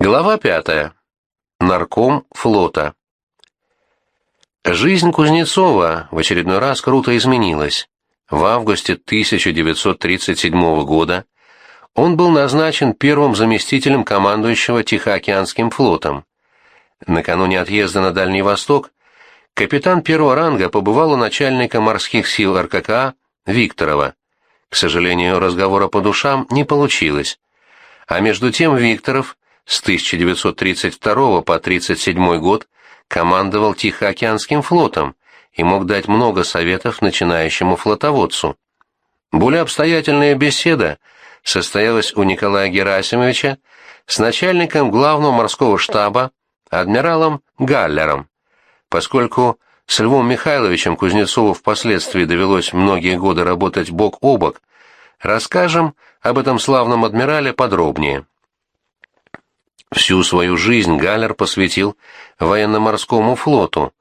Глава пятая. Нарком флота. Жизнь Кузнецова в очередной раз круто изменилась. В августе 1937 года он был назначен первым заместителем командующего Тихоокеанским флотом. Накануне отъезда на Дальний Восток капитан первого ранга побывал у начальника морских сил РККА Викторова. К сожалению, разговора по душам не получилось. А между тем Викторов с 1932 по 1937 год командовал Тихоокеанским флотом и мог дать много советов начинающему флотоводцу. Более обстоятельная беседа состоялась у Николая Герасимовича с начальником главного морского штаба адмиралом Галлером. Поскольку с Львом Михайловичем Кузнецову впоследствии довелось многие годы работать бок о бок, расскажем об этом славном адмирале подробнее. Всю свою жизнь Галлер посвятил военно-морскому флоту.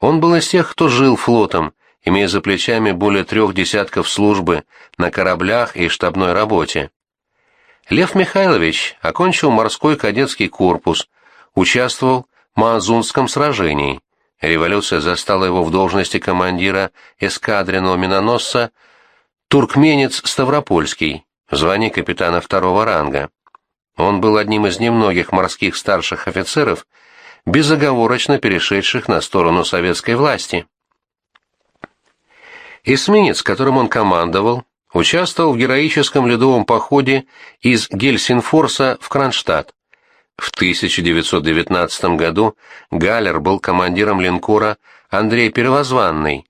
Он был из тех, кто жил флотом, имея за плечами более трех десятков службы на кораблях и штабной работе. Лев Михайлович окончил морской кадетский корпус, участвовал в Маазунском сражении. Революция застала его в должности командира эскадренного миноносца «Туркменец Ставропольский», в звании капитана второго ранга. Он был одним из немногих морских старших офицеров, безоговорочно перешедших на сторону советской власти. Эсминец, которым он командовал, участвовал в героическом ледовом походе из Гельсинфорса в Кронштадт. В 1919 году Галлер был командиром линкора Андрей Первозванный,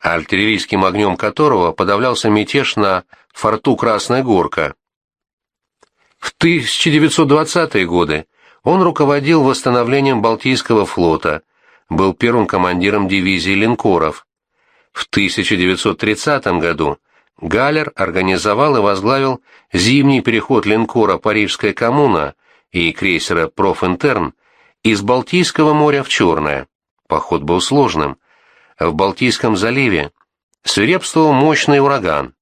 артиллерийским огнем которого подавлялся мятеж на форту Красная Горка. В 1920-е годы он руководил восстановлением Балтийского флота, был первым командиром дивизии линкоров. В 1930 году Галлер организовал и возглавил зимний переход линкора «Парижская коммуна» и крейсера «Профинтерн» из Балтийского моря в Черное. Поход был сложным. В Балтийском заливе свирепствовал мощный ураган.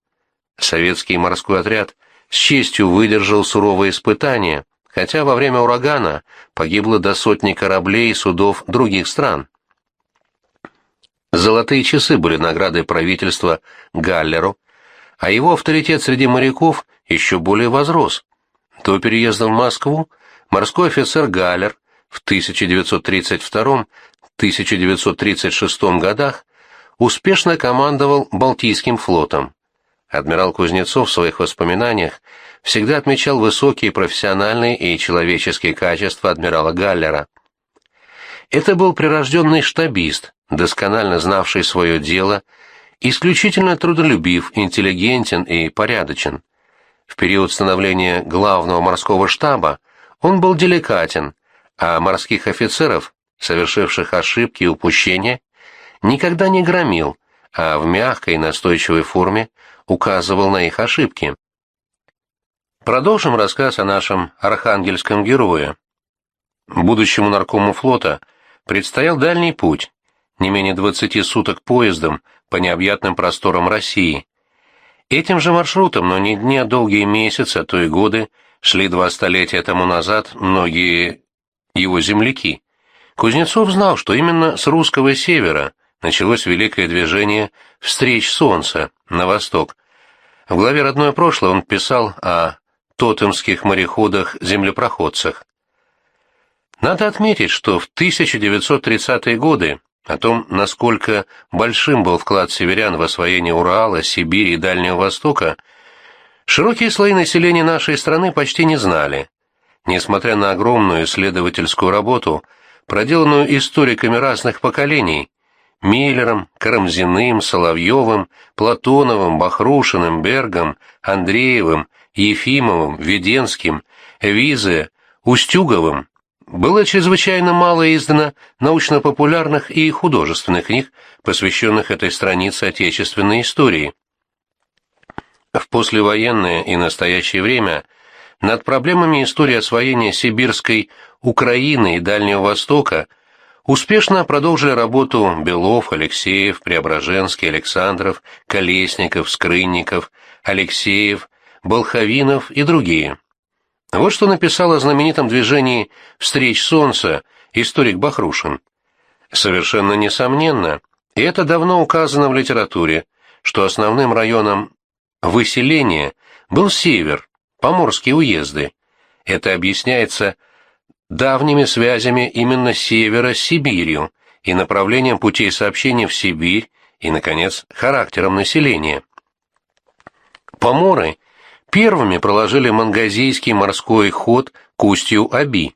Советский морской отряд с честью выдержал суровые испытания, хотя во время урагана погибло до сотни кораблей и судов других стран. Золотые часы были наградой правительства Галлеру, а его авторитет среди моряков еще более возрос. До переезда в Москву морской офицер Галлер в 1932-1936 годах успешно командовал Балтийским флотом. Адмирал Кузнецов в своих воспоминаниях всегда отмечал высокие профессиональные и человеческие качества адмирала Галлера. Это был прирожденный штабист, досконально знавший свое дело, исключительно трудолюбив, интеллигентен и порядочен. В период становления главного морского штаба он был деликатен, а морских офицеров, совершивших ошибки и упущения, никогда не громил, а в мягкой настойчивой форме указывал на их ошибки. Продолжим рассказ о нашем архангельском герое. Будущему наркому флота предстоял дальний путь, не менее 20 суток поездом по необъятным просторам России. Этим же маршрутом, но не дни, а долгие месяцы, а то и годы, шли два столетия тому назад многие его земляки. Кузнецов знал, что именно с русского севера началось великое движение «Встреч солнца» на восток. В главе «Родное прошлое» он писал о тотемских мореходах-землепроходцах. Надо отметить, что в 1930-е годы о том, насколько большим был вклад северян в освоение Урала, Сибири и Дальнего Востока, широкие слои населения нашей страны почти не знали. Несмотря на огромную исследовательскую работу, проделанную историками разных поколений, Миллером, Карамзиным, Соловьевым, Платоновым, Бахрушиным, Бергом, Андреевым, Ефимовым, Веденским, Визе, Устюговым, было чрезвычайно мало издано научно-популярных и художественных книг, посвященных этой странице отечественной истории. В послевоенное и настоящее время над проблемами истории освоения сибирской Украины и Дальнего Востока Успешно продолжили работу Белов, Алексеев, Преображенский, Александров, Колесников, Скрынников, Алексеев, Болховинов и другие. Вот что написал о знаменитом движении «Встреч солнца» историк Бахрушин. Совершенно несомненно, и это давно указано в литературе, что основным районом выселения был север, поморские уезды. Это объясняется давними связями именно севера с Сибирью и направлением путей сообщения в Сибирь и, наконец, характером населения. Поморы первыми проложили мангазийский морской ход к устью Аби.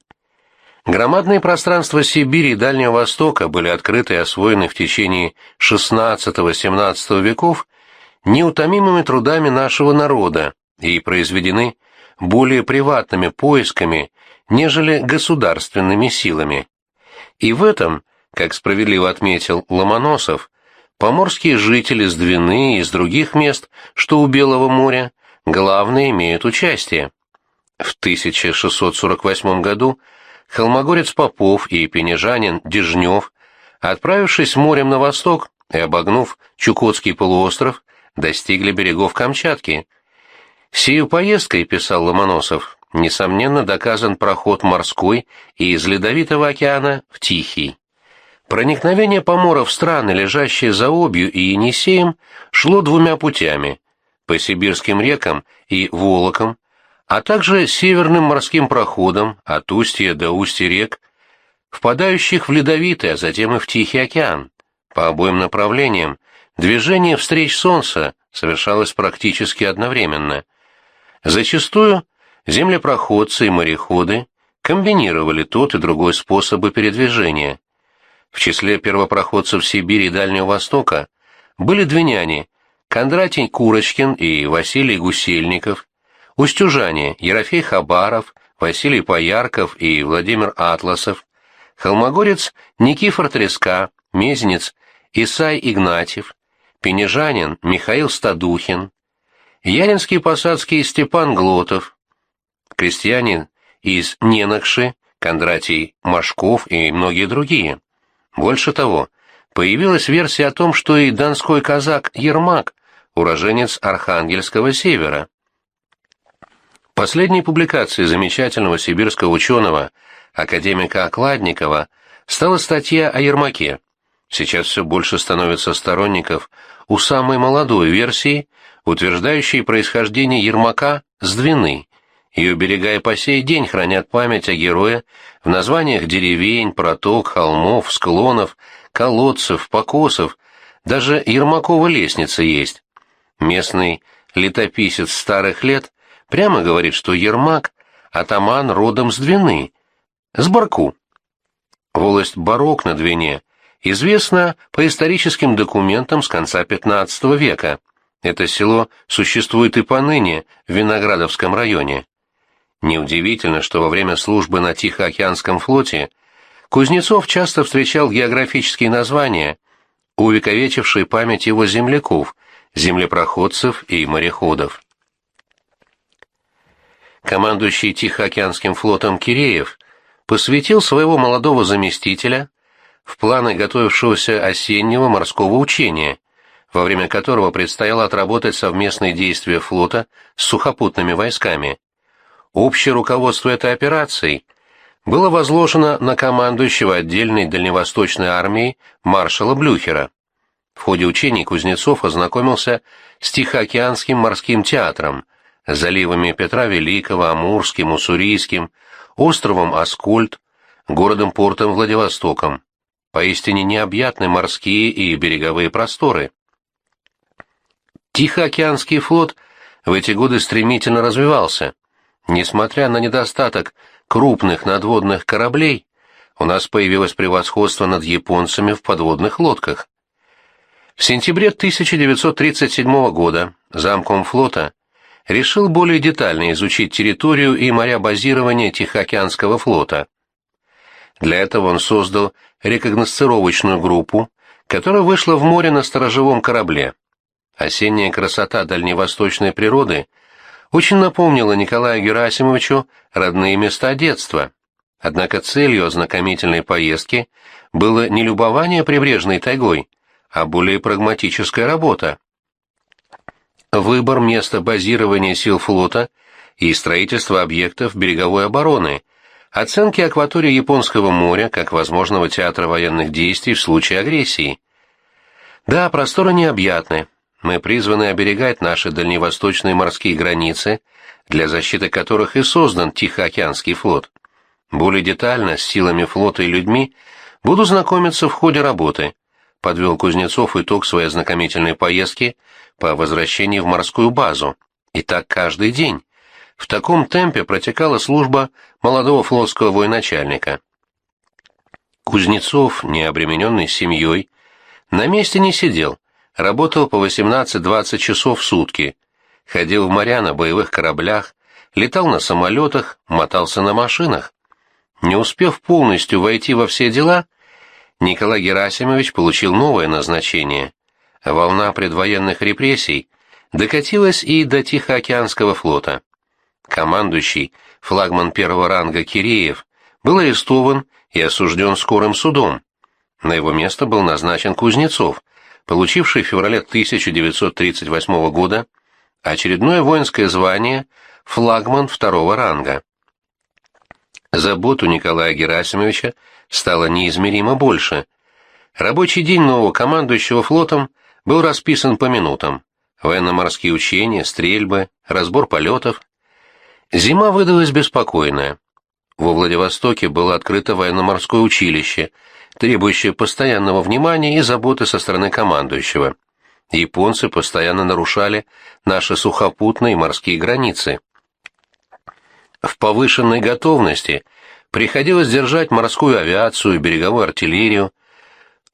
Громадные пространства Сибири и Дальнего Востока были открыты и освоены в течение XVI-XVII веков неутомимыми трудами нашего народа и произведены более приватными поисками, нежели государственными силами. И в этом, как справедливо отметил Ломоносов, поморские жители с Двины и из других мест, что у Белого моря, главное имеют участие. В 1648 году холмогорец Попов и пенежанин Дежнев, отправившись морем на восток и обогнув Чукотский полуостров, достигли берегов Камчатки. Сию поездкой, писал Ломоносов, несомненно доказан проход морской и из Ледовитого океана в Тихий. Проникновение поморов в страны, лежащие за Обью и Енисеем, шло двумя путями – по сибирским рекам и Волокам, а также северным морским проходом от устья до устья рек, впадающих в Ледовитый, а затем и в Тихий океан. По обоим направлениям движение встреч Солнца совершалось практически одновременно. Зачастую землепроходцы и мореходы комбинировали тот и другой способы передвижения. В числе первопроходцев Сибири и Дальнего Востока были двиняне Кондратий Курочкин и Василий Гусельников, устюжане Ерофей Хабаров, Василий Поярков и Владимир Атласов, холмогорец Никифор Треска, мезенец Исай Игнатьев, пенежанин Михаил Стадухин, Яринский посадский Степан Глотов, крестьянин из Ненакши, Кондратий Машков и многие другие. Больше того, появилась версия о том, что и донской казак Ермак уроженец Архангельского севера. Последней публикацией замечательного сибирского ученого, академика Окладникова, стала статья о Ермаке. Сейчас все больше становится сторонников у самой молодой версии, утверждающей происхождение Ермака с Двины. Ее берега и по сей день хранят память о герое в названиях деревень, проток, холмов, склонов, колодцев, покосов, даже Ермакова лестница есть. Местный летописец старых лет прямо говорит, что Ермак — атаман родом с Двины, с Барку. Волость Барок на Двине известна по историческим документам с конца XV века. Это село существует и поныне в Виноградовском районе. Неудивительно, что во время службы на Тихоокеанском флоте Кузнецов часто встречал географические названия, увековечившие память его земляков, землепроходцев и мореходов. Командующий Тихоокеанским флотом Киреев посвятил своего молодого заместителя в планы готовившегося осеннего морского учения, во время которого предстояло отработать совместные действия флота с сухопутными войсками. Общее руководство этой операцией было возложено на командующего отдельной дальневосточной армией маршала Блюхера. В ходе учений Кузнецов ознакомился с Тихоокеанским морским театром, заливами Петра Великого, Амурским, Уссурийским, островом Аскольд, городом-портом Владивостоком. Поистине необъятны морские и береговые просторы. Тихоокеанский флот в эти годы стремительно развивался. Несмотря на недостаток крупных надводных кораблей, у нас появилось превосходство над японцами в подводных лодках. В сентябре 1937 года замком флота решил более детально изучить территорию и моря базирования Тихоокеанского флота. Для этого он создал рекогносцировочную группу, которая вышла в море на сторожевом корабле. Осенняя красота дальневосточной природы очень напомнила Николаю Герасимовичу родные места детства. Однако целью ознакомительной поездки было не любование прибрежной тайгой, а более прагматическая работа. Выбор места базирования сил флота и строительство объектов береговой обороны, оценки акватории Японского моря как возможного театра военных действий в случае агрессии. Да, просторы необъятны. Мы призваны оберегать наши дальневосточные морские границы, для защиты которых и создан Тихоокеанский флот. Более детально с силами флота и людьми буду знакомиться в ходе работы, подвел Кузнецов итог своей ознакомительной поездки по возвращении в морскую базу. И так каждый день. В таком темпе протекала служба молодого флотского военачальника. Кузнецов, не обремененный семьей, на месте не сидел, работал по 18-20 часов в сутки, ходил в моря на боевых кораблях, летал на самолетах, мотался на машинах. Не успев полностью войти во все дела, Николай Герасимович получил новое назначение. Волна предвоенных репрессий докатилась и до Тихоокеанского флота. Командующий, флагман первого ранга Киреев, был арестован и осужден скорым судом. На его место был назначен Кузнецов, получивший в феврале 1938 года очередное воинское звание флагман второго ранга. Забот у Николая Герасимовича стало неизмеримо больше. Рабочий день нового командующего флотом был расписан по минутам. Военно-морские учения, стрельбы, разбор полетов. Зима выдалась беспокойная. Во Владивостоке было открыто военно-морское училище, требующее постоянного внимания и заботы со стороны командующего. Японцы постоянно нарушали наши сухопутные и морские границы. В повышенной готовности приходилось держать морскую авиацию и береговую артиллерию,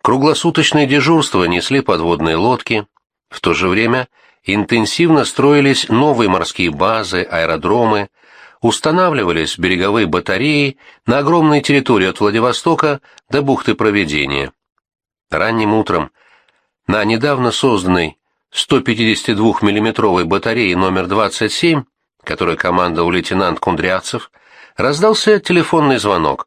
круглосуточное дежурство несли подводные лодки, в то же время интенсивно строились новые морские базы, аэродромы, устанавливались береговые батареи на огромной территории от Владивостока до бухты Проведения. Ранним утром на недавно созданной 152 миллиметровой батарее номер 27, которой командовал лейтенант Кундрявцев, раздался телефонный звонок.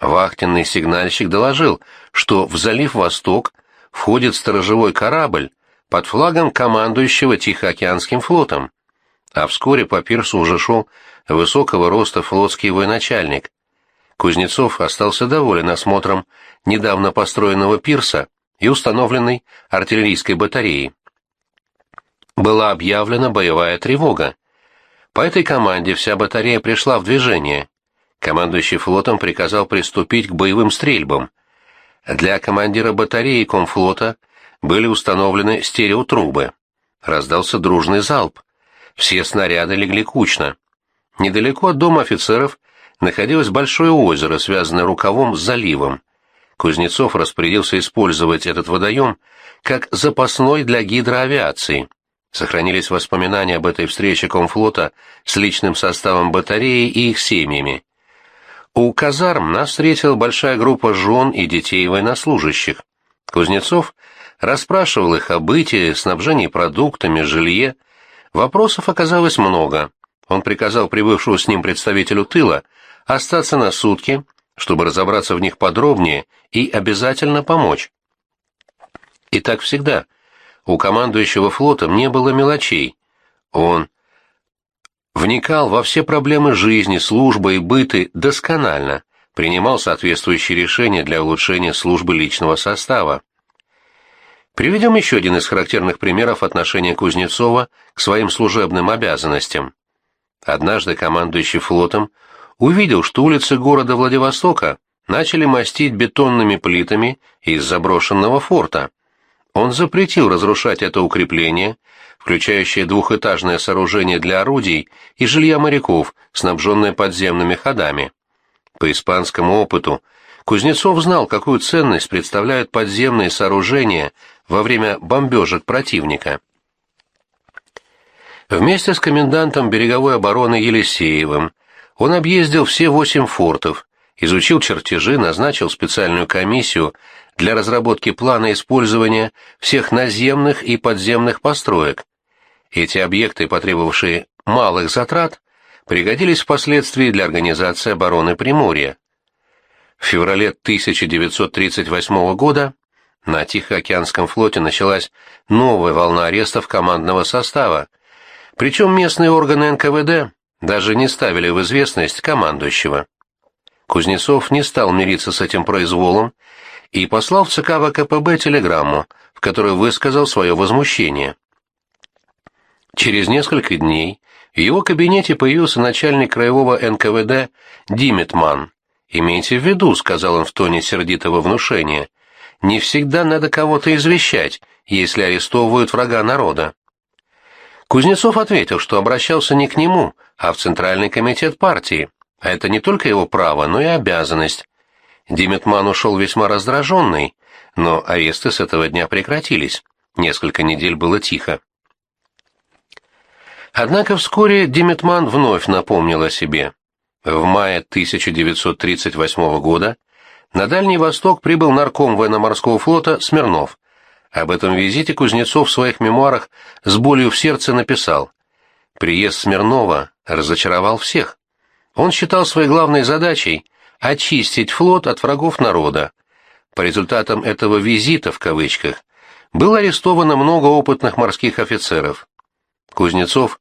Вахтенный сигнальщик доложил, что в залив Восток входит сторожевой корабль под флагом командующего Тихоокеанским флотом. А вскоре по пирсу уже шел высокого роста флотский военачальник. Кузнецов остался доволен осмотром недавно построенного пирса и установленной артиллерийской батареи. Была объявлена боевая тревога. По этой команде вся батарея пришла в движение. Командующий флотом приказал приступить к боевым стрельбам. Для командира батареи комфлота были установлены стереотрубы. Раздался дружный залп. Все снаряды легли кучно. Недалеко от дома офицеров находилось большое озеро, связанное рукавом с заливом. Кузнецов распорядился использовать этот водоем как запасной для гидроавиации. Сохранились воспоминания об этой встрече комфлота с личным составом батареи и их семьями. У казарм нас встретила большая группа жен и детей военнослужащих. Кузнецов расспрашивал их о бытии, снабжении продуктами, жилье. Вопросов оказалось много. Он приказал прибывшему с ним представителю тыла остаться на сутки, чтобы разобраться в них подробнее и обязательно помочь. И так всегда — у командующего флотом не было мелочей. Он вникал во все проблемы жизни, службы и быты досконально, принимал соответствующие решения для улучшения службы личного состава. Приведем еще один из характерных примеров отношения Кузнецова к своим служебным обязанностям. Однажды командующий флотом увидел, что улицы города Владивостока начали мастить бетонными плитами из заброшенного форта. Он запретил разрушать это укрепление, включающее двухэтажное сооружение для орудий и жилья моряков, снабженное подземными ходами. По испанскому опыту Кузнецов знал, какую ценность представляют подземные сооружения во время бомбежек противника. Вместе с комендантом береговой обороны Елисеевым он объездил все восемь фортов, изучил чертежи, назначил специальную комиссию для разработки плана использования всех наземных и подземных построек. Эти объекты, потребовавшие малых затрат, пригодились впоследствии для организации обороны Приморья. В феврале 1938 года на Тихоокеанском флоте началась новая волна арестов командного состава, причем местные органы НКВД даже не ставили в известность командующего. Кузнецов не стал мириться с этим произволом и послал в ЦК ВКПБ телеграмму, в которой высказал свое возмущение. Через несколько дней в его кабинете появился начальник краевого НКВД Диметман. «Имейте в виду», — сказал он в тоне сердитого внушения, — «не всегда надо кого-то извещать, если арестовывают врага народа». Кузнецов ответил, что обращался не к нему, а в Центральный комитет партии, а это не только его право, но и обязанность. Диметман ушел весьма раздраженный, но аресты с этого дня прекратились. Несколько недель было тихо. Однако вскоре Диметман вновь напомнил о себе. В мае 1938 года на Дальний Восток прибыл нарком военно-морского флота Смирнов. Об этом визите Кузнецов в своих мемуарах с болью в сердце написал. Приезд Смирнова разочаровал всех. Он считал своей главной задачей очистить флот от врагов народа. По результатам этого «визита» в кавычках было арестовано много опытных морских офицеров. Кузнецов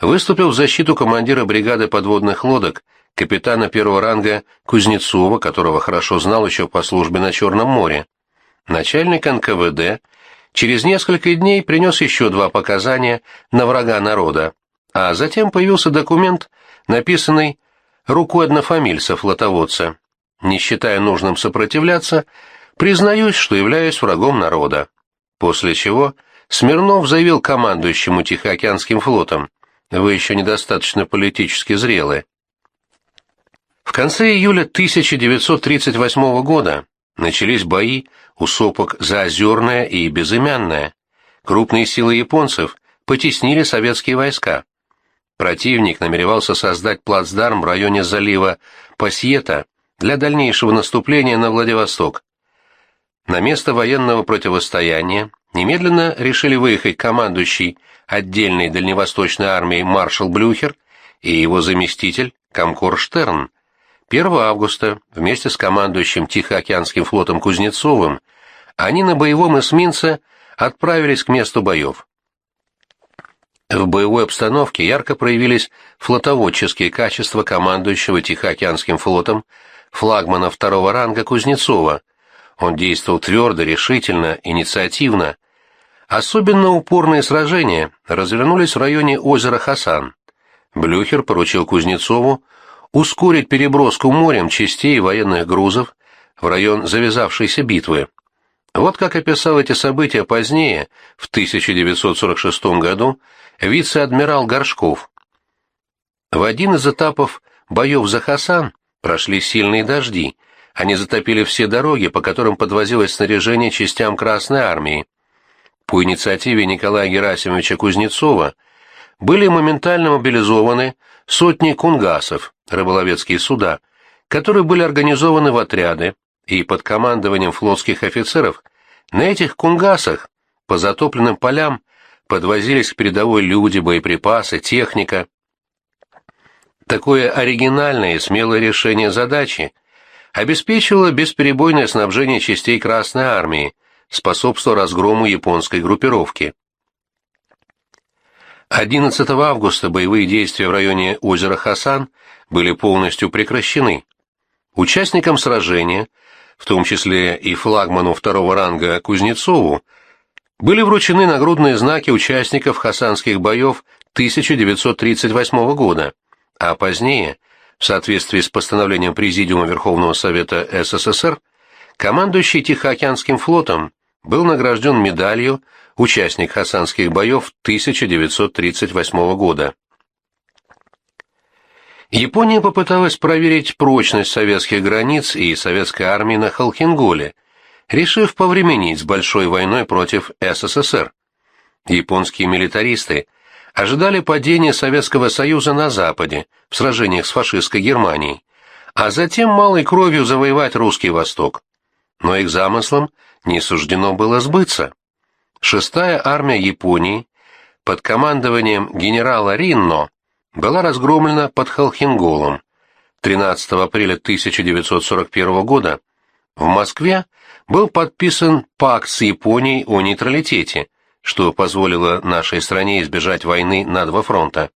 выступил в защиту командира бригады подводных лодок, капитана первого ранга Кузнецова, которого хорошо знал еще по службе на Черном море. Начальник НКВД через несколько дней принес еще два показания на врага народа, а затем появился документ, написанный рукой однофамильца-флотоводца. Не считая нужным сопротивляться, признаюсь, что являюсь врагом народа. После чего Смирнов заявил командующему Тихоокеанским флотом, «Вы еще недостаточно политически зрелы». В конце июля 1938 года начались бои у сопок Заозерное и Безымянное. Крупные силы японцев потеснили советские войска. Противник намеревался создать плацдарм в районе залива Пасьета для дальнейшего наступления на Владивосток. На место военного противостояния немедленно решили выехать командующий отдельной дальневосточной армией маршал Блюхер и его заместитель Комкор Штерн. 1 августа вместе с командующим Тихоокеанским флотом Кузнецовым они на боевом эсминце отправились к месту боев. В боевой обстановке ярко проявились флотоводческие качества командующего Тихоокеанским флотом флагмана второго ранга Кузнецова. Он действовал твердо, решительно, инициативно. Особенно упорные сражения развернулись в районе озера Хасан. Блюхер поручил Кузнецову ускорить переброску морем частей военных грузов в район завязавшейся битвы. Вот как описал эти события позднее, в 1946 году, вице-адмирал Горшков. В один из этапов боев за Хасан прошли сильные дожди, они затопили все дороги, по которым подвозилось снаряжение частям Красной Армии. По инициативе Николая Герасимовича Кузнецова были моментально мобилизованы сотни кунгасов, рыболовецкие суда, которые были организованы в отряды, и под командованием флотских офицеров на этих кунгасах по затопленным полям подвозились к передовой люди, боеприпасы, техника. Такое оригинальное и смелое решение задачи обеспечило бесперебойное снабжение частей Красной Армии, способствуя разгрому японской группировки. 11 августа боевые действия в районе озера Хасан были полностью прекращены. Участникам сражения, в том числе и флагману второго ранга Кузнецову, были вручены нагрудные знаки участников хасанских боев 1938 года, а позднее, в соответствии с постановлением Президиума Верховного Совета СССР, командующий Тихоокеанским флотом был награжден медалью участник хасанских боев 1938 года. Япония попыталась проверить прочность советских границ и советской армии на Халхинголе, решив повременить с большой войной против СССР. Японские милитаристы ожидали падения Советского Союза на Западе в сражениях с фашистской Германией, а затем малой кровью завоевать русский Восток. Но их замыслам не суждено было сбыться. Шестая армия Японии под командованием генерала Ринно была разгромлена под Халхинголом. 13 апреля 1941 года в Москве был подписан пакт с Японией о нейтралитете, что позволило нашей стране избежать войны на два фронта.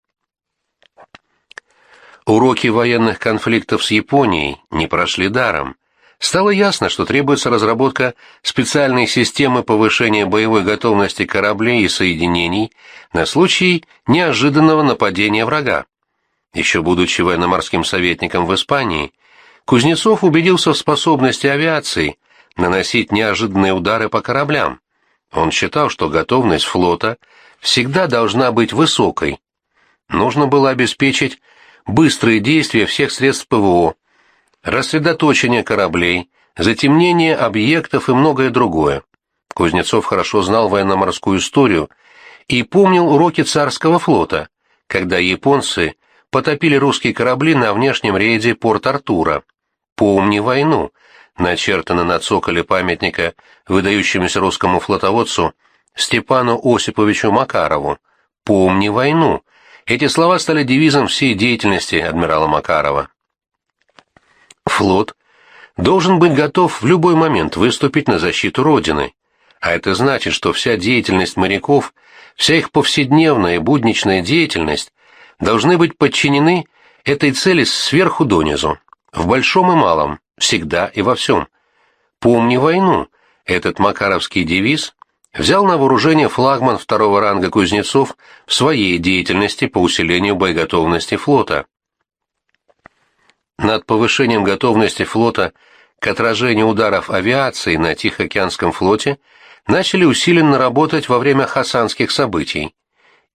Уроки военных конфликтов с Японией не прошли даром. Стало ясно, что требуется разработка специальной системы повышения боевой готовности кораблей и соединений на случай неожиданного нападения врага. Еще будучи военно-морским советником в Испании, Кузнецов убедился в способности авиации наносить неожиданные удары по кораблям. Он считал, что готовность флота всегда должна быть высокой. Нужно было обеспечить быстрые действия всех средств ПВО, рассредоточение кораблей, затемнение объектов и многое другое. Кузнецов хорошо знал военно-морскую историю и помнил уроки царского флота, когда японцы потопили русские корабли на внешнем рейде Порт-Артура. «Помни войну», начертано на цоколе памятника выдающемуся русскому флотоводцу Степану Осиповичу Макарову. «Помни войну», эти слова стали девизом всей деятельности адмирала Макарова. Флот должен быть готов в любой момент выступить на защиту Родины, а это значит, что вся деятельность моряков, вся их повседневная и будничная деятельность должны быть подчинены этой цели сверху донизу, в большом и малом, всегда и во всем. «Помни войну» — этот макаровский девиз взял на вооружение флагман второго ранга Кузнецов в своей деятельности по усилению боеготовности флота. Над повышением готовности флота к отражению ударов авиации на Тихоокеанском флоте начали усиленно работать во время хасанских событий.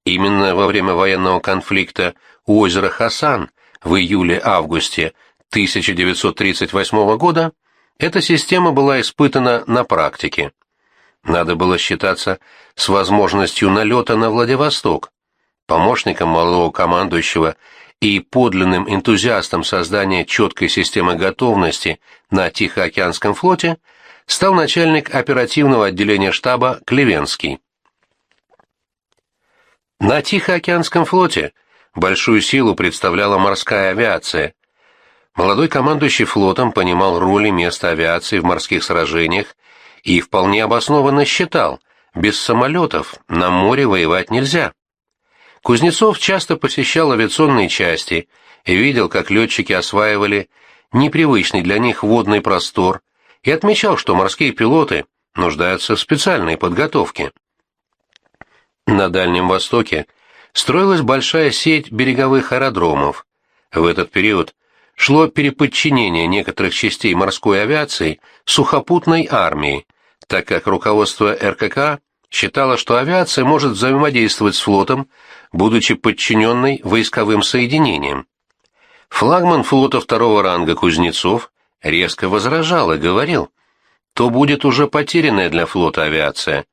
Именно во время военного конфликта у озера Хасан в июле-августе 1938 года эта система была испытана на практике. Надо было считаться с возможностью налета на Владивосток. Помощником молодого командующего и подлинным энтузиастом создания четкой системы готовности на Тихоокеанском флоте стал начальник оперативного отделения штаба Клевенский. На Тихоокеанском флоте большую силу представляла морская авиация. Молодой командующий флотом понимал роль и место авиации в морских сражениях и вполне обоснованно считал, без самолетов на море воевать нельзя. Кузнецов часто посещал авиационные части и видел, как летчики осваивали непривычный для них водный простор, и отмечал, что морские пилоты нуждаются в специальной подготовке. На Дальнем Востоке строилась большая сеть береговых аэродромов. В этот период шло переподчинение некоторых частей морской авиации сухопутной армии, так как руководство РКК считало, что авиация может взаимодействовать с флотом, будучи подчиненной войсковым соединениям. Флагман флота второго ранга Кузнецов резко возражал и говорил, то будет уже потерянная для флота авиация.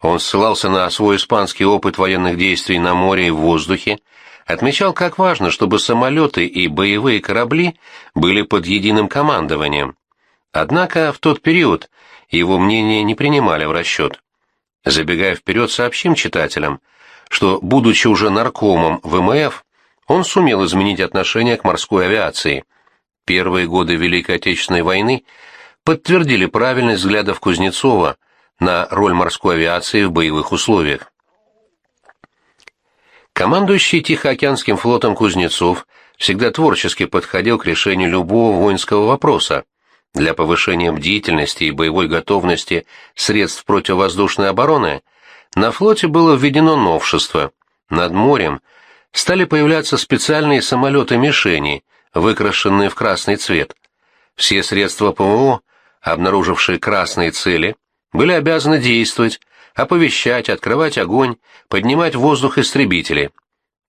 Он ссылался на свой испанский опыт военных действий на море и в воздухе, отмечал, как важно, чтобы самолеты и боевые корабли были под единым командованием. Однако в тот период его мнение не принимали в расчет. Забегая вперед, сообщим читателям, что, будучи уже наркомом ВМФ, он сумел изменить отношение к морской авиации. Первые годы Великой Отечественной войны подтвердили правильность взглядов Кузнецова на роль морской авиации в боевых условиях. Командующий Тихоокеанским флотом Кузнецов всегда творчески подходил к решению любого воинского вопроса, для повышения бдительности и боевой готовности средств противовоздушной обороны на флоте было введено новшество. Над морем стали появляться специальные самолеты-мишени, выкрашенные в красный цвет. Все средства ПВО, обнаружившие красные цели, были обязаны действовать, оповещать, открывать огонь, поднимать в воздух истребители.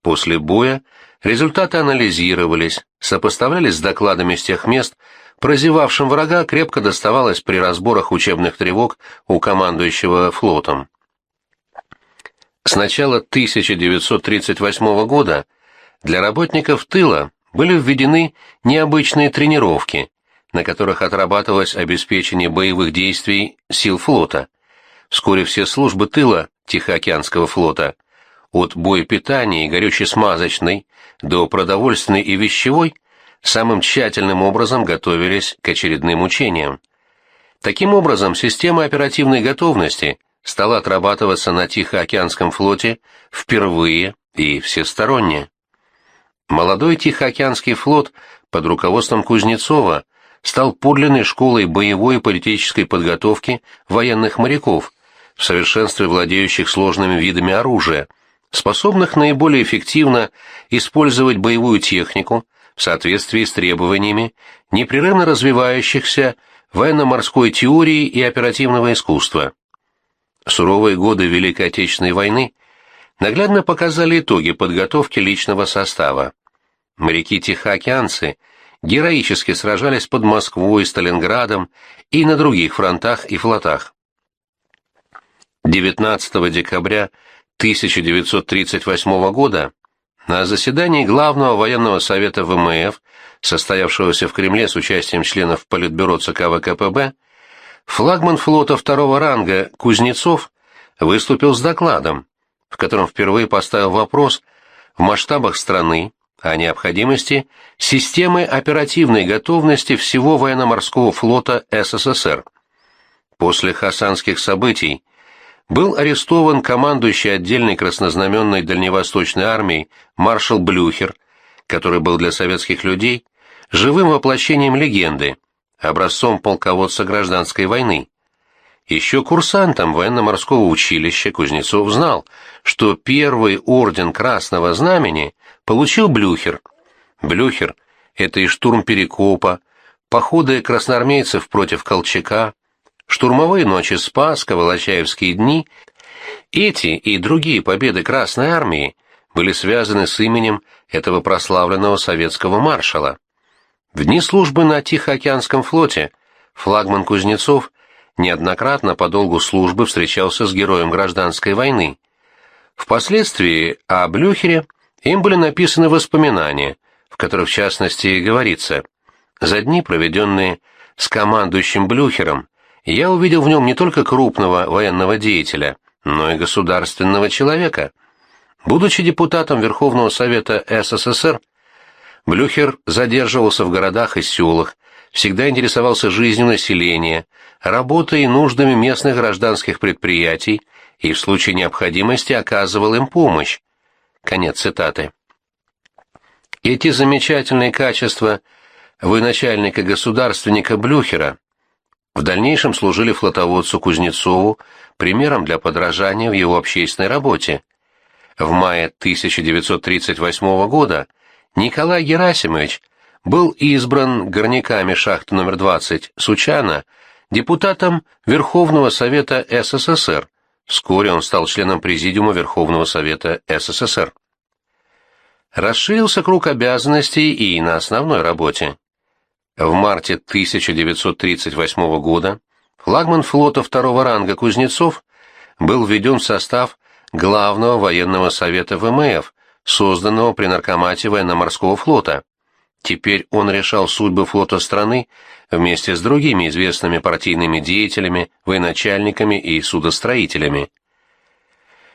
После боя результаты анализировались, сопоставлялись с докладами с тех мест, прозевавшим врага крепко доставалось при разборах учебных тревог у командующего флотом. С начала 1938 года для работников тыла были введены необычные тренировки, на которых отрабатывалось обеспечение боевых действий сил флота. Вскоре все службы тыла Тихоокеанского флота, от боепитания и горюче-смазочной до продовольственной и вещевой – самым тщательным образом готовились к очередным учениям. Таким образом, система оперативной готовности стала отрабатываться на Тихоокеанском флоте впервые и всесторонне. Молодой Тихоокеанский флот под руководством Кузнецова стал подлинной школой боевой и политической подготовки военных моряков, в совершенстве владеющих сложными видами оружия, способных наиболее эффективно использовать боевую технику в соответствии с требованиями непрерывно развивающихся военно-морской теории и оперативного искусства. Суровые годы Великой Отечественной войны наглядно показали итоги подготовки личного состава. Моряки-тихоокеанцы героически сражались под Москвой, Сталинградом и на других фронтах и флотах. 19 декабря 1938 года на заседании Главного военного совета ВМФ, состоявшегося в Кремле с участием членов Политбюро ЦК ВКПБ, флагман флота второго ранга Кузнецов выступил с докладом, в котором впервые поставил вопрос в масштабах страны о необходимости системы оперативной готовности всего военно-морского флота СССР. После хасанских событий был арестован командующий отдельной краснознаменной дальневосточной армией маршал Блюхер, который был для советских людей живым воплощением легенды, образцом полководца гражданской войны. Еще курсантом военно-морского училища Кузнецов знал, что первый орден Красного Знамени получил Блюхер. Блюхер — это и штурм Перекопа, походы красноармейцев против Колчака, штурмовые ночи Спаска, Волочаевские дни. Эти и другие победы Красной Армии были связаны с именем этого прославленного советского маршала. В дни службы на Тихоокеанском флоте флагман Кузнецов неоднократно по долгу службы встречался с героем гражданской войны. Впоследствии о Блюхере им были написаны воспоминания, в которых в частности говорится «За дни, проведенные с командующим Блюхером, я увидел в нем не только крупного военного деятеля, но и государственного человека. Будучи депутатом Верховного Совета СССР, Блюхер задерживался в городах и селах, всегда интересовался жизнью населения, работой и нуждами местных гражданских предприятий и в случае необходимости оказывал им помощь. Конец цитаты. Эти замечательные качества военачальника-государственника Блюхера в дальнейшем служили флотоводцу Кузнецову примером для подражания в его общественной работе. В мае 1938 года Николай Герасимович был избран горняками шахты номер 20 Сучана депутатом Верховного Совета СССР. Вскоре он стал членом Президиума Верховного Совета СССР. Расширился круг обязанностей и на основной работе. В марте 1938 года флагман флота второго ранга Кузнецов был введен в состав Главного военного совета ВМФ, созданного при наркомате военно-морского флота. Теперь он решал судьбы флота страны вместе с другими известными партийными деятелями, военачальниками и судостроителями.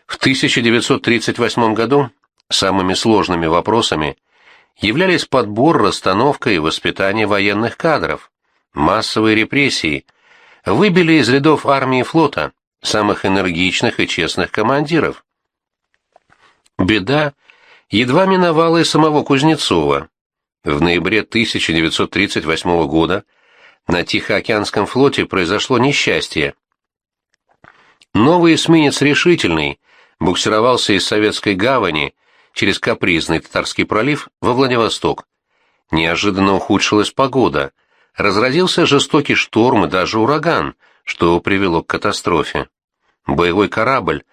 В 1938 году самыми сложными вопросами являлись подбор, расстановка и воспитание военных кадров. Массовые репрессии выбили из рядов армии и флота самых энергичных и честных командиров. Беда едва миновала и самого Кузнецова. В ноябре 1938 года на Тихоокеанском флоте произошло несчастье. Новый эсминец «Решительный» буксировался из Советской гавани через Капризный Татарский пролив во Владивосток. Неожиданно ухудшилась погода, разразился жестокий шторм и даже ураган, что привело к катастрофе. Боевой корабль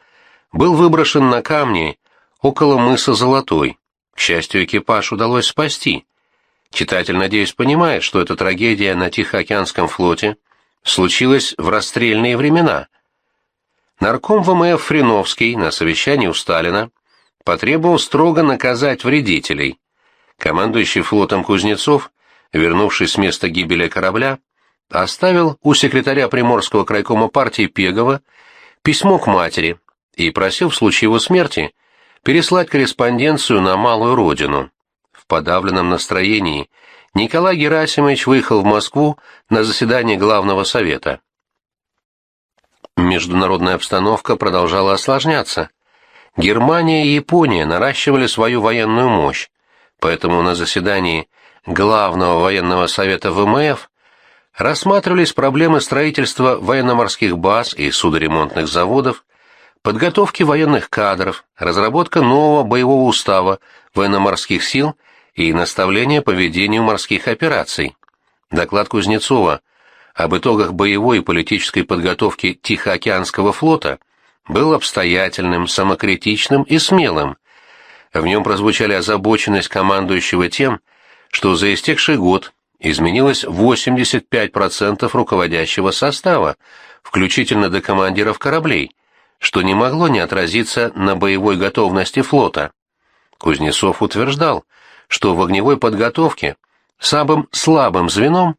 был выброшен на камни около мыса Золотой. К счастью, экипаж удалось спасти. Читатель, надеюсь, понимает, что эта трагедия на Тихоокеанском флоте случилась в расстрельные времена. Нарком ВМФ Фриновский на совещании у Сталина потребовал строго наказать вредителей. Командующий флотом Кузнецов, вернувшись с места гибели корабля, оставил у секретаря Приморского крайкома партии Пегова письмо к матери и просил в случае его смерти переслать корреспонденцию на малую родину. В подавленном настроении Николай Герасимович выехал в Москву на заседание Главного совета. Международная обстановка продолжала осложняться. Германия и Япония наращивали свою военную мощь. поэтому на заседании Главного военного совета ВМФ рассматривались проблемы строительства военно-морских баз и судоремонтных заводов, подготовки военных кадров, разработка нового боевого устава военно-морских сил и наставление по ведению морских операций. Доклад Кузнецова об итогах боевой и политической подготовки Тихоокеанского флота был обстоятельным, самокритичным и смелым. В нем прозвучали озабоченность командующего тем, что за истекший год изменилось 85% руководящего состава, включительно до командиров кораблей, что не могло не отразиться на боевой готовности флота. Кузнецов утверждал, что в огневой подготовке самым слабым звеном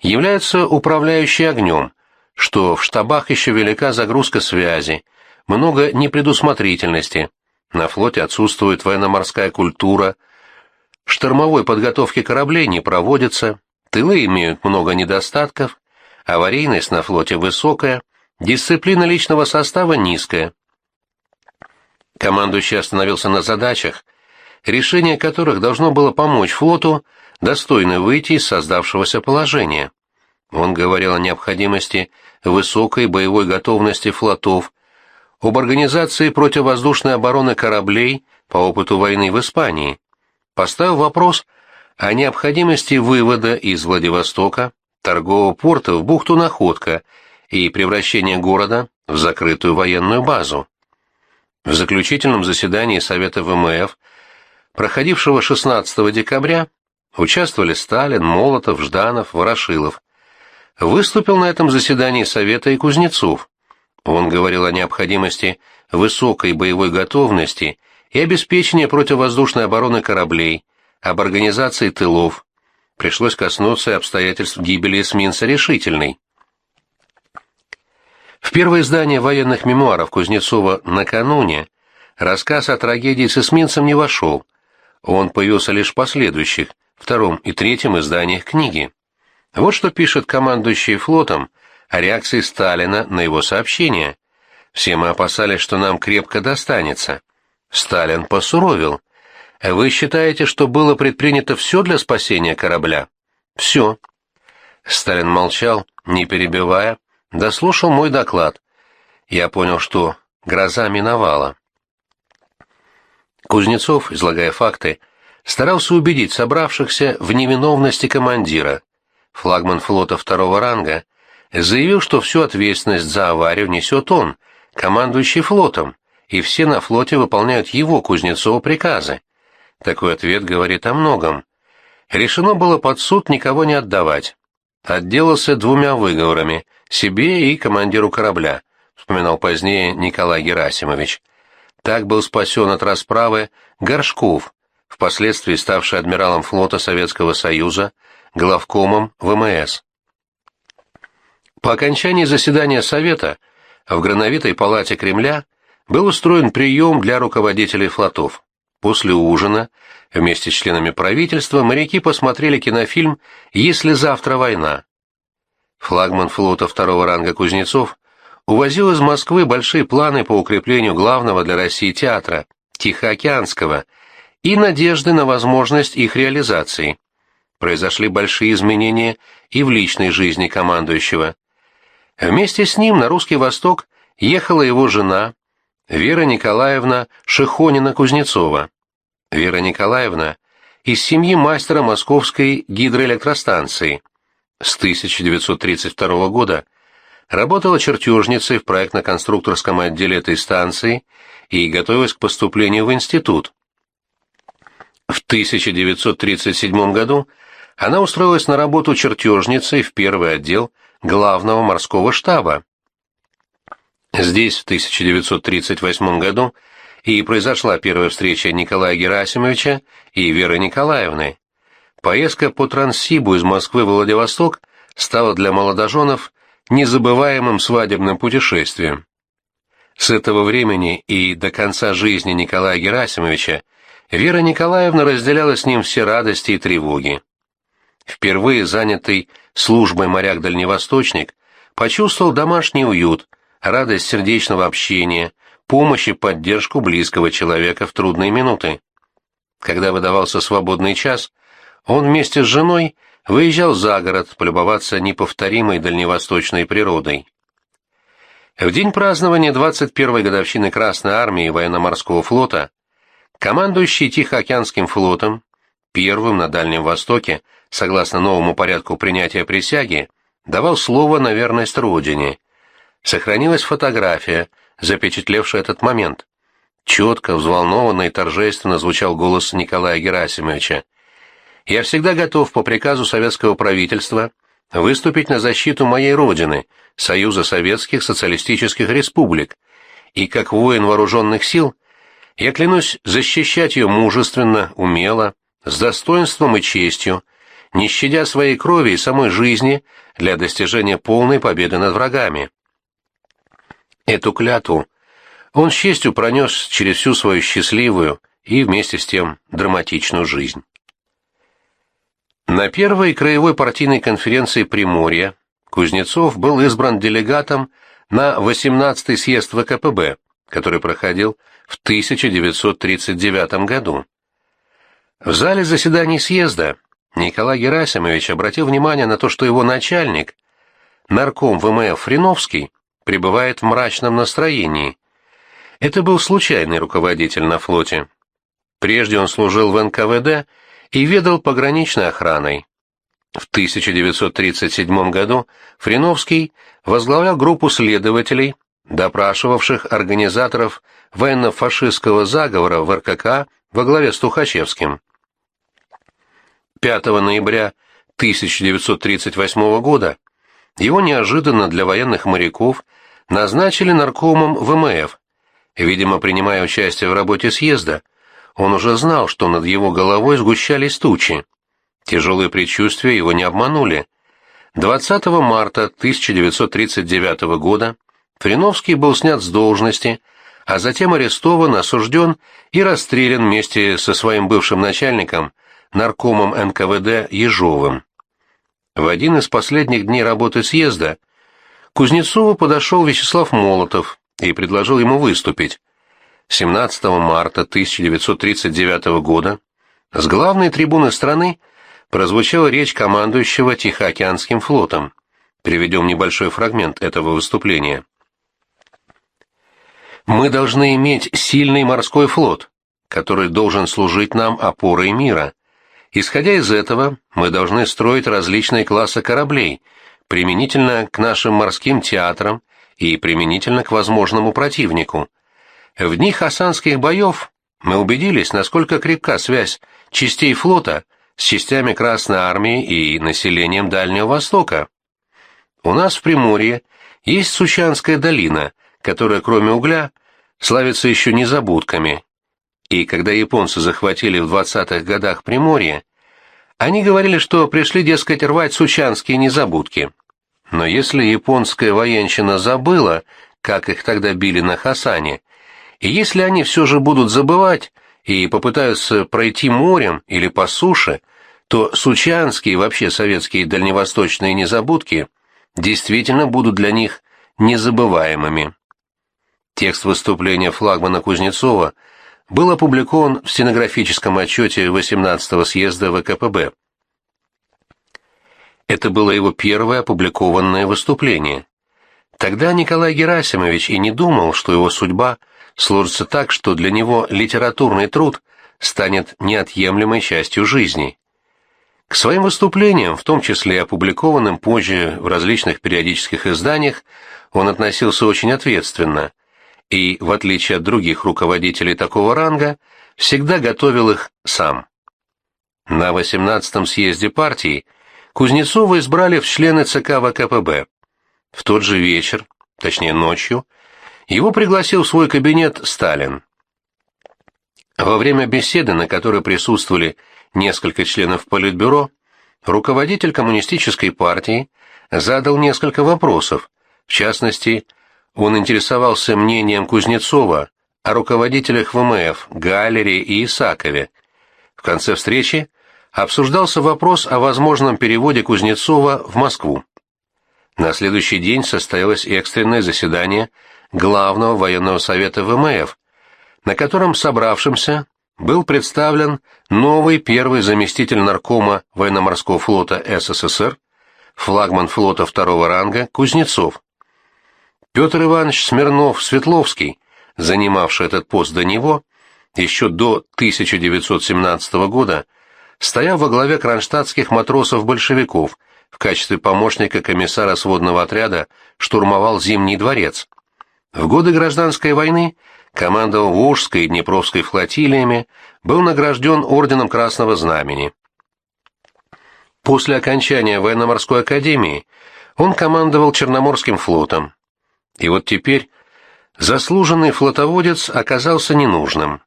является управляющий огнем, что в штабах еще велика загрузка связи, много непредусмотрительности, на флоте отсутствует военно-морская культура, штормовой подготовки кораблей не проводится, тылы имеют много недостатков, аварийность на флоте высокая, дисциплина личного состава низкая. Командующий остановился на задачах, решение которых должно было помочь флоту достойно выйти из создавшегося положения. Он говорил о необходимости высокой боевой готовности флотов, об организации противовоздушной обороны кораблей по опыту войны в Испании, поставил вопрос о необходимости вывода из Владивостока торгового порта в бухту Находка и превращения города в закрытую военную базу. В заключительном заседании Совета ВМФ, проходившего 16 декабря, участвовали Сталин, Молотов, Жданов, Ворошилов. Выступил на этом заседании Совета и Кузнецов. Он говорил о необходимости высокой боевой готовности и обеспечения противовоздушной обороны кораблей, об организации тылов. Пришлось коснуться обстоятельств гибели эсминца «Решительный». В первое издание военных мемуаров Кузнецова накануне рассказ о трагедии с эсминцем не вошел. Он появился лишь в последующих, втором и третьем изданиях книги. Вот что пишет командующий флотом о реакции Сталина на его сообщение. Все мы опасались, что нам крепко достанется. Сталин посуровил. Вы считаете, что было предпринято все для спасения корабля? Все. Сталин молчал, не перебивая, дослушал мой доклад. Я понял, что гроза миновала. Кузнецов, излагая факты, старался убедить собравшихся в невиновности командира. Флагман флота второго ранга заявил, что всю ответственность за аварию несет он, командующий флотом, и все на флоте выполняют его, Кузнецова, приказы. Такой ответ говорит о многом. Решено было под суд никого не отдавать. Отделался двумя выговорами – себе и командиру корабля, вспоминал позднее Николай Герасимович. Так был спасен от расправы Горшков, впоследствии ставший адмиралом флота Советского Союза, главкомом ВМС. По окончании заседания Совета в Грановитой палате Кремля был устроен прием для руководителей флотов. После ужина вместе с членами правительства моряки посмотрели кинофильм «Если завтра война». Флагман флота второго ранга Кузнецов увозил из Москвы большие планы по укреплению главного для России театра, Тихоокеанского, и надежды на возможность их реализации. Произошли большие изменения и в личной жизни командующего. Вместе с ним на Русский Восток ехала его жена, Вера Николаевна Шихонина-Кузнецова. Вера Николаевна из семьи мастера Московской гидроэлектростанции. С 1932 года работала чертежницей в проектно-конструкторском отделе этой станции и готовилась к поступлению в институт. В 1937 году она устроилась на работу чертежницей в первый отдел главного морского штаба. Здесь в 1938 году и произошла первая встреча Николая Герасимовича и Веры Николаевны. Поездка по Транссибу из Москвы в Владивосток стала для молодоженов незабываемым свадебным путешествием. С этого времени и до конца жизни Николая Герасимовича Вера Николаевна разделяла с ним все радости и тревоги. Впервые занятый службой моряк-дальневосточник почувствовал домашний уют, радость сердечного общения, помощь и поддержку близкого человека в трудные минуты. Когда выдавался свободный час, он вместе с женой выезжал за город полюбоваться неповторимой дальневосточной природой. В день празднования 21-й годовщины Красной Армии и Военно-Морского флота командующий Тихоокеанским флотом, первым на Дальнем Востоке, согласно новому порядку принятия присяги, давал слово на верность Родине. Сохранилась фотография, запечатлевшая этот момент. Четко, взволнованно и торжественно звучал голос Николая Герасимовича. «Я всегда готов по приказу советского правительства выступить на защиту моей Родины, Союза Советских Социалистических Республик, и как воин вооруженных сил я клянусь защищать ее мужественно, умело, с достоинством и честью, не щадя своей крови и самой жизни для достижения полной победы над врагами. Эту клятву он с честью пронес через всю свою счастливую и вместе с тем драматичную жизнь. На первой краевой партийной конференции Приморья Кузнецов был избран делегатом на 18-й съезд ВКПБ, который проходил в 1939 году. В зале заседаний съезда Николай Герасимович обратил внимание на то, что его начальник, нарком ВМФ Фриновский, пребывает в мрачном настроении это был случайный руководитель на флоте. Прежде он служил в НКВД и ведал пограничной охраной. В 1937 году Фриновский возглавлял группу следователей, допрашивавших организаторов военно-фашистского заговора в РКК во главе с Тухачевским. 5 ноября 1938 года его неожиданно для военных моряков назначили наркомом ВМФ, Видимо, принимая участие в работе съезда, он уже знал, что над его головой сгущались тучи. Тяжелые предчувствия его не обманули. 20 марта 1939 года Фриновский был снят с должности, а затем арестован, осужден и расстрелян вместе со своим бывшим начальником, наркомом НКВД Ежовым. В один из последних дней работы съезда Кузнецову подошел Вячеслав Молотов, и предложил ему выступить. 17 марта 1939 года с главной трибуны страны прозвучала речь командующего Тихоокеанским флотом. Приведем небольшой фрагмент этого выступления. «Мы должны иметь сильный морской флот, который должен служить нам опорой мира. Исходя из этого, мы должны строить различные классы кораблей, применительно к нашим морским театрам и применительно к возможному противнику. В дни хасанских боев мы убедились, насколько крепка связь частей флота с частями Красной Армии и населением Дальнего Востока. У нас в Приморье есть Сучанская долина, которая, кроме угля, славится еще незабудками. И когда японцы захватили в 20-х годах Приморье, они говорили, что пришли, дескать, рвать сучанские незабудки. Но если японская военщина забыла, как их тогда били на Хасане, и если они все же будут забывать и попытаются пройти морем или по суше, то сучанские и вообще советские дальневосточные незабудки действительно будут для них незабываемыми. Текст выступления флагмана Кузнецова был опубликован в стенографическом отчете 18-го съезда ВКПБ. Это было его первое опубликованное выступление. Тогда Николай Герасимович и не думал, что его судьба сложится так, что для него литературный труд станет неотъемлемой частью жизни. К своим выступлениям, в том числе опубликованным позже в различных периодических изданиях, он относился очень ответственно и, в отличие от других руководителей такого ранга, всегда готовил их сам. На 18-м съезде партии Кузнецова избрали в члены ЦК ВКПБ. В тот же вечер, точнее ночью, его пригласил в свой кабинет Сталин. Во время беседы, на которой присутствовали несколько членов Политбюро, руководитель коммунистической партии задал несколько вопросов. В частности, он интересовался мнением Кузнецова о руководителях ВМФ Галлере и Исакове. В конце встречи обсуждался вопрос о возможном переводе Кузнецова в Москву. На следующий день состоялось экстренное заседание Главного военного совета ВМФ, на котором собравшимся был представлен новый первый заместитель наркома военно-морского флота СССР, флагман флота второго ранга Кузнецов. Петр Иванович Смирнов-Светловский, занимавший этот пост до него, еще до 1917 года, стоял во главе кронштадтских матросов-большевиков, в качестве помощника комиссара сводного отряда штурмовал Зимний дворец. В годы гражданской войны командовал Волжской и Днепровской флотилиями, был награжден Орденом Красного Знамени. После окончания военно-морской академии он командовал Черноморским флотом. И вот теперь заслуженный флотоводец оказался ненужным.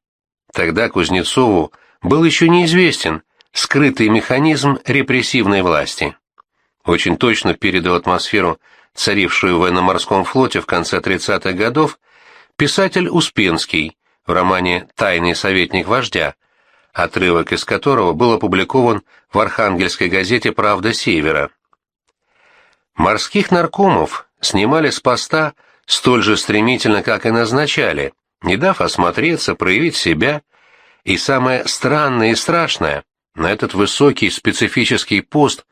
Тогда Кузнецову был еще неизвестен скрытый механизм репрессивной власти. Очень точно передал атмосферу, царившую в военно-морском флоте в конце 30-х годов, писатель Успенский в романе «Тайный советник вождя», отрывок из которого был опубликован в Архангельской газете «Правда Севера». Морских наркомов снимали с поста столь же стремительно, как и назначали, не дав осмотреться, проявить себя, и самое странное и страшное, на этот высокий специфический пост,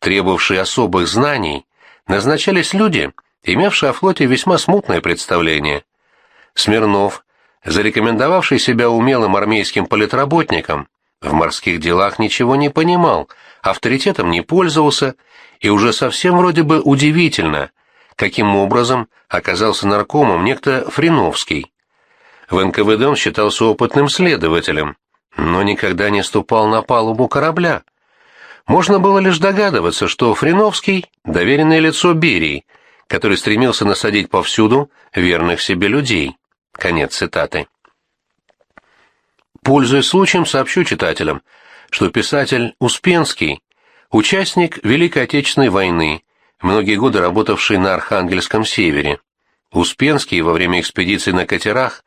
требовавший особых знаний, назначались люди, имевшие о флоте весьма смутное представление. Смирнов, зарекомендовавший себя умелым армейским политработником, в морских делах ничего не понимал, авторитетом не пользовался, и уже совсем вроде бы удивительно, каким образом оказался наркомом некто Фриновский. В НКВД он считался опытным следователем, но никогда не ступал на палубу корабля. Можно было лишь догадываться, что Фриновский — доверенное лицо Берии, который стремился насадить повсюду верных себе людей. Конец цитаты. Пользуясь случаем, сообщу читателям, что писатель Успенский – участник Великой Отечественной войны, многие годы работавший на Архангельском севере. Успенский во время экспедиций на катерах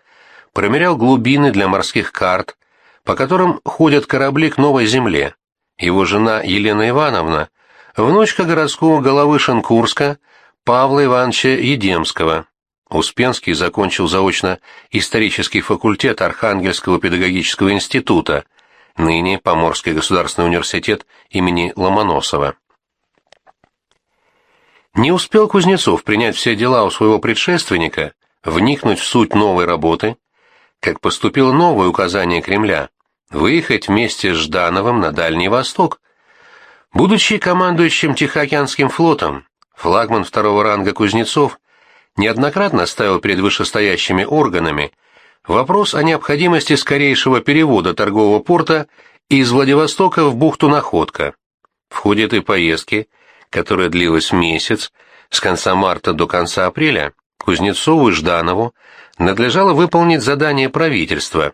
промерял глубины для морских карт, по которым ходят корабли к Новой Земле. Его жена Елена Ивановна – внучка городского головы Шенкурска Павла Ивановича Едемского. Успенский закончил заочно исторический факультет Архангельского педагогического института, ныне Поморский государственный университет имени Ломоносова. Не успел Кузнецов принять все дела у своего предшественника, вникнуть в суть новой работы, как поступило новое указание Кремля – выехать вместе с Ждановым на Дальний Восток. Будучи командующим Тихоокеанским флотом, флагман второго ранга Кузнецов неоднократно ставил перед вышестоящими органами вопрос о необходимости скорейшего перевода торгового порта из Владивостока в бухту Находка. В ходе этой поездки, которая длилась месяц, с конца марта до конца апреля, Кузнецову и Жданову надлежало выполнить задание правительства,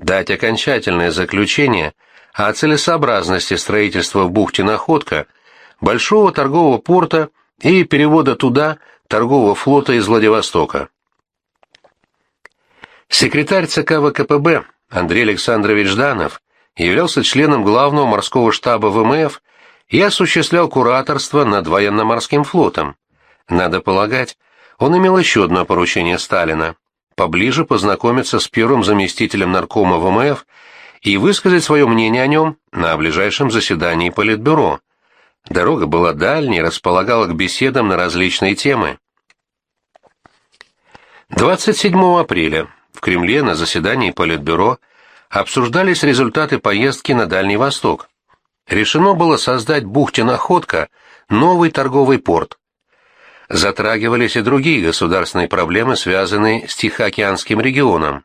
дать окончательное заключение о целесообразности строительства в бухте Находка большого торгового порта и перевода туда торгового флота из Владивостока. Секретарь ЦК ВКПБ Андрей Александрович Жданов являлся членом главного морского штаба ВМФ и осуществлял кураторство над военно-морским флотом. Надо полагать, он имел еще одно поручение Сталина – поближе познакомиться с первым заместителем наркома ВМФ и высказать свое мнение о нем на ближайшем заседании Политбюро. Дорога была дальней, располагала к беседам на различные темы. 27 апреля в Кремле на заседании Политбюро обсуждались результаты поездки на Дальний Восток. Решено было создать бухте Находка новый торговый порт. Затрагивались и другие государственные проблемы, связанные с Тихоокеанским регионом.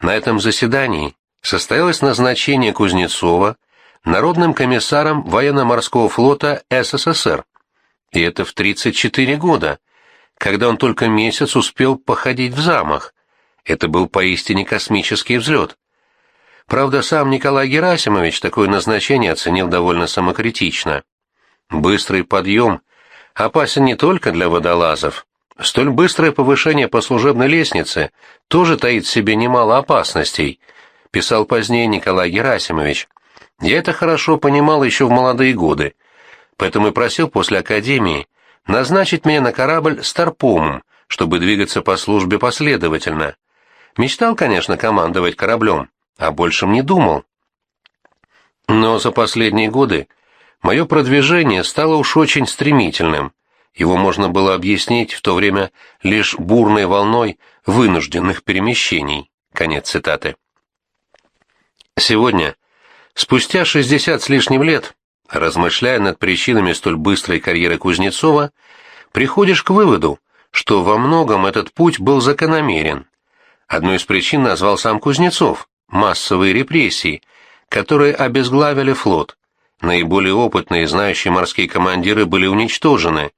На этом заседании состоялось назначение Кузнецова народным комиссаром военно-морского флота СССР. И это в 34 года, когда он только месяц успел походить в замах. Это был поистине космический взлет. Правда, сам Николай Герасимович такое назначение оценил довольно самокритично. Быстрый подъем опасен не только для водолазов. Столь быстрое повышение по служебной лестнице тоже таит в себе немало опасностей, писал позднее Николай Герасимович. Я это хорошо понимал еще в молодые годы, поэтому и просил после академии назначить меня на корабль старпомом, чтобы двигаться по службе последовательно. Мечтал, конечно, командовать кораблем, о большем не думал. Но за последние годы мое продвижение стало уж очень стремительным. Его можно было объяснить в то время лишь бурной волной вынужденных перемещений. Конец цитаты. Сегодня, спустя 60 с лишним лет, размышляя над причинами столь быстрой карьеры Кузнецова, приходишь к выводу, что во многом этот путь был закономерен. Одной из причин назвал сам Кузнецов – массовые репрессии, которые обезглавили флот. Наиболее опытные и знающие морские командиры были уничтожены.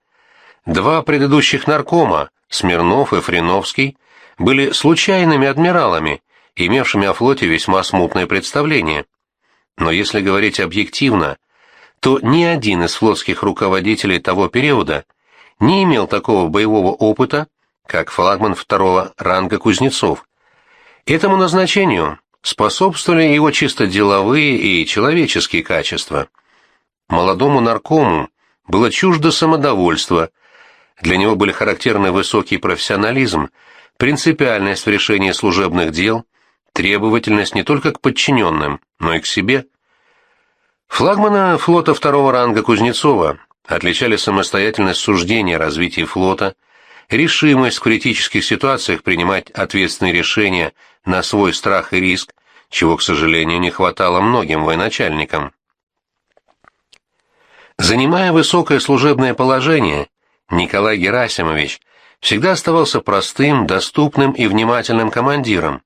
Два предыдущих наркома, Смирнов и Фриновский, были случайными адмиралами, имевшими о флоте весьма смутное представление. Но если говорить объективно, то ни один из флотских руководителей того периода не имел такого боевого опыта, как флагман второго ранга Кузнецов. Этому назначению способствовали его чисто деловые и человеческие качества. Молодому наркому было чуждо самодовольство, для него были характерны высокий профессионализм, принципиальность в решении служебных дел, требовательность не только к подчиненным, но и к себе. Флагмана флота второго ранга Кузнецова отличали самостоятельность суждения о развитии флота, решимость в критических ситуациях принимать ответственные решения на свой страх и риск, чего, к сожалению, не хватало многим военачальникам. Занимая высокое служебное положение, Николай Герасимович всегда оставался простым, доступным и внимательным командиром.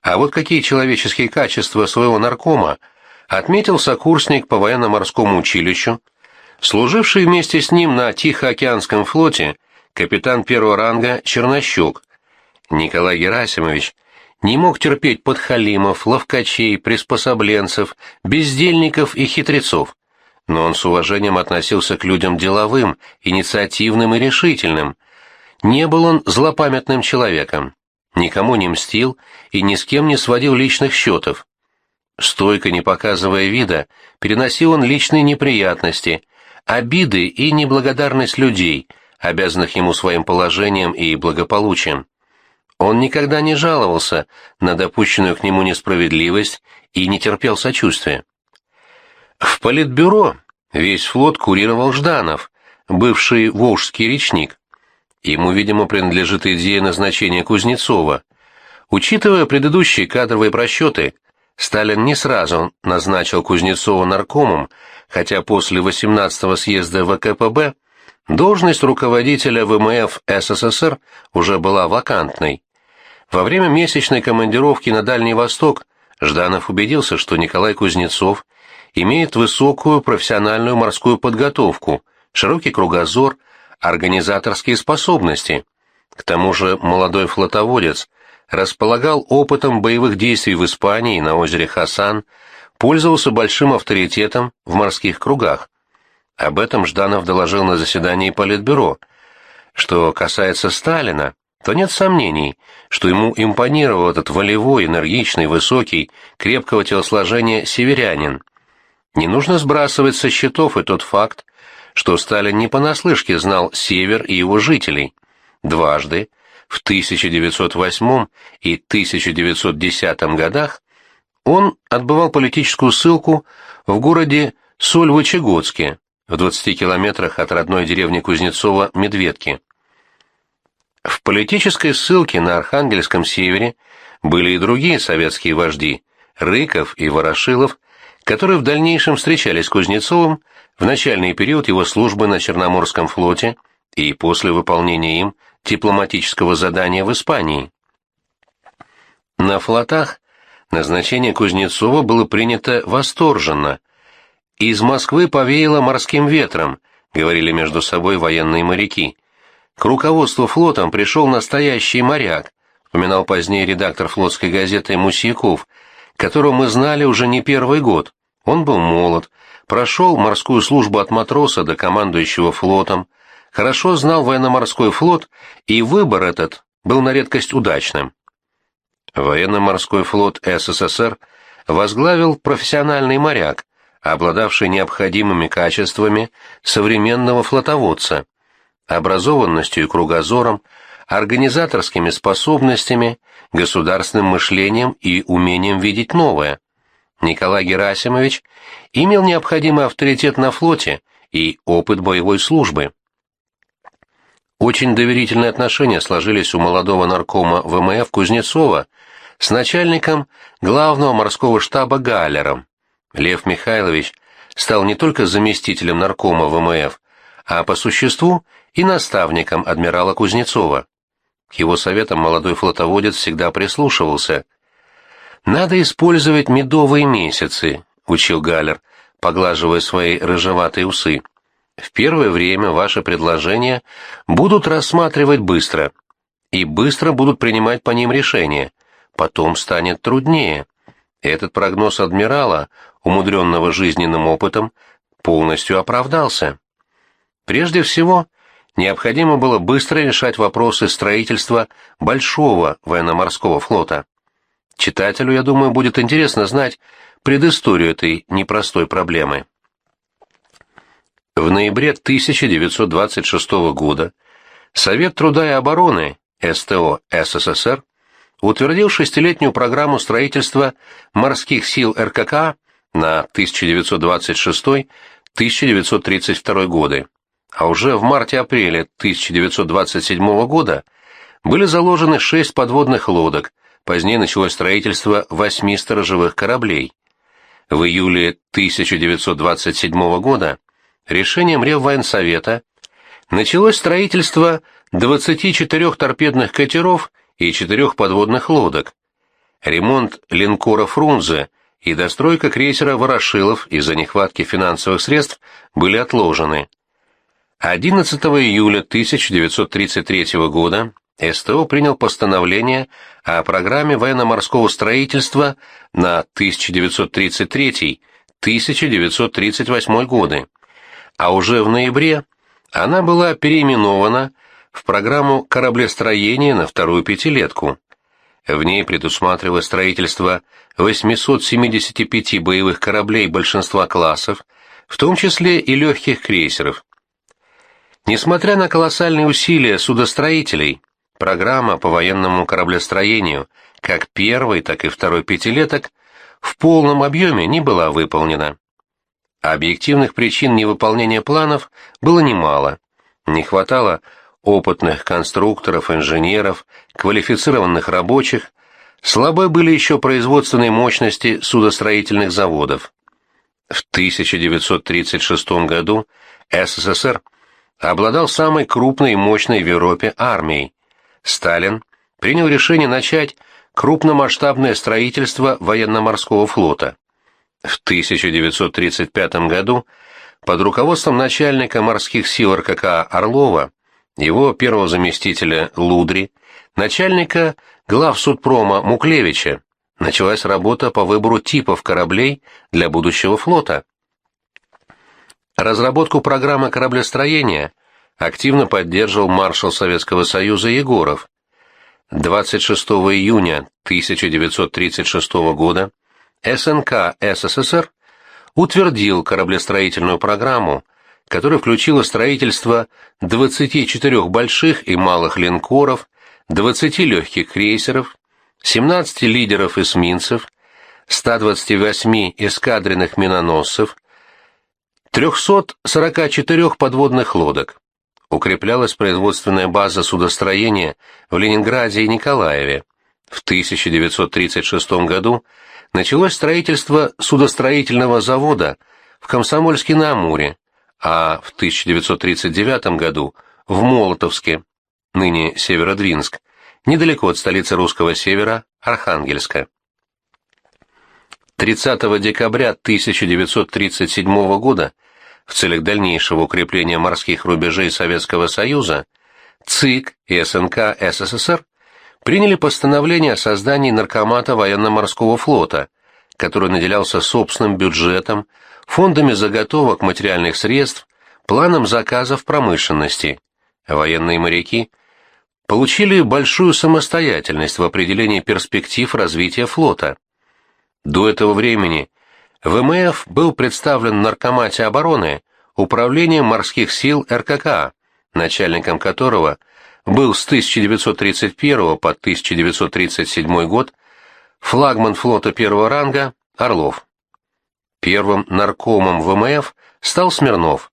А вот какие человеческие качества своего наркома отметил сокурсник по военно-морскому училищу, служивший вместе с ним на Тихоокеанском флоте капитан первого ранга Чернощук. Николай Герасимович не мог терпеть подхалимов, ловкачей, приспособленцев, бездельников и хитрецов но он с уважением относился к людям деловым, инициативным и решительным. Не был он злопамятным человеком, никому не мстил и ни с кем не сводил личных счетов. Стойко не показывая вида, переносил он личные неприятности, обиды и неблагодарность людей, обязанных ему своим положением и благополучием. Он никогда не жаловался на допущенную к нему несправедливость и не терпел сочувствия. В политбюро весь флот курировал Жданов, бывший волжский речник. Ему, видимо, принадлежит идея назначения Кузнецова. Учитывая предыдущие кадровые просчеты, Сталин не сразу назначил Кузнецова наркомом, хотя после 18-го съезда ВКПБ должность руководителя ВМФ СССР уже была вакантной. Во время месячной командировки на Дальний Восток Жданов убедился, что Николай Кузнецов – имеет высокую профессиональную морскую подготовку, широкий кругозор, организаторские способности. К тому же молодой флотоводец располагал опытом боевых действий в Испании на озере Хасан, пользовался большим авторитетом в морских кругах. Об этом Жданов доложил на заседании Политбюро. Что касается Сталина, то нет сомнений, что ему импонировал этот волевой, энергичный, высокий, крепкого телосложения северянин. Не нужно сбрасывать со счетов и тот факт, что Сталин не понаслышке знал Север и его жителей. Дважды, в 1908 и 1910 годах, он отбывал политическую ссылку в городе Сольвычегодске, в 20 километрах от родной деревни Кузнецова Медведки. В политической ссылке на Архангельском севере были и другие советские вожди – Рыков и Ворошилов, которые в дальнейшем встречались с Кузнецовым в начальный период его службы на Черноморском флоте и после выполнения им дипломатического задания в Испании. На флотах назначение Кузнецова было принято восторженно. «Из Москвы повеяло морским ветром», — говорили между собой военные моряки. «К руководству флотом пришел настоящий моряк», — вспоминал позднее редактор флотской газеты Мусьяков, которого мы знали уже не первый год. Он был молод, прошел морскую службу от матроса до командующего флотом, хорошо знал военно-морской флот, и выбор этот был на редкость удачным. Военно-морской флот СССР возглавил профессиональный моряк, обладавший необходимыми качествами современного флотоводца, образованностью и кругозором, организаторскими способностями, государственным мышлением и умением видеть новое. Николай Герасимович имел необходимый авторитет на флоте и опыт боевой службы. Очень доверительные отношения сложились у молодого наркома ВМФ Кузнецова с начальником главного морского штаба Галлером. Лев Михайлович стал не только заместителем наркома ВМФ, а по существу и наставником адмирала Кузнецова. К его советам молодой флотоводец всегда прислушивался. «Надо использовать медовые месяцы», — учил Галлер, поглаживая свои рыжеватые усы. «В первое время ваши предложения будут рассматривать быстро, и быстро будут принимать по ним решения. Потом станет труднее. Этот прогноз адмирала, умудренного жизненным опытом, полностью оправдался. Прежде всего, необходимо было быстро решать вопросы строительства большого военно-морского флота. Читателю, я думаю, будет интересно знать предысторию этой непростой проблемы. В ноябре 1926 года Совет труда и обороны СТО СССР утвердил шестилетнюю программу строительства морских сил РКК на 1926-1932 годы а уже в марте-апреле 1927 года были заложены шесть подводных лодок, позднее началось строительство восьми сторожевых кораблей. В июле 1927 года решением Реввоенсовета началось строительство 24 торпедных катеров и четырех подводных лодок. Ремонт линкора «Фрунзе» и достройка крейсера «Ворошилов» из-за нехватки финансовых средств были отложены. 11 июля 1933 года СТО принял постановление о программе военно-морского строительства на 1933-1938 годы, а уже в ноябре она была переименована в программу кораблестроения на вторую пятилетку. В ней предусматривалось строительство 875 боевых кораблей большинства классов, в том числе и легких крейсеров, Несмотря на колоссальные усилия судостроителей, программа по военному кораблестроению, как первой, так и второй пятилеток, в полном объеме не была выполнена. Объективных причин невыполнения планов было немало. Не хватало опытных конструкторов, инженеров, квалифицированных рабочих, слабы были еще производственные мощности судостроительных заводов. В 1936 году СССР обладал самой крупной и мощной в Европе армией. Сталин принял решение начать крупномасштабное строительство военно-морского флота. В 1935 году под руководством начальника морских сил РКК Орлова, его первого заместителя Лудри, начальника главсудпрома Муклевича, началась работа по выбору типов кораблей для будущего флота. Разработку программы кораблестроения активно поддерживал маршал Советского Союза Егоров. 26 июня 1936 года СНК СССР утвердил кораблестроительную программу, которая включила строительство 24 больших и малых линкоров, 20 легких крейсеров, 17 лидеров эсминцев, 128 эскадренных миноносцев, 344 подводных лодок. Укреплялась производственная база судостроения в Ленинграде и Николаеве. В 1936 году началось строительство судостроительного завода в Комсомольске-на-Амуре, а в 1939 году в Молотовске, ныне Северодвинск, недалеко от столицы русского севера, Архангельска. 30 декабря 1937 года в целях дальнейшего укрепления морских рубежей Советского Союза ЦИК и СНК СССР приняли постановление о создании Наркомата военно-морского флота, который наделялся собственным бюджетом, фондами заготовок материальных средств, планом заказов промышленности. Военные моряки получили большую самостоятельность в определении перспектив развития флота. До этого времени ВМФ был представлен в Наркомате обороны Управлением морских сил РКК, начальником которого был с 1931 по 1937 год флагман флота первого ранга Орлов. Первым наркомом ВМФ стал Смирнов.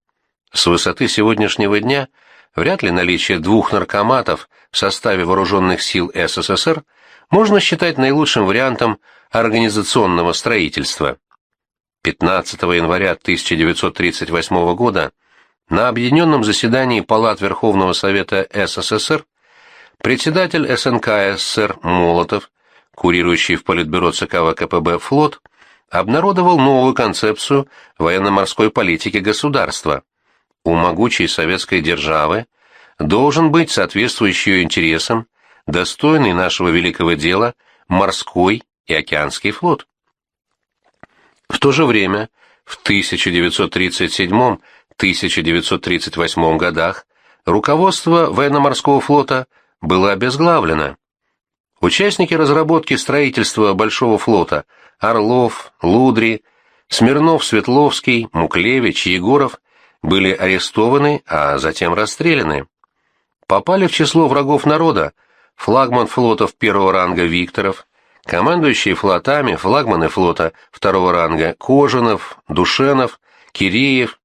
С высоты сегодняшнего дня вряд ли наличие двух наркоматов в составе вооруженных сил СССР можно считать наилучшим вариантом организационного строительства. 15 января 1938 года на объединенном заседании Палат Верховного Совета СССР председатель СНК СССР Молотов, курирующий в Политбюро ЦК ВКПБ флот, обнародовал новую концепцию военно-морской политики государства. У могучей советской державы должен быть соответствующий ее интересам, достойный нашего великого дела морской и океанский флот. В то же время, в 1937-1938 годах руководство военно-морского флота было обезглавлено. Участники разработки строительства Большого флота Орлов, Лудри, Смирнов, Светловский, Муклевич, Егоров были арестованы, а затем расстреляны. Попали в число врагов народа флагман флотов первого ранга Викторов, командующие флотами, флагманы флота второго ранга Кожинов, Душенов, Киреев,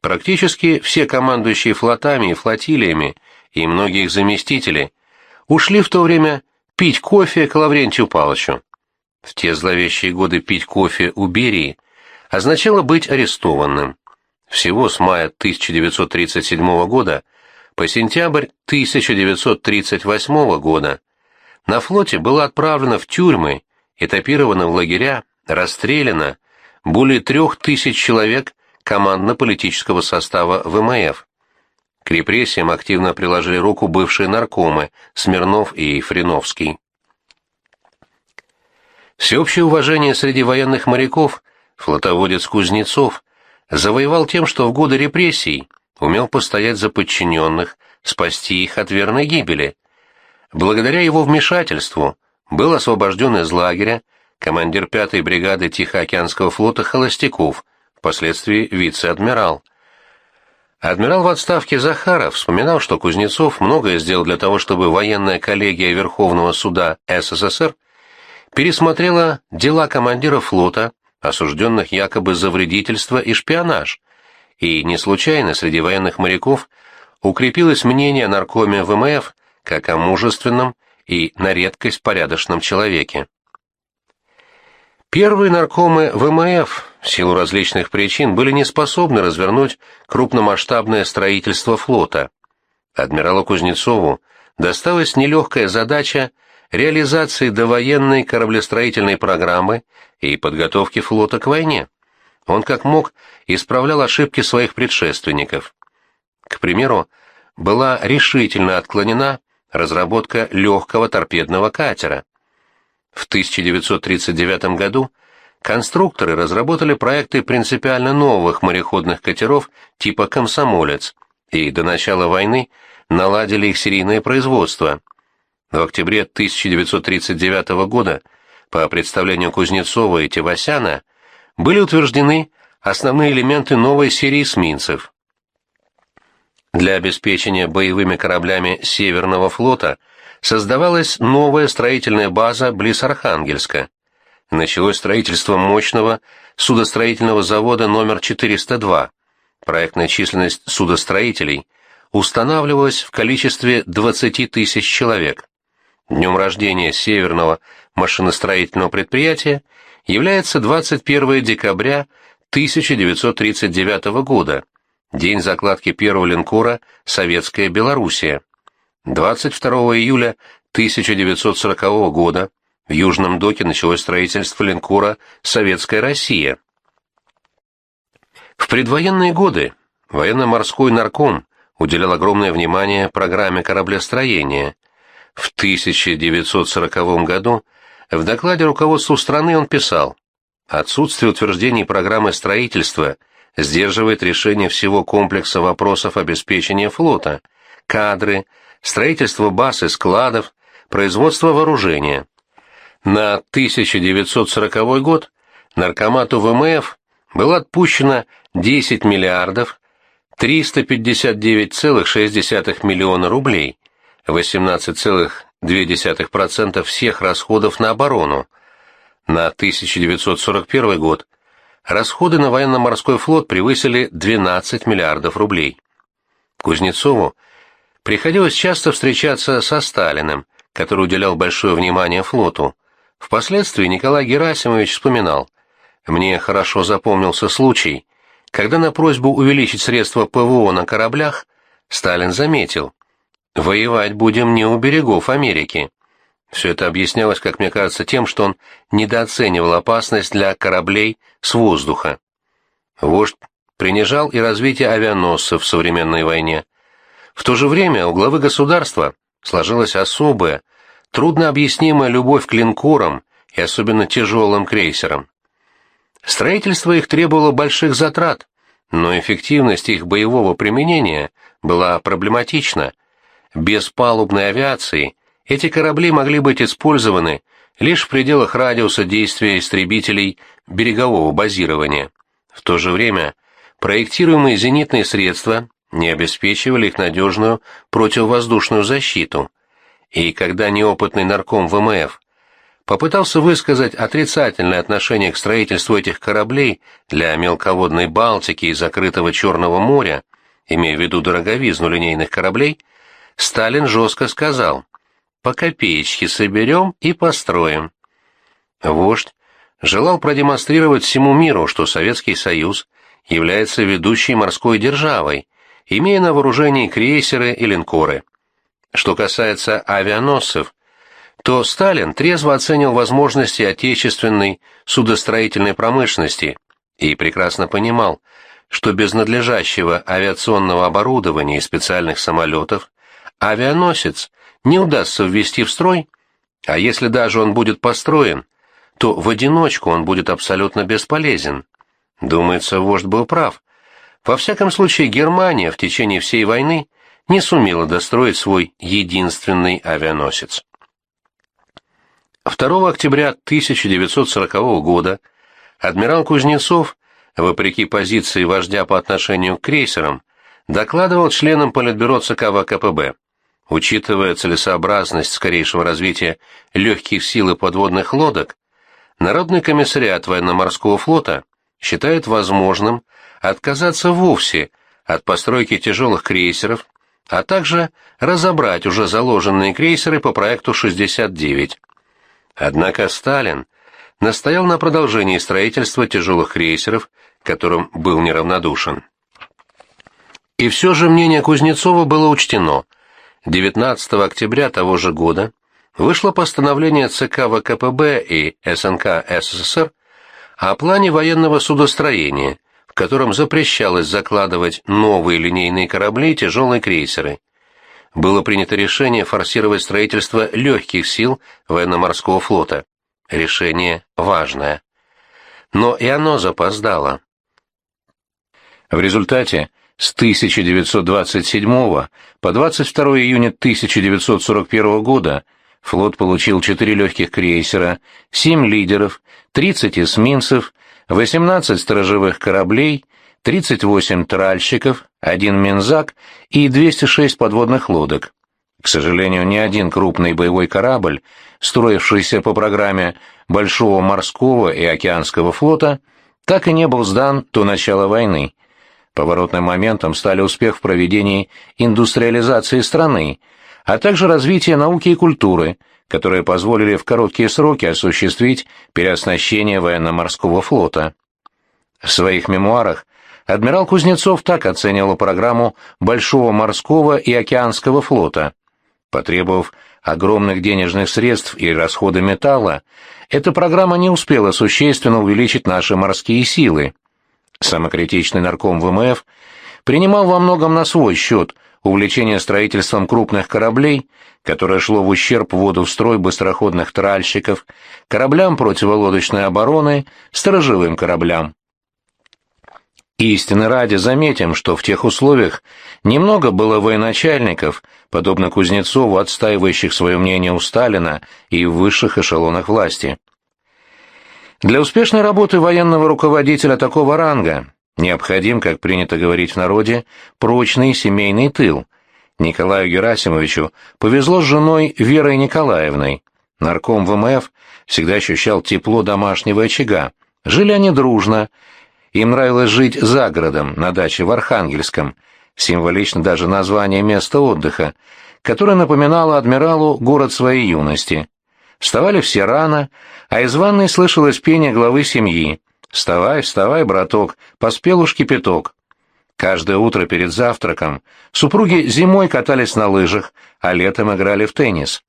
практически все командующие флотами и флотилиями и многие их заместители ушли в то время пить кофе к Лаврентию Павловичу. В те зловещие годы пить кофе у Берии означало быть арестованным. Всего с мая 1937 года по сентябрь 1938 года на флоте было отправлено в тюрьмы, этапировано в лагеря, расстреляно более трех тысяч человек командно-политического состава ВМФ. К репрессиям активно приложили руку бывшие наркомы Смирнов и Фриновский. Всеобщее уважение среди военных моряков флотоводец Кузнецов завоевал тем, что в годы репрессий умел постоять за подчиненных, спасти их от верной гибели. Благодаря его вмешательству был освобожден из лагеря командир 5-й бригады Тихоокеанского флота Холостяков, впоследствии вице-адмирал. Адмирал в отставке Захаров вспоминал, что Кузнецов многое сделал для того, чтобы военная коллегия Верховного суда СССР пересмотрела дела командира флота, осужденных якобы за вредительство и шпионаж, и не случайно среди военных моряков укрепилось мнение наркоме ВМФ как о мужественном и на редкость порядочном человеке. Первые наркомы ВМФ в силу различных причин были не способны развернуть крупномасштабное строительство флота. Адмиралу Кузнецову досталась нелегкая задача реализации довоенной кораблестроительной программы и подготовки флота к войне. Он как мог исправлял ошибки своих предшественников. К примеру, была решительно отклонена разработка легкого торпедного катера. В 1939 году конструкторы разработали проекты принципиально новых мореходных катеров типа «Комсомолец» и до начала войны наладили их серийное производство. В октябре 1939 года по представлению Кузнецова и Тевасяна были утверждены основные элементы новой серии эсминцев. Для обеспечения боевыми кораблями Северного флота создавалась новая строительная база близ Архангельска. Началось строительство мощного судостроительного завода номер 402. Проектная численность судостроителей устанавливалась в количестве 20 тысяч человек. Днем рождения Северного машиностроительного предприятия является 21 декабря 1939 года, день закладки первого линкора «Советская Белоруссия». 22 июля 1940 года в Южном доке началось строительство линкора «Советская Россия». В предвоенные годы военно-морской нарком уделял огромное внимание программе кораблестроения. В 1940 году в докладе руководству страны он писал «Отсутствие утверждений программы строительства – сдерживает решение всего комплекса вопросов обеспечения флота, кадры, строительство баз и складов, производство вооружения. На 1940 год наркомату ВМФ было отпущено 10 миллиардов 359,6 миллиона рублей, 18,2% всех расходов на оборону. На 1941 год расходы на военно-морской флот превысили 12 миллиардов рублей. Кузнецову приходилось часто встречаться со Сталиным, который уделял большое внимание флоту. Впоследствии Николай Герасимович вспоминал, «Мне хорошо запомнился случай, когда на просьбу увеличить средства ПВО на кораблях Сталин заметил, «Воевать будем не у берегов Америки». Все это объяснялось, как мне кажется, тем, что он недооценивал опасность для кораблей с воздуха. Вождь принижал и развитие авианосцев в современной войне. В то же время у главы государства сложилась особая, трудно объяснимая любовь к линкорам и особенно тяжелым крейсерам. Строительство их требовало больших затрат, но эффективность их боевого применения была проблематична. Без палубной авиации эти корабли могли быть использованы лишь в пределах радиуса действия истребителей берегового базирования. В то же время проектируемые зенитные средства не обеспечивали их надежную противовоздушную защиту. И когда неопытный нарком ВМФ попытался высказать отрицательное отношение к строительству этих кораблей для мелководной Балтики и закрытого Черного моря, имея в виду дороговизну линейных кораблей, Сталин жестко сказал «По копеечке соберем и построим». Вождь желал продемонстрировать всему миру, что Советский Союз является ведущей морской державой, имея на вооружении крейсеры и линкоры. Что касается авианосцев, то Сталин трезво оценил возможности отечественной судостроительной промышленности и прекрасно понимал, что без надлежащего авиационного оборудования и специальных самолетов авианосец не удастся ввести в строй, а если даже он будет построен, то в одиночку он будет абсолютно бесполезен. Думается, вождь был прав. Во всяком случае, Германия в течение всей войны не сумела достроить свой единственный авианосец. 2 октября 1940 года адмирал Кузнецов, вопреки позиции вождя по отношению к крейсерам, докладывал членам Политбюро ЦК ВКПБ. Учитывая целесообразность скорейшего развития легких сил и подводных лодок, Народный комиссариат военно-морского флота считает возможным отказаться вовсе от постройки тяжелых крейсеров, а также разобрать уже заложенные крейсеры по проекту 69. Однако Сталин настоял на продолжении строительства тяжелых крейсеров, которым был неравнодушен. И все же мнение Кузнецова было учтено. 19 октября того же года вышло постановление ЦК ВКПБ и СНК СССР о плане военного судостроения, в котором запрещалось закладывать новые линейные корабли и тяжелые крейсеры было принято решение форсировать строительство легких сил военно-морского флота. Решение важное. Но и оно запоздало. В результате с 1927 по 22 июня 1941 года флот получил 4 легких крейсера, 7 лидеров, 30 эсминцев, 18 сторожевых кораблей, 38 тральщиков, один Минзак и 206 подводных лодок. К сожалению, ни один крупный боевой корабль, строившийся по программе Большого морского и океанского флота, так и не был сдан до начала войны. Поворотным моментом стали успех в проведении индустриализации страны, а также развитие науки и культуры, которые позволили в короткие сроки осуществить переоснащение военно-морского флота. В своих мемуарах Адмирал Кузнецов так оценивал программу Большого морского и океанского флота. Потребовав огромных денежных средств и расхода металла, эта программа не успела существенно увеличить наши морские силы. Самокритичный нарком ВМФ принимал во многом на свой счет увлечение строительством крупных кораблей, которое шло в ущерб вводу в строй быстроходных тральщиков, кораблям противолодочной обороны, сторожевым кораблям. Истины ради заметим, что в тех условиях немного было военачальников, подобно Кузнецову, отстаивающих свое мнение у Сталина и в высших эшелонах власти. Для успешной работы военного руководителя такого ранга необходим, как принято говорить в народе, прочный семейный тыл. Николаю Герасимовичу повезло с женой Верой Николаевной. Нарком ВМФ всегда ощущал тепло домашнего очага. Жили они дружно. Им нравилось жить за городом, на даче в Архангельском. Символично даже название места отдыха, которое напоминало адмиралу город своей юности. Вставали все рано, а из ванной слышалось пение главы семьи. «Вставай, вставай, браток, поспел уж кипяток». Каждое утро перед завтраком супруги зимой катались на лыжах, а летом играли в теннис.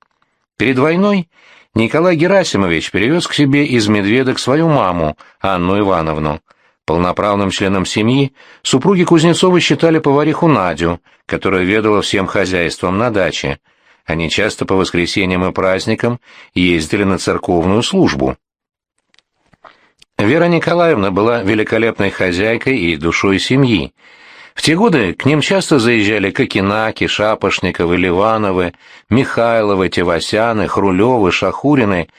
Перед войной Николай Герасимович перевез к себе из Медведок свою маму, Анну Ивановну. Полноправным членом семьи супруги Кузнецовы считали повариху Надю, которая ведала всем хозяйством на даче. Они часто по воскресеньям и праздникам ездили на церковную службу. Вера Николаевна была великолепной хозяйкой и душой семьи, в те годы к ним часто заезжали Кокинаки, Шапошниковы, Ливановы, Михайловы, Тевасяны, Хрулевы, Шахурины,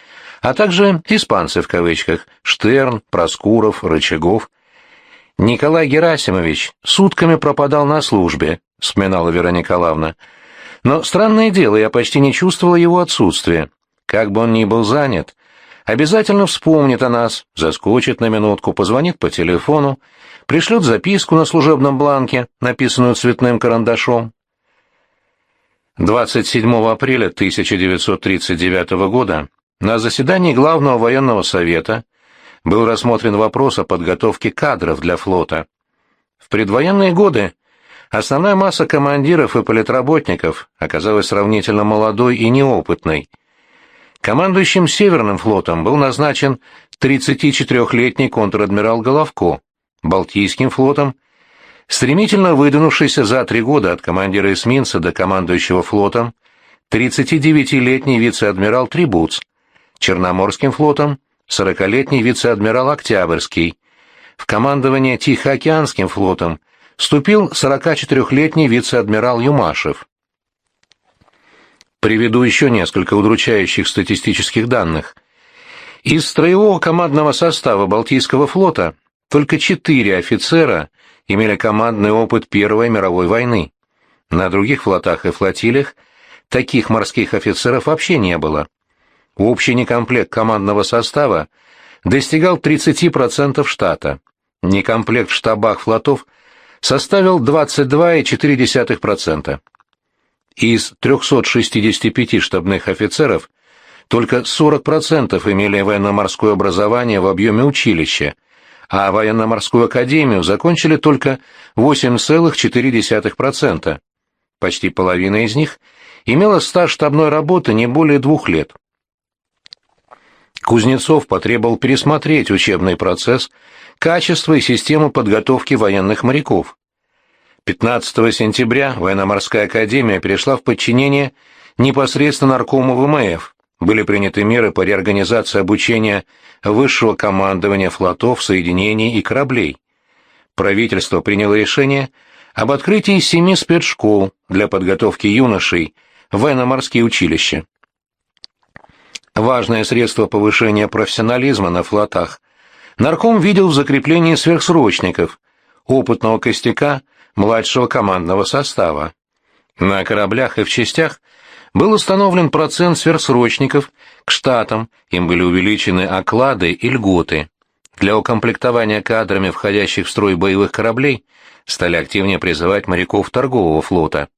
а также «испанцы» в кавычках, Штерн, Проскуров, Рычагов. «Николай Герасимович сутками пропадал на службе», — вспоминала Вера Николаевна. «Но странное дело, я почти не чувствовала его отсутствия. Как бы он ни был занят, обязательно вспомнит о нас, заскочит на минутку, позвонит по телефону, пришлет записку на служебном бланке, написанную цветным карандашом. 27 апреля 1939 года на заседании Главного военного совета был рассмотрен вопрос о подготовке кадров для флота. В предвоенные годы основная масса командиров и политработников оказалась сравнительно молодой и неопытной. Командующим Северным флотом был назначен 34-летний контр-адмирал Головко. Балтийским флотом, стремительно выдвинувшийся за три года от командира эсминца до командующего флотом, 39-летний вице-адмирал Трибуц, Черноморским флотом 40-летний вице-адмирал Октябрьский, в командование Тихоокеанским флотом вступил 44-летний вице-адмирал Юмашев. Приведу еще несколько удручающих статистических данных. Из строевого командного состава Балтийского флота только четыре офицера имели командный опыт Первой мировой войны. На других флотах и флотилиях таких морских офицеров вообще не было. Общий некомплект командного состава достигал 30% штата. Некомплект в штабах флотов составил 22,4%. Из 365 штабных офицеров только 40% имели военно-морское образование в объеме училища, а военно-морскую академию закончили только 8,4%. Почти половина из них имела стаж штабной работы не более двух лет. Кузнецов потребовал пересмотреть учебный процесс, качество и систему подготовки военных моряков. 15 сентября военно-морская академия перешла в подчинение непосредственно наркому ВМФ, были приняты меры по реорганизации обучения высшего командования флотов, соединений и кораблей. Правительство приняло решение об открытии семи спецшкол для подготовки юношей в военно-морские училища. Важное средство повышения профессионализма на флотах нарком видел в закреплении сверхсрочников, опытного костяка младшего командного состава. На кораблях и в частях был установлен процент сверхсрочников к штатам, им были увеличены оклады и льготы. Для укомплектования кадрами входящих в строй боевых кораблей стали активнее призывать моряков торгового флота.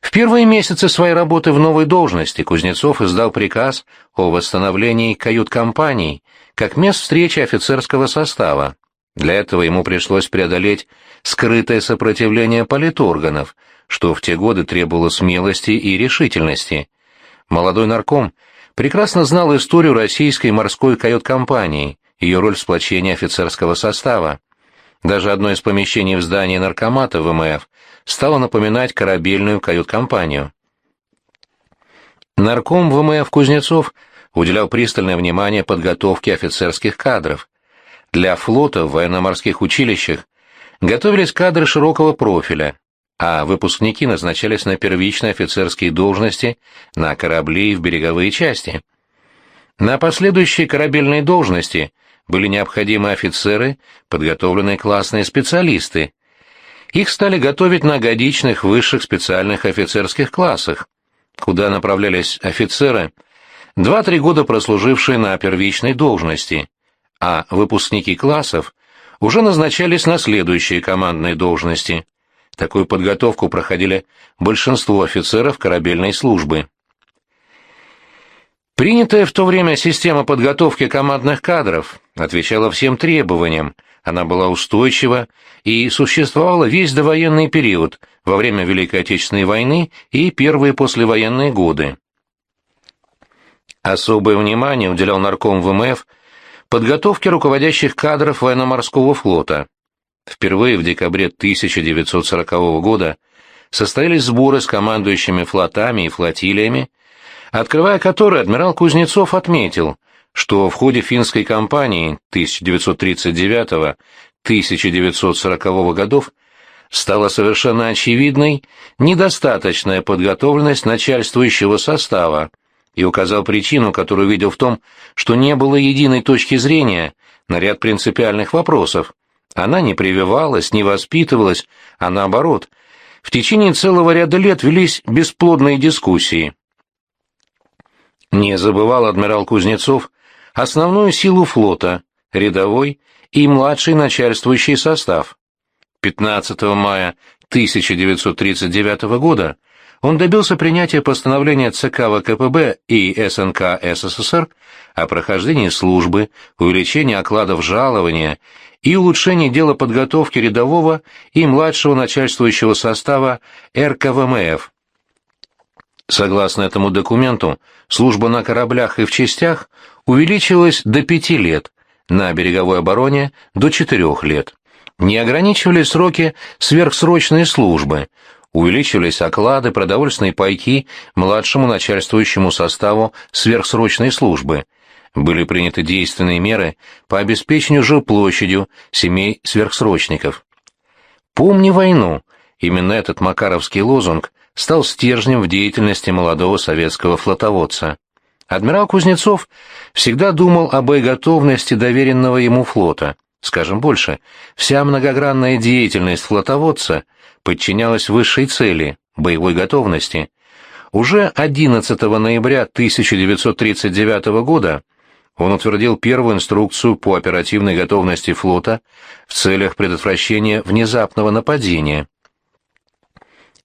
В первые месяцы своей работы в новой должности Кузнецов издал приказ о восстановлении кают-компаний как мест встречи офицерского состава. Для этого ему пришлось преодолеть скрытое сопротивление политорганов, что в те годы требовало смелости и решительности. Молодой нарком прекрасно знал историю российской морской кают-компании, ее роль в сплочении офицерского состава. Даже одно из помещений в здании наркомата ВМФ стало напоминать корабельную кают-компанию. Нарком ВМФ Кузнецов уделял пристальное внимание подготовке офицерских кадров. Для флота в военно-морских училищах готовились кадры широкого профиля, а выпускники назначались на первичные офицерские должности на корабли и в береговые части. На последующие корабельные должности были необходимы офицеры, подготовленные классные специалисты. их стали готовить на годичных высших специальных офицерских классах, куда направлялись офицеры, два-три года прослужившие на первичной должности, а выпускники классов уже назначались на следующие командные должности. Такую подготовку проходили большинство офицеров корабельной службы. Принятая в то время система подготовки командных кадров отвечала всем требованиям, она была устойчива и существовала весь довоенный период, во время Великой Отечественной войны и первые послевоенные годы. Особое внимание уделял нарком ВМФ подготовке руководящих кадров военно-морского флота. Впервые в декабре 1940 года состоялись сборы с командующими флотами и флотилиями, открывая которые адмирал Кузнецов отметил, что в ходе финской кампании 1939-1940 годов стала совершенно очевидной недостаточная подготовленность начальствующего состава и указал причину, которую видел в том, что не было единой точки зрения на ряд принципиальных вопросов. Она не прививалась, не воспитывалась, а наоборот, в течение целого ряда лет велись бесплодные дискуссии. Не забывал адмирал Кузнецов основную силу флота, рядовой и младший начальствующий состав. 15 мая 1939 года он добился принятия постановления ЦК ВКПБ и СНК СССР о прохождении службы, увеличении окладов жалования и улучшении дела подготовки рядового и младшего начальствующего состава РКВМФ. Согласно этому документу, служба на кораблях и в частях увеличилась до пяти лет, на береговой обороне – до четырех лет. Не ограничивали сроки сверхсрочной службы, увеличивались оклады, продовольственные пайки младшему начальствующему составу сверхсрочной службы. Были приняты действенные меры по обеспечению жилплощадью семей сверхсрочников. «Помни войну» — именно этот макаровский лозунг стал стержнем в деятельности молодого советского флотоводца. Адмирал Кузнецов всегда думал о боеготовности доверенного ему флота. Скажем больше, вся многогранная деятельность флотоводца подчинялась высшей цели – боевой готовности. Уже 11 ноября 1939 года он утвердил первую инструкцию по оперативной готовности флота в целях предотвращения внезапного нападения.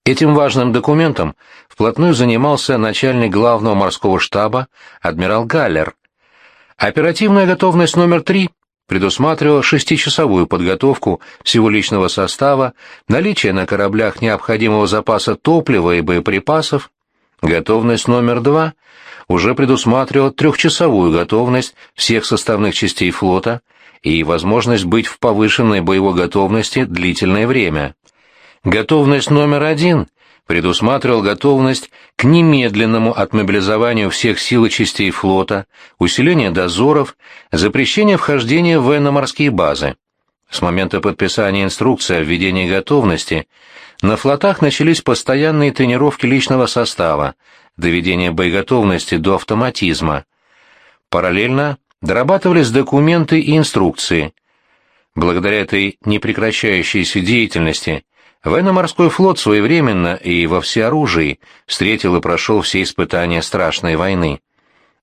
Этим важным документом вплотную занимался начальник главного морского штаба адмирал Галлер. Оперативная готовность номер три предусматривала шестичасовую подготовку всего личного состава, наличие на кораблях необходимого запаса топлива и боеприпасов. Готовность номер два уже предусматривала трехчасовую готовность всех составных частей флота и возможность быть в повышенной боевой готовности длительное время. Готовность номер один предусматривал готовность к немедленному отмобилизованию всех сил и частей флота, усиление дозоров, запрещение вхождения в военно-морские базы. С момента подписания инструкции о введении готовности на флотах начались постоянные тренировки личного состава, доведение боеготовности до автоматизма. Параллельно дорабатывались документы и инструкции. Благодаря этой непрекращающейся деятельности Военно-морской флот своевременно и во всеоружии встретил и прошел все испытания страшной войны.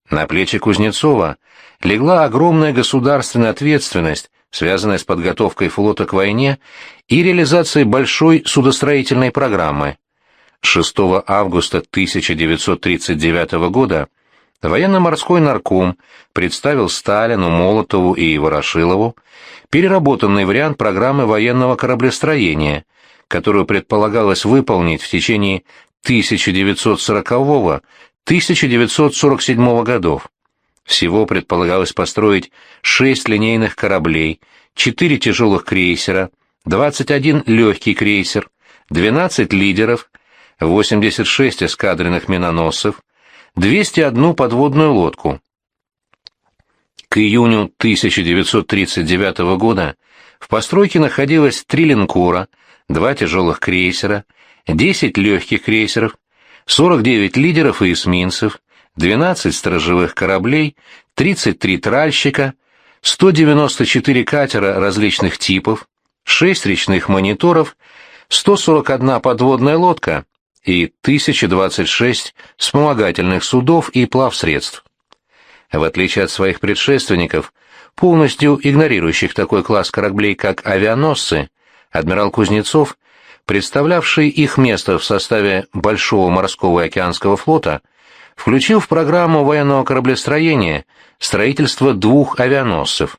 На плечи Кузнецова легла огромная государственная ответственность, связанная с подготовкой флота к войне и реализацией большой судостроительной программы. 6 августа 1939 года военно-морской нарком представил Сталину, Молотову и Ворошилову переработанный вариант программы военного кораблестроения – которую предполагалось выполнить в течение 1940-1947 годов. Всего предполагалось построить 6 линейных кораблей, 4 тяжелых крейсера, 21 легкий крейсер, 12 лидеров, 86 эскадренных миноносцев, 201 подводную лодку. К июню 1939 года в постройке находилось три линкора – два тяжелых крейсера, 10 легких крейсеров, 49 лидеров и эсминцев, 12 сторожевых кораблей, 33 тральщика, 194 катера различных типов, 6 речных мониторов, 141 подводная лодка и 1026 вспомогательных судов и плавсредств. В отличие от своих предшественников, полностью игнорирующих такой класс кораблей, как авианосцы, адмирал Кузнецов, представлявший их место в составе Большого морского и океанского флота, включил в программу военного кораблестроения строительство двух авианосцев.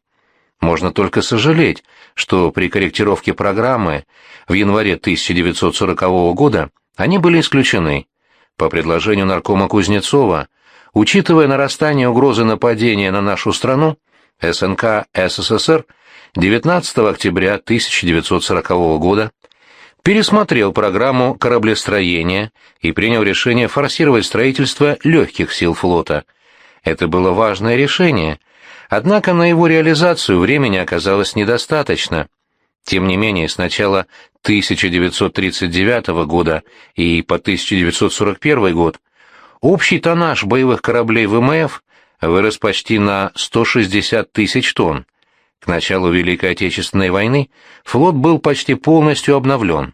Можно только сожалеть, что при корректировке программы в январе 1940 года они были исключены. По предложению наркома Кузнецова, учитывая нарастание угрозы нападения на нашу страну, СНК СССР 19 октября 1940 года пересмотрел программу кораблестроения и принял решение форсировать строительство легких сил флота. Это было важное решение, однако на его реализацию времени оказалось недостаточно. Тем не менее, с начала 1939 года и по 1941 год общий тоннаж боевых кораблей ВМФ вырос почти на 160 тысяч тонн. К началу Великой Отечественной войны флот был почти полностью обновлен.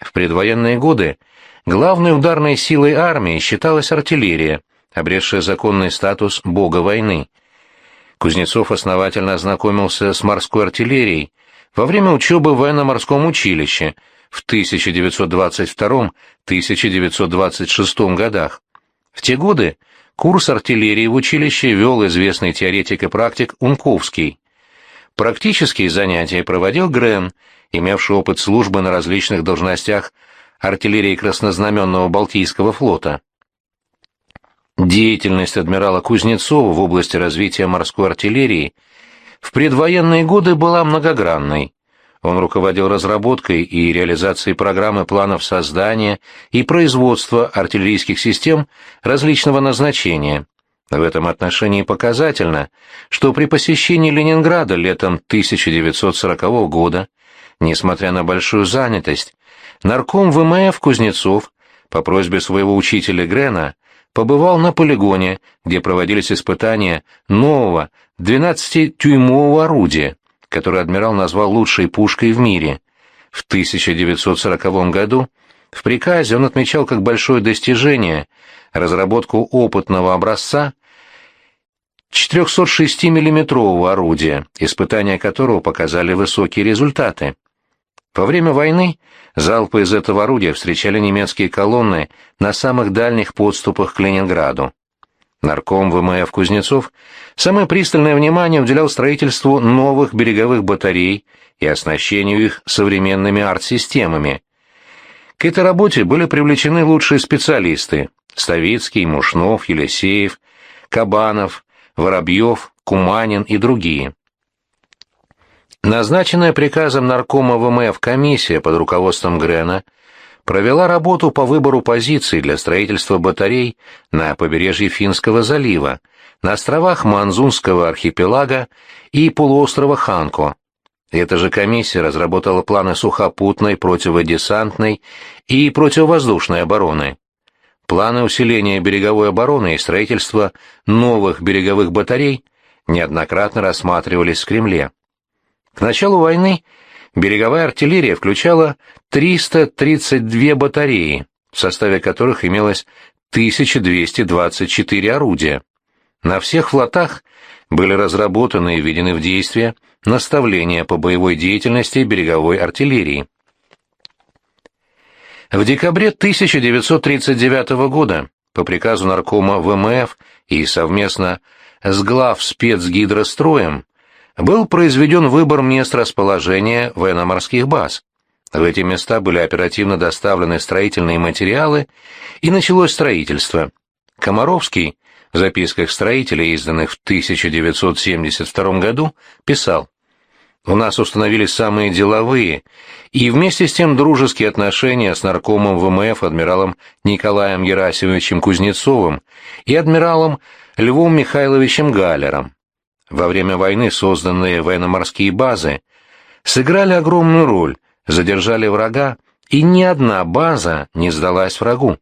В предвоенные годы главной ударной силой армии считалась артиллерия, обретшая законный статус бога войны. Кузнецов основательно ознакомился с морской артиллерией во время учебы в военно-морском училище в 1922-1926 годах. В те годы курс артиллерии в училище вел известный теоретик и практик Унковский. Практические занятия проводил Грен, имевший опыт службы на различных должностях артиллерии Краснознаменного Балтийского флота. Деятельность адмирала Кузнецова в области развития морской артиллерии в предвоенные годы была многогранной. Он руководил разработкой и реализацией программы планов создания и производства артиллерийских систем различного назначения. В этом отношении показательно, что при посещении Ленинграда летом 1940 года, несмотря на большую занятость, нарком ВМФ Кузнецов по просьбе своего учителя Грена побывал на полигоне, где проводились испытания нового 12-тюймового орудия, которое адмирал назвал лучшей пушкой в мире. В 1940 году в приказе он отмечал как большое достижение разработку опытного образца 406 миллиметрового орудия, испытания которого показали высокие результаты. Во время войны залпы из этого орудия встречали немецкие колонны на самых дальних подступах к Ленинграду. Нарком ВМФ Кузнецов самое пристальное внимание уделял строительству новых береговых батарей и оснащению их современными арт-системами. К этой работе были привлечены лучшие специалисты – Ставицкий, Мушнов, Елисеев, Кабанов, Воробьев, Куманин и другие. Назначенная приказом наркома ВМФ комиссия под руководством Грена провела работу по выбору позиций для строительства батарей на побережье Финского залива, на островах Манзунского архипелага и полуострова Ханко. Эта же комиссия разработала планы сухопутной, противодесантной и противовоздушной обороны. Планы усиления береговой обороны и строительства новых береговых батарей неоднократно рассматривались в Кремле. К началу войны береговая артиллерия включала 332 батареи, в составе которых имелось 1224 орудия. На всех флотах были разработаны и введены в действие наставления по боевой деятельности береговой артиллерии. В декабре 1939 года по приказу наркома ВМФ и совместно с глав спецгидростроем был произведен выбор мест расположения военно-морских баз. В эти места были оперативно доставлены строительные материалы, и началось строительство. Комаровский в записках строителей, изданных в 1972 году, писал «У нас установились самые деловые и вместе с тем дружеские отношения с наркомом ВМФ адмиралом Николаем Ерасимовичем Кузнецовым и адмиралом Львом Михайловичем Галлером. Во время войны созданные военно-морские базы сыграли огромную роль, задержали врага, и ни одна база не сдалась врагу.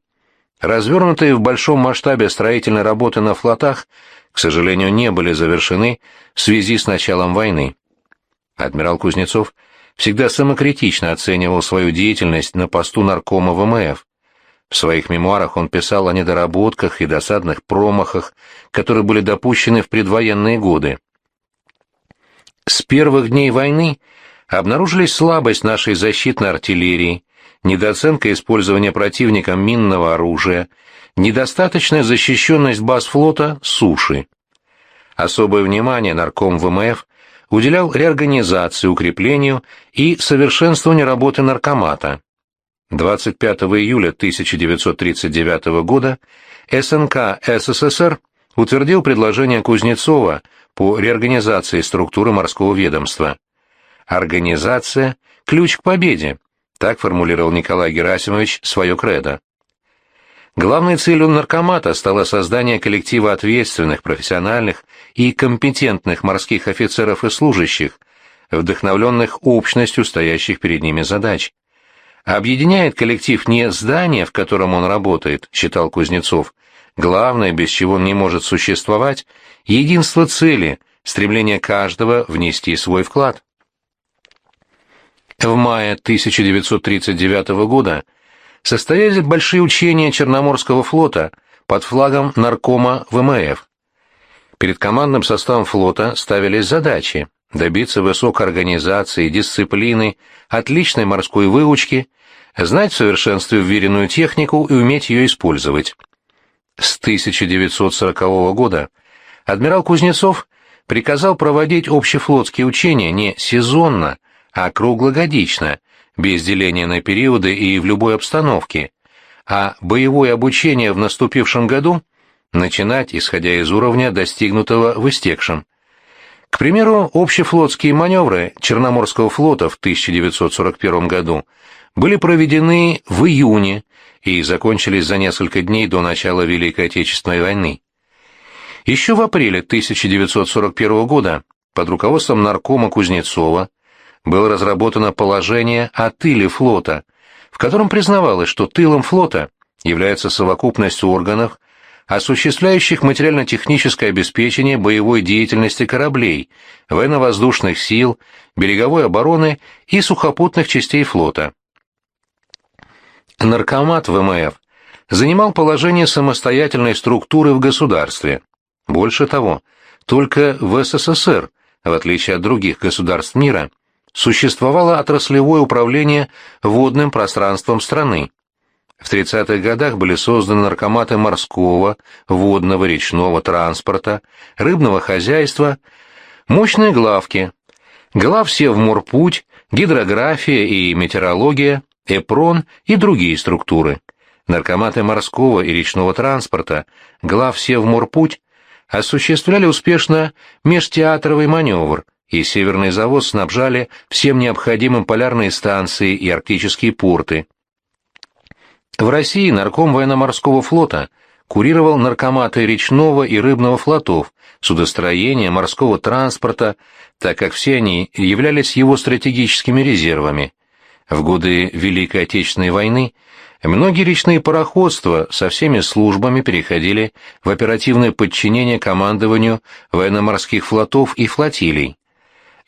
Развернутые в большом масштабе строительные работы на флотах, к сожалению, не были завершены в связи с началом войны. Адмирал Кузнецов всегда самокритично оценивал свою деятельность на посту наркома ВМФ. В своих мемуарах он писал о недоработках и досадных промахах, которые были допущены в предвоенные годы. С первых дней войны обнаружились слабость нашей защитной артиллерии, недооценка использования противником минного оружия, недостаточная защищенность баз флота суши. Особое внимание нарком ВМФ уделял реорганизации, укреплению и совершенствованию работы наркомата. 25 июля 1939 года СНК СССР утвердил предложение Кузнецова по реорганизации структуры морского ведомства. «Организация – ключ к победе», так формулировал Николай Герасимович свое кредо. Главной целью наркомата стало создание коллектива ответственных, профессиональных и компетентных морских офицеров и служащих, вдохновленных общностью стоящих перед ними задач. Объединяет коллектив не здание, в котором он работает, считал Кузнецов, главное, без чего он не может существовать, единство цели, стремление каждого внести свой вклад. В мае 1939 года состоялись большие учения Черноморского флота под флагом наркома ВМФ. Перед командным составом флота ставились задачи добиться высокой организации, дисциплины, отличной морской выучки, знать в совершенстве вверенную технику и уметь ее использовать. С 1940 года адмирал Кузнецов приказал проводить общефлотские учения не сезонно, а круглогодично, без деления на периоды и в любой обстановке, а боевое обучение в наступившем году начинать, исходя из уровня, достигнутого в истекшем. К примеру, общефлотские маневры Черноморского флота в 1941 году были проведены в июне и закончились за несколько дней до начала Великой Отечественной войны. Еще в апреле 1941 года под руководством наркома Кузнецова было разработано положение о тыле флота, в котором признавалось, что тылом флота является совокупность органов, осуществляющих материально-техническое обеспечение боевой деятельности кораблей, военно-воздушных сил, береговой обороны и сухопутных частей флота. Наркомат ВМФ занимал положение самостоятельной структуры в государстве. Больше того, только в СССР, в отличие от других государств мира, существовало отраслевое управление водным пространством страны. В 30-х годах были созданы наркоматы морского, водного, речного транспорта, рыбного хозяйства, мощные главки, главсевморпуть, гидрография и метеорология, ЭПРОН и другие структуры. Наркоматы морского и речного транспорта, главсевморпуть, осуществляли успешно межтеатровый маневр, и Северный завод снабжали всем необходимым полярные станции и арктические порты. В России нарком военно-морского флота курировал наркоматы речного и рыбного флотов, судостроения, морского транспорта, так как все они являлись его стратегическими резервами. В годы Великой Отечественной войны многие речные пароходства со всеми службами переходили в оперативное подчинение командованию военно-морских флотов и флотилий.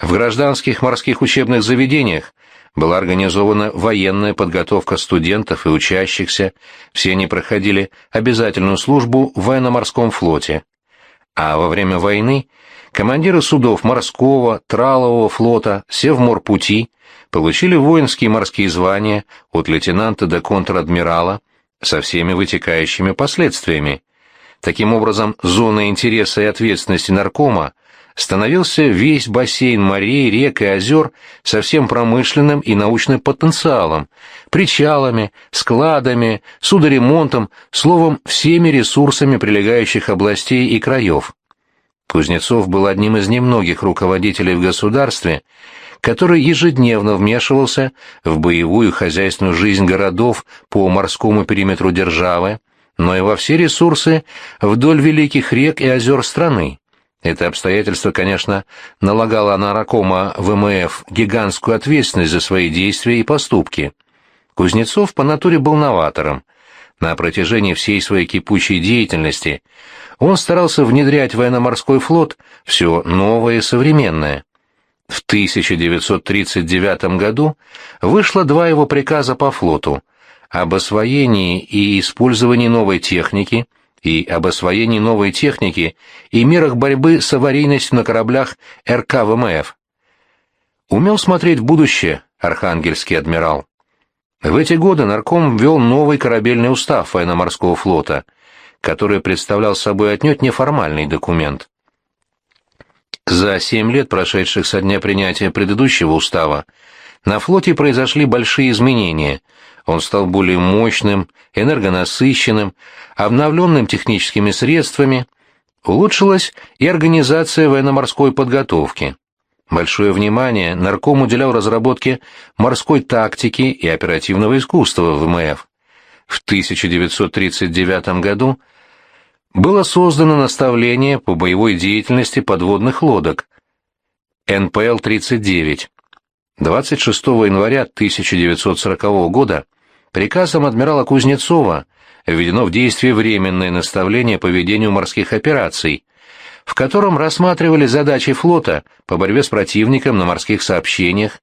В гражданских морских учебных заведениях была организована военная подготовка студентов и учащихся, все они проходили обязательную службу в военно-морском флоте. А во время войны командиры судов морского, тралового флота, севморпути получили воинские морские звания от лейтенанта до контр-адмирала со всеми вытекающими последствиями. Таким образом, зона интереса и ответственности наркома – становился весь бассейн морей, рек и озер со всем промышленным и научным потенциалом, причалами, складами, судоремонтом, словом, всеми ресурсами прилегающих областей и краев. Кузнецов был одним из немногих руководителей в государстве, который ежедневно вмешивался в боевую хозяйственную жизнь городов по морскому периметру державы, но и во все ресурсы вдоль великих рек и озер страны. Это обстоятельство, конечно, налагало на Ракома ВМФ гигантскую ответственность за свои действия и поступки. Кузнецов по натуре был новатором. На протяжении всей своей кипучей деятельности он старался внедрять в военно-морской флот все новое и современное. В 1939 году вышло два его приказа по флоту об освоении и использовании новой техники и об освоении новой техники и мерах борьбы с аварийностью на кораблях РК ВМФ. Умел смотреть в будущее архангельский адмирал. В эти годы нарком ввел новый корабельный устав военно-морского флота, который представлял собой отнюдь неформальный документ. За семь лет, прошедших со дня принятия предыдущего устава, на флоте произошли большие изменения. Он стал более мощным, энергонасыщенным, обновленным техническими средствами. Улучшилась и организация военно-морской подготовки. Большое внимание нарком уделял разработке морской тактики и оперативного искусства ВМФ. В 1939 году было создано наставление по боевой деятельности подводных лодок НПЛ-39. 26 января 1940 года приказом адмирала Кузнецова введено в действие временное наставление по ведению морских операций, в котором рассматривали задачи флота по борьбе с противником на морских сообщениях,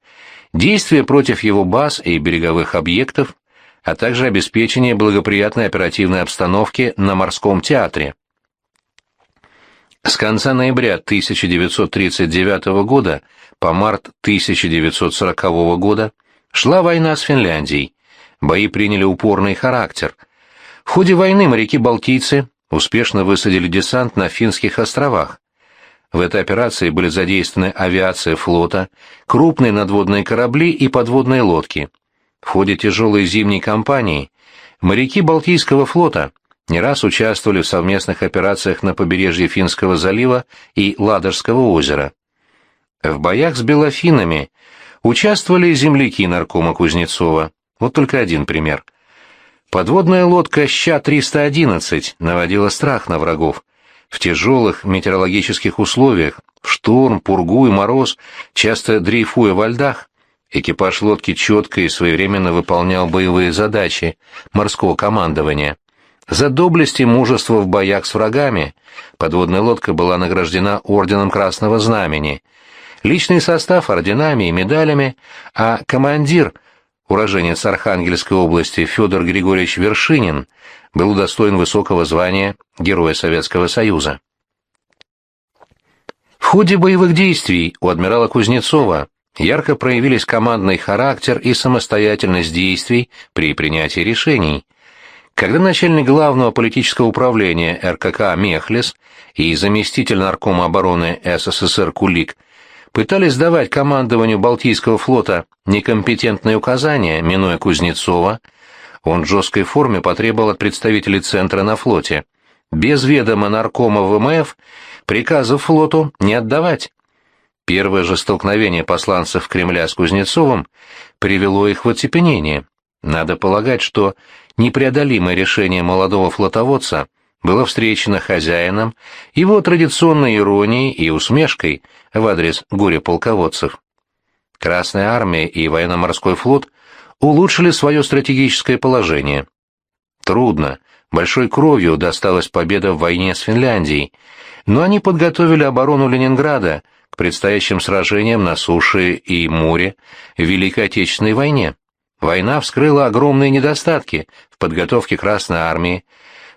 действия против его баз и береговых объектов, а также обеспечение благоприятной оперативной обстановки на морском театре. С конца ноября 1939 года по март 1940 года шла война с Финляндией. Бои приняли упорный характер. В ходе войны моряки-балтийцы успешно высадили десант на Финских островах. В этой операции были задействованы авиация флота, крупные надводные корабли и подводные лодки. В ходе тяжелой зимней кампании моряки Балтийского флота не раз участвовали в совместных операциях на побережье Финского залива и Ладожского озера. В боях с белофинами участвовали земляки наркома Кузнецова. Вот только один пример. Подводная лодка «Ща-311» наводила страх на врагов. В тяжелых метеорологических условиях, в шторм, пургу и мороз, часто дрейфуя во льдах, экипаж лодки четко и своевременно выполнял боевые задачи морского командования. За доблесть и мужество в боях с врагами подводная лодка была награждена Орденом Красного Знамени, личный состав орденами и медалями, а командир уроженец Архангельской области Федор Григорьевич Вершинин, был удостоен высокого звания Героя Советского Союза. В ходе боевых действий у адмирала Кузнецова ярко проявились командный характер и самостоятельность действий при принятии решений. Когда начальник главного политического управления РКК Мехлес и заместитель наркома обороны СССР Кулик – пытались давать командованию Балтийского флота некомпетентные указания, минуя Кузнецова, он в жесткой форме потребовал от представителей Центра на флоте без ведома наркома ВМФ приказов флоту не отдавать. Первое же столкновение посланцев Кремля с Кузнецовым привело их в оцепенение. Надо полагать, что непреодолимое решение молодого флотоводца – было встречено хозяином его традиционной иронией и усмешкой в адрес горе-полководцев. Красная армия и военно-морской флот улучшили свое стратегическое положение. Трудно, большой кровью досталась победа в войне с Финляндией, но они подготовили оборону Ленинграда к предстоящим сражениям на суше и море в Великой Отечественной войне. Война вскрыла огромные недостатки в подготовке Красной армии,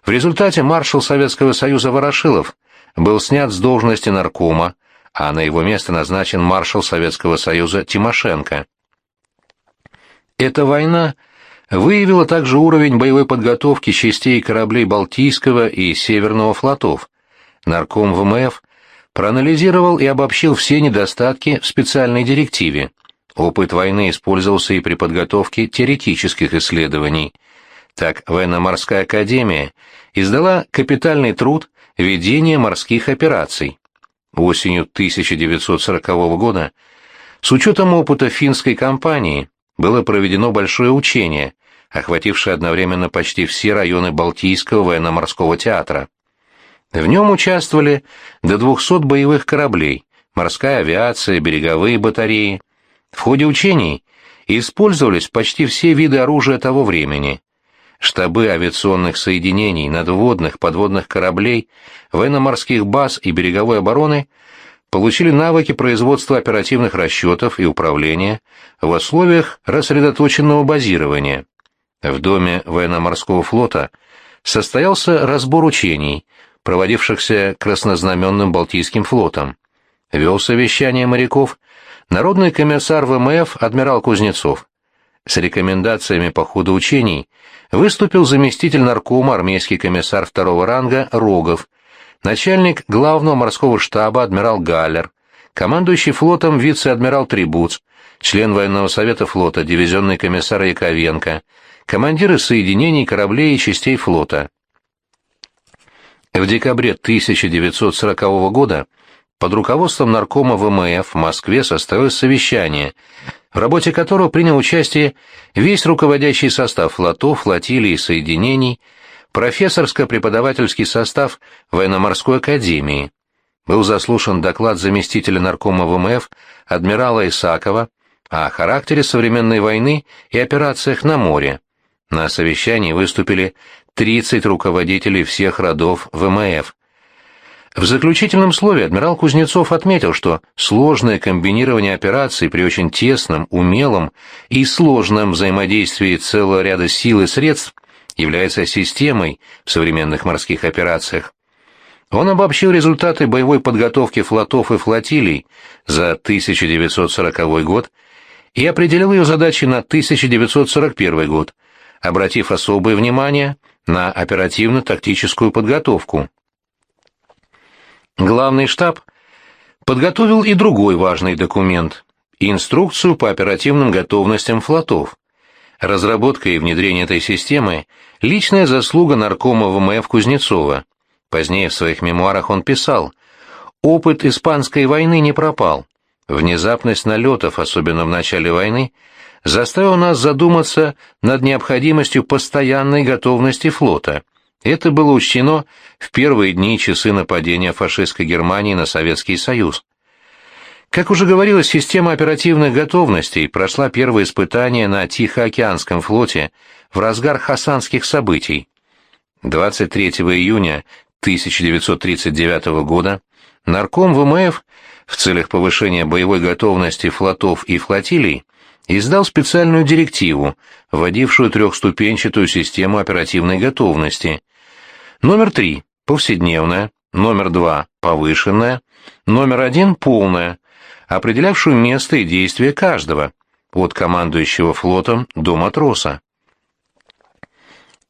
в результате маршал Советского Союза Ворошилов был снят с должности наркома, а на его место назначен маршал Советского Союза Тимошенко. Эта война выявила также уровень боевой подготовки частей кораблей Балтийского и Северного флотов. Нарком ВМФ проанализировал и обобщил все недостатки в специальной директиве. Опыт войны использовался и при подготовке теоретических исследований – так, военно-морская академия издала капитальный труд «Ведение морских операций». Осенью 1940 года, с учетом опыта финской кампании, было проведено большое учение, охватившее одновременно почти все районы Балтийского военно-морского театра. В нем участвовали до 200 боевых кораблей, морская авиация, береговые батареи. В ходе учений использовались почти все виды оружия того времени, штабы авиационных соединений, надводных, подводных кораблей, военно-морских баз и береговой обороны получили навыки производства оперативных расчетов и управления в условиях рассредоточенного базирования. В доме военно-морского флота состоялся разбор учений, проводившихся краснознаменным Балтийским флотом. Вел совещание моряков народный комиссар ВМФ адмирал Кузнецов. С рекомендациями по ходу учений выступил заместитель наркома армейский комиссар второго ранга Рогов, начальник главного морского штаба адмирал Галлер, командующий флотом вице-адмирал Трибуц, член военного совета флота дивизионный комиссар Яковенко, командиры соединений кораблей и частей флота. В декабре 1940 года под руководством наркома ВМФ в Москве состоялось совещание, в работе которого принял участие весь руководящий состав флотов, флотилий и соединений, профессорско-преподавательский состав военно-морской академии. Был заслушан доклад заместителя наркома ВМФ адмирала Исакова о характере современной войны и операциях на море. На совещании выступили 30 руководителей всех родов ВМФ. В заключительном слове адмирал Кузнецов отметил, что сложное комбинирование операций при очень тесном, умелом и сложном взаимодействии целого ряда сил и средств является системой в современных морских операциях. Он обобщил результаты боевой подготовки флотов и флотилий за 1940 год и определил ее задачи на 1941 год – обратив особое внимание на оперативно-тактическую подготовку. Главный штаб подготовил и другой важный документ – инструкцию по оперативным готовностям флотов. Разработка и внедрение этой системы – личная заслуга наркома ВМФ Кузнецова. Позднее в своих мемуарах он писал «Опыт Испанской войны не пропал. Внезапность налетов, особенно в начале войны – заставил нас задуматься над необходимостью постоянной готовности флота. Это было учтено в первые дни и часы нападения фашистской Германии на Советский Союз. Как уже говорилось, система оперативных готовностей прошла первое испытание на Тихоокеанском флоте в разгар хасанских событий. 23 июня 1939 года нарком ВМФ в целях повышения боевой готовности флотов и флотилий издал специальную директиву, вводившую трехступенчатую систему оперативной готовности. Номер три – повседневная, номер два – повышенная, номер один – полная, определявшую место и действия каждого, от командующего флотом до матроса.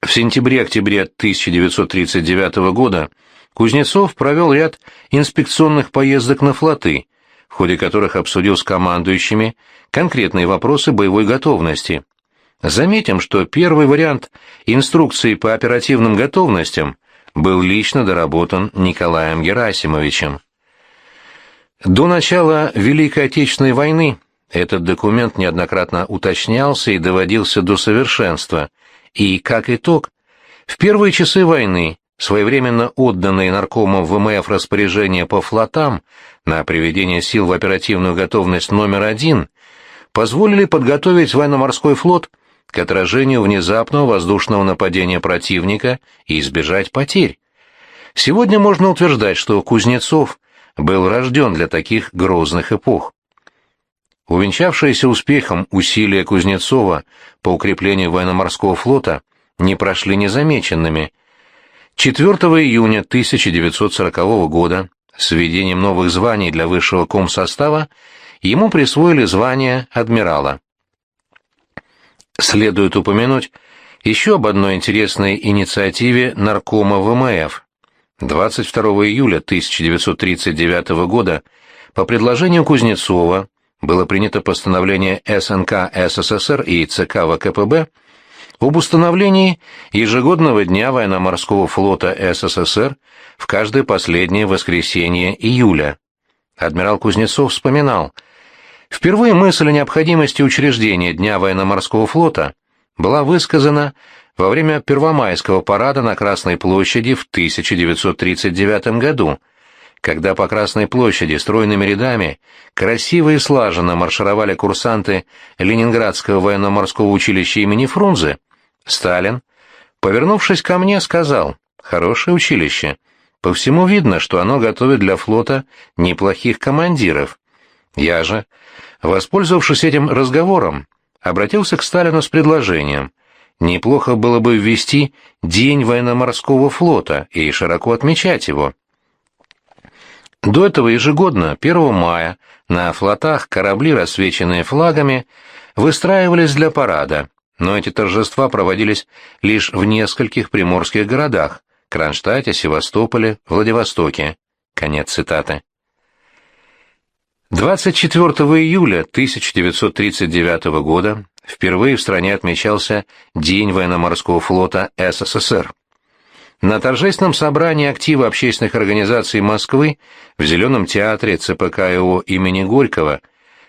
В сентябре-октябре 1939 года Кузнецов провел ряд инспекционных поездок на флоты – в ходе которых обсудил с командующими конкретные вопросы боевой готовности. Заметим, что первый вариант инструкции по оперативным готовностям был лично доработан Николаем Герасимовичем. До начала Великой Отечественной войны этот документ неоднократно уточнялся и доводился до совершенства, и, как итог, в первые часы войны Своевременно отданные наркомом ВМФ распоряжения по флотам на приведение сил в оперативную готовность номер один позволили подготовить военно-морской флот к отражению внезапного воздушного нападения противника и избежать потерь. Сегодня можно утверждать, что Кузнецов был рожден для таких грозных эпох. Увенчавшиеся успехом усилия Кузнецова по укреплению военно-морского флота не прошли незамеченными – 4 июня 1940 года с введением новых званий для высшего комсостава ему присвоили звание адмирала. Следует упомянуть еще об одной интересной инициативе наркома ВМФ. 22 июля 1939 года по предложению Кузнецова было принято постановление СНК СССР и ЦК ВКПБ об установлении ежегодного дня военно-морского флота СССР в каждое последнее воскресенье июля. Адмирал Кузнецов вспоминал, впервые мысль о необходимости учреждения Дня военно-морского флота была высказана во время Первомайского парада на Красной площади в 1939 году, когда по Красной площади стройными рядами красиво и слаженно маршировали курсанты Ленинградского военно-морского училища имени Фрунзе, Сталин, повернувшись ко мне, сказал, «Хорошее училище. По всему видно, что оно готовит для флота неплохих командиров. Я же, воспользовавшись этим разговором, обратился к Сталину с предложением. Неплохо было бы ввести День военно-морского флота и широко отмечать его. До этого ежегодно, 1 мая, на флотах корабли, рассвеченные флагами, выстраивались для парада, но эти торжества проводились лишь в нескольких приморских городах – Кронштадте, Севастополе, Владивостоке. Конец цитаты. 24 июля 1939 года впервые в стране отмечался День военно-морского флота СССР. На торжественном собрании актива общественных организаций Москвы в Зеленом театре ЦПК ИО имени Горького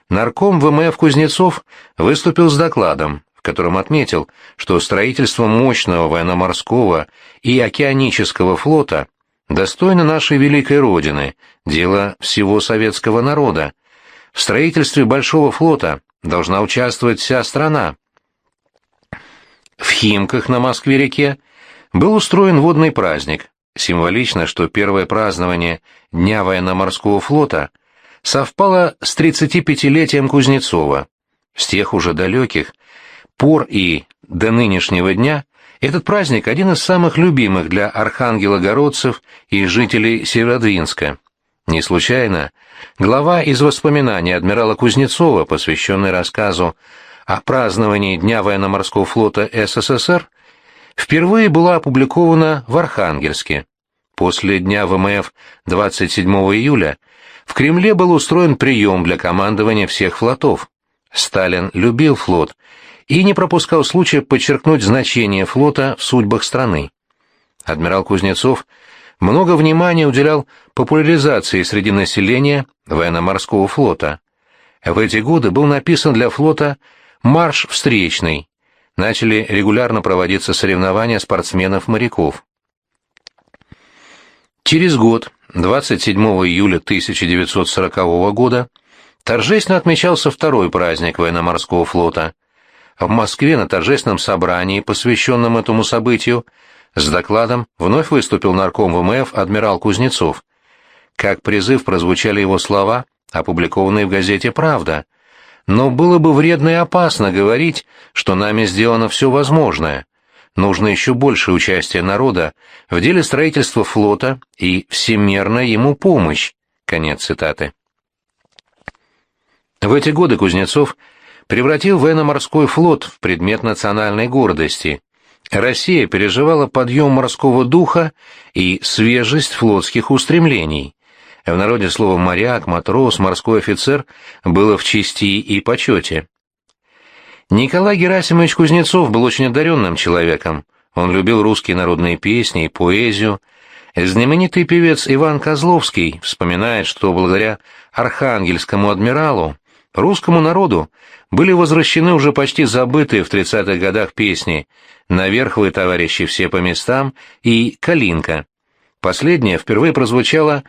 нарком ВМФ Кузнецов выступил с докладом, в котором отметил, что строительство мощного военно-морского и океанического флота достойно нашей великой Родины, дело всего советского народа. В строительстве большого флота должна участвовать вся страна. В Химках на Москве-реке был устроен водный праздник. Символично, что первое празднование Дня военно-морского флота совпало с 35-летием Кузнецова. С тех уже далеких пор и до нынешнего дня этот праздник один из самых любимых для архангелогородцев и жителей Северодвинска. Не случайно глава из воспоминаний адмирала Кузнецова, посвященный рассказу о праздновании Дня военно-морского флота СССР, впервые была опубликована в Архангельске. После дня ВМФ 27 июля в Кремле был устроен прием для командования всех флотов. Сталин любил флот и не пропускал случая подчеркнуть значение флота в судьбах страны. Адмирал Кузнецов много внимания уделял популяризации среди населения военно-морского флота. В эти годы был написан для флота «Марш встречный», начали регулярно проводиться соревнования спортсменов-моряков. Через год, 27 июля 1940 года, торжественно отмечался второй праздник военно-морского флота. В Москве на торжественном собрании, посвященном этому событию, с докладом вновь выступил нарком ВМФ адмирал Кузнецов. Как призыв прозвучали его слова, опубликованные в газете «Правда», но было бы вредно и опасно говорить, что нами сделано все возможное. Нужно еще больше участия народа в деле строительства флота и всемерная ему помощь. Конец цитаты. В эти годы Кузнецов превратил военно-морской флот в предмет национальной гордости. Россия переживала подъем морского духа и свежесть флотских устремлений. В народе слово «моряк», «матрос», «морской офицер» было в чести и почете. Николай Герасимович Кузнецов был очень одаренным человеком. Он любил русские народные песни и поэзию. Знаменитый певец Иван Козловский вспоминает, что благодаря архангельскому адмиралу русскому народу были возвращены уже почти забытые в 30-х годах песни «Наверх вы, товарищи, все по местам» и «Калинка». Последняя впервые прозвучала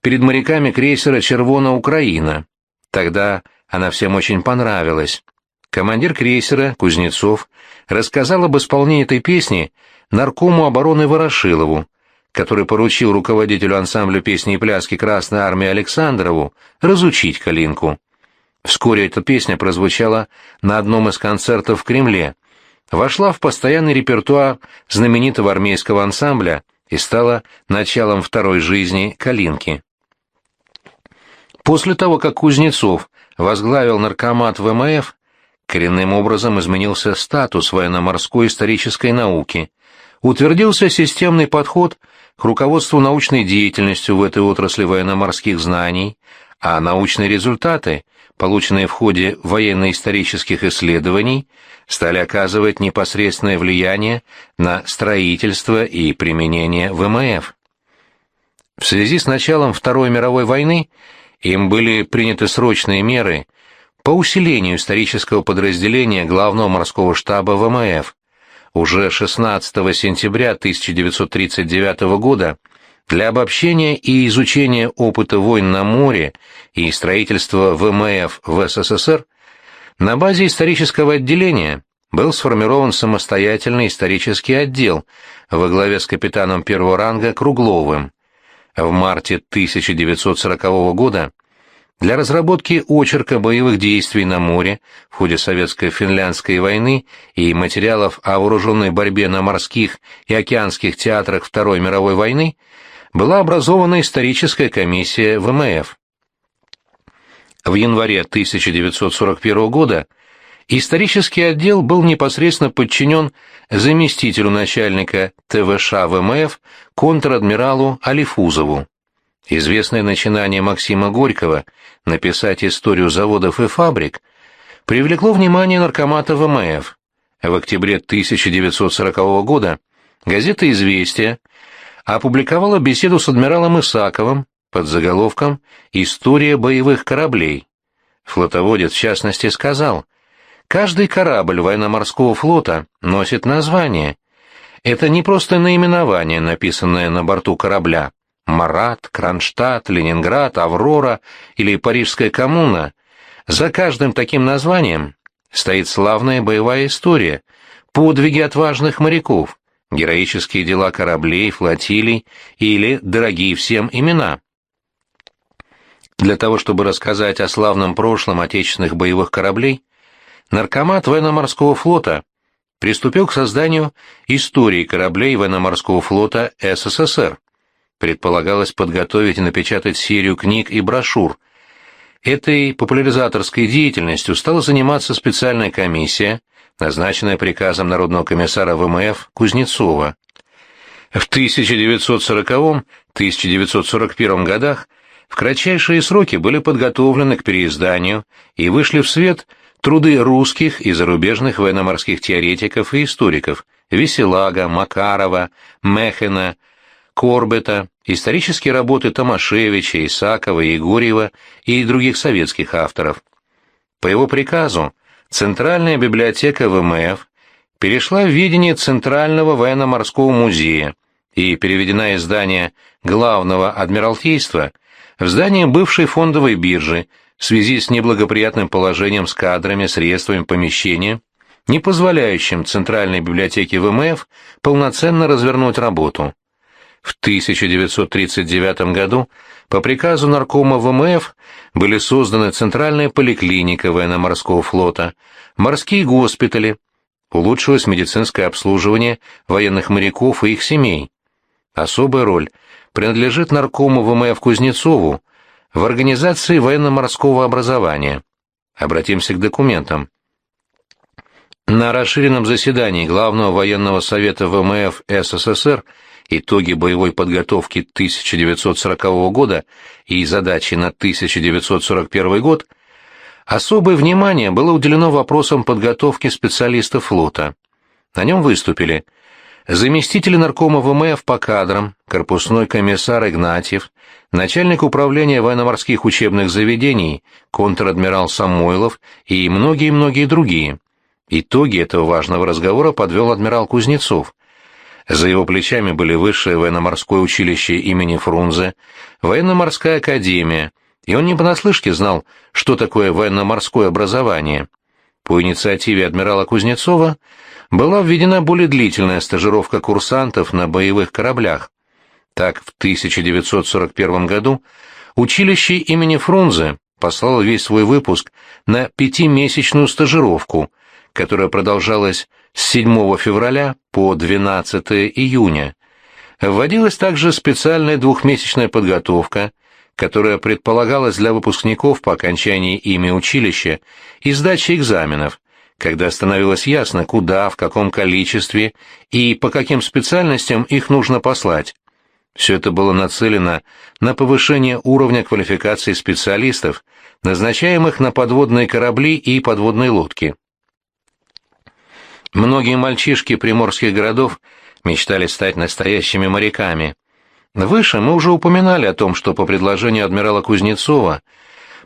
перед моряками крейсера «Червона Украина». Тогда она всем очень понравилась. Командир крейсера, Кузнецов, рассказал об исполнении этой песни наркому обороны Ворошилову, который поручил руководителю ансамбля песни и пляски Красной Армии Александрову разучить Калинку. Вскоре эта песня прозвучала на одном из концертов в Кремле, вошла в постоянный репертуар знаменитого армейского ансамбля и стала началом второй жизни Калинки. После того, как Кузнецов возглавил наркомат ВМФ, коренным образом изменился статус военно-морской исторической науки, утвердился системный подход к руководству научной деятельностью в этой отрасли военно-морских знаний, а научные результаты, полученные в ходе военно-исторических исследований, стали оказывать непосредственное влияние на строительство и применение ВМФ. В связи с началом Второй мировой войны им были приняты срочные меры по усилению исторического подразделения Главного морского штаба ВМФ. Уже 16 сентября 1939 года для обобщения и изучения опыта войн на море и строительства ВМФ в СССР на базе исторического отделения был сформирован самостоятельный исторический отдел во главе с капитаном первого ранга Кругловым. В марте 1940 года для разработки очерка боевых действий на море в ходе Советско-финляндской войны и материалов о вооруженной борьбе на морских и океанских театрах Второй мировой войны была образована историческая комиссия ВМФ. В январе 1941 года исторический отдел был непосредственно подчинен заместителю начальника ТВШ ВМФ контр-адмиралу Алифузову. Известное начинание Максима Горького написать историю заводов и фабрик привлекло внимание наркомата ВМФ. В октябре 1940 года газета «Известия» опубликовала беседу с адмиралом Исаковым под заголовком «История боевых кораблей». Флотоводец, в частности, сказал, «Каждый корабль военно-морского флота носит название. Это не просто наименование, написанное на борту корабля, Марат, Кронштадт, Ленинград, Аврора или Парижская коммуна. За каждым таким названием стоит славная боевая история, подвиги отважных моряков, героические дела кораблей, флотилий или дорогие всем имена. Для того, чтобы рассказать о славном прошлом отечественных боевых кораблей, наркомат военно-морского флота приступил к созданию истории кораблей военно-морского флота СССР предполагалось подготовить и напечатать серию книг и брошюр. Этой популяризаторской деятельностью стала заниматься специальная комиссия, назначенная приказом Народного комиссара ВМФ Кузнецова. В 1940-1941 годах в кратчайшие сроки были подготовлены к переизданию и вышли в свет труды русских и зарубежных военно-морских теоретиков и историков Веселага, Макарова, Мехена, Корбета, исторические работы Томашевича, Исакова, Егорьева и других советских авторов. По его приказу Центральная библиотека ВМФ перешла в ведение Центрального военно-морского музея и переведена из здания Главного Адмиралтейства в здание бывшей фондовой биржи в связи с неблагоприятным положением с кадрами, средствами помещения, не позволяющим Центральной библиотеке ВМФ полноценно развернуть работу. В 1939 году по приказу наркома ВМФ были созданы Центральная поликлиника военно-морского флота, морские госпитали, улучшилось медицинское обслуживание военных моряков и их семей. Особая роль принадлежит наркому ВМФ Кузнецову в организации военно-морского образования. Обратимся к документам. На расширенном заседании Главного военного совета ВМФ СССР итоги боевой подготовки 1940 года и задачи на 1941 год, особое внимание было уделено вопросам подготовки специалистов флота. На нем выступили заместитель наркома ВМФ по кадрам, корпусной комиссар Игнатьев, начальник управления военно-морских учебных заведений, контр-адмирал Самойлов и многие-многие другие. Итоги этого важного разговора подвел адмирал Кузнецов. За его плечами были Высшее военно-морское училище имени Фрунзе, военно-морская академия, и он не понаслышке знал, что такое военно-морское образование. По инициативе адмирала Кузнецова была введена более длительная стажировка курсантов на боевых кораблях. Так, в 1941 году училище имени Фрунзе послало весь свой выпуск на пятимесячную стажировку, которая продолжалась с 7 февраля по 12 июня. Вводилась также специальная двухмесячная подготовка, которая предполагалась для выпускников по окончании ими училища и сдачи экзаменов, когда становилось ясно, куда, в каком количестве и по каким специальностям их нужно послать. Все это было нацелено на повышение уровня квалификации специалистов, назначаемых на подводные корабли и подводные лодки. Многие мальчишки приморских городов мечтали стать настоящими моряками. Выше мы уже упоминали о том, что по предложению адмирала Кузнецова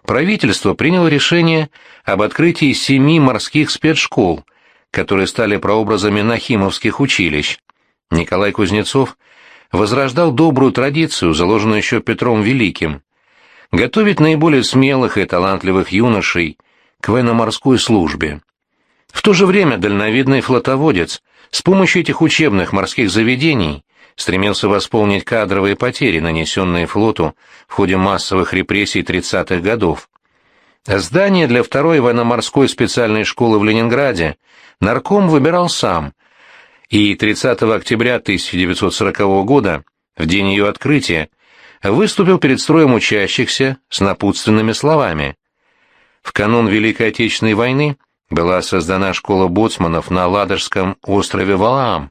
правительство приняло решение об открытии семи морских спецшкол, которые стали прообразами нахимовских училищ. Николай Кузнецов возрождал добрую традицию, заложенную еще Петром Великим, готовить наиболее смелых и талантливых юношей к военно-морской службе. В то же время дальновидный флотоводец с помощью этих учебных морских заведений стремился восполнить кадровые потери, нанесенные флоту в ходе массовых репрессий 30-х годов. Здание для второй военно-морской специальной школы в Ленинграде нарком выбирал сам, и 30 октября 1940 года, в день ее открытия, выступил перед строем учащихся с напутственными словами. В канун Великой Отечественной войны была создана школа боцманов на Ладожском острове Валаам.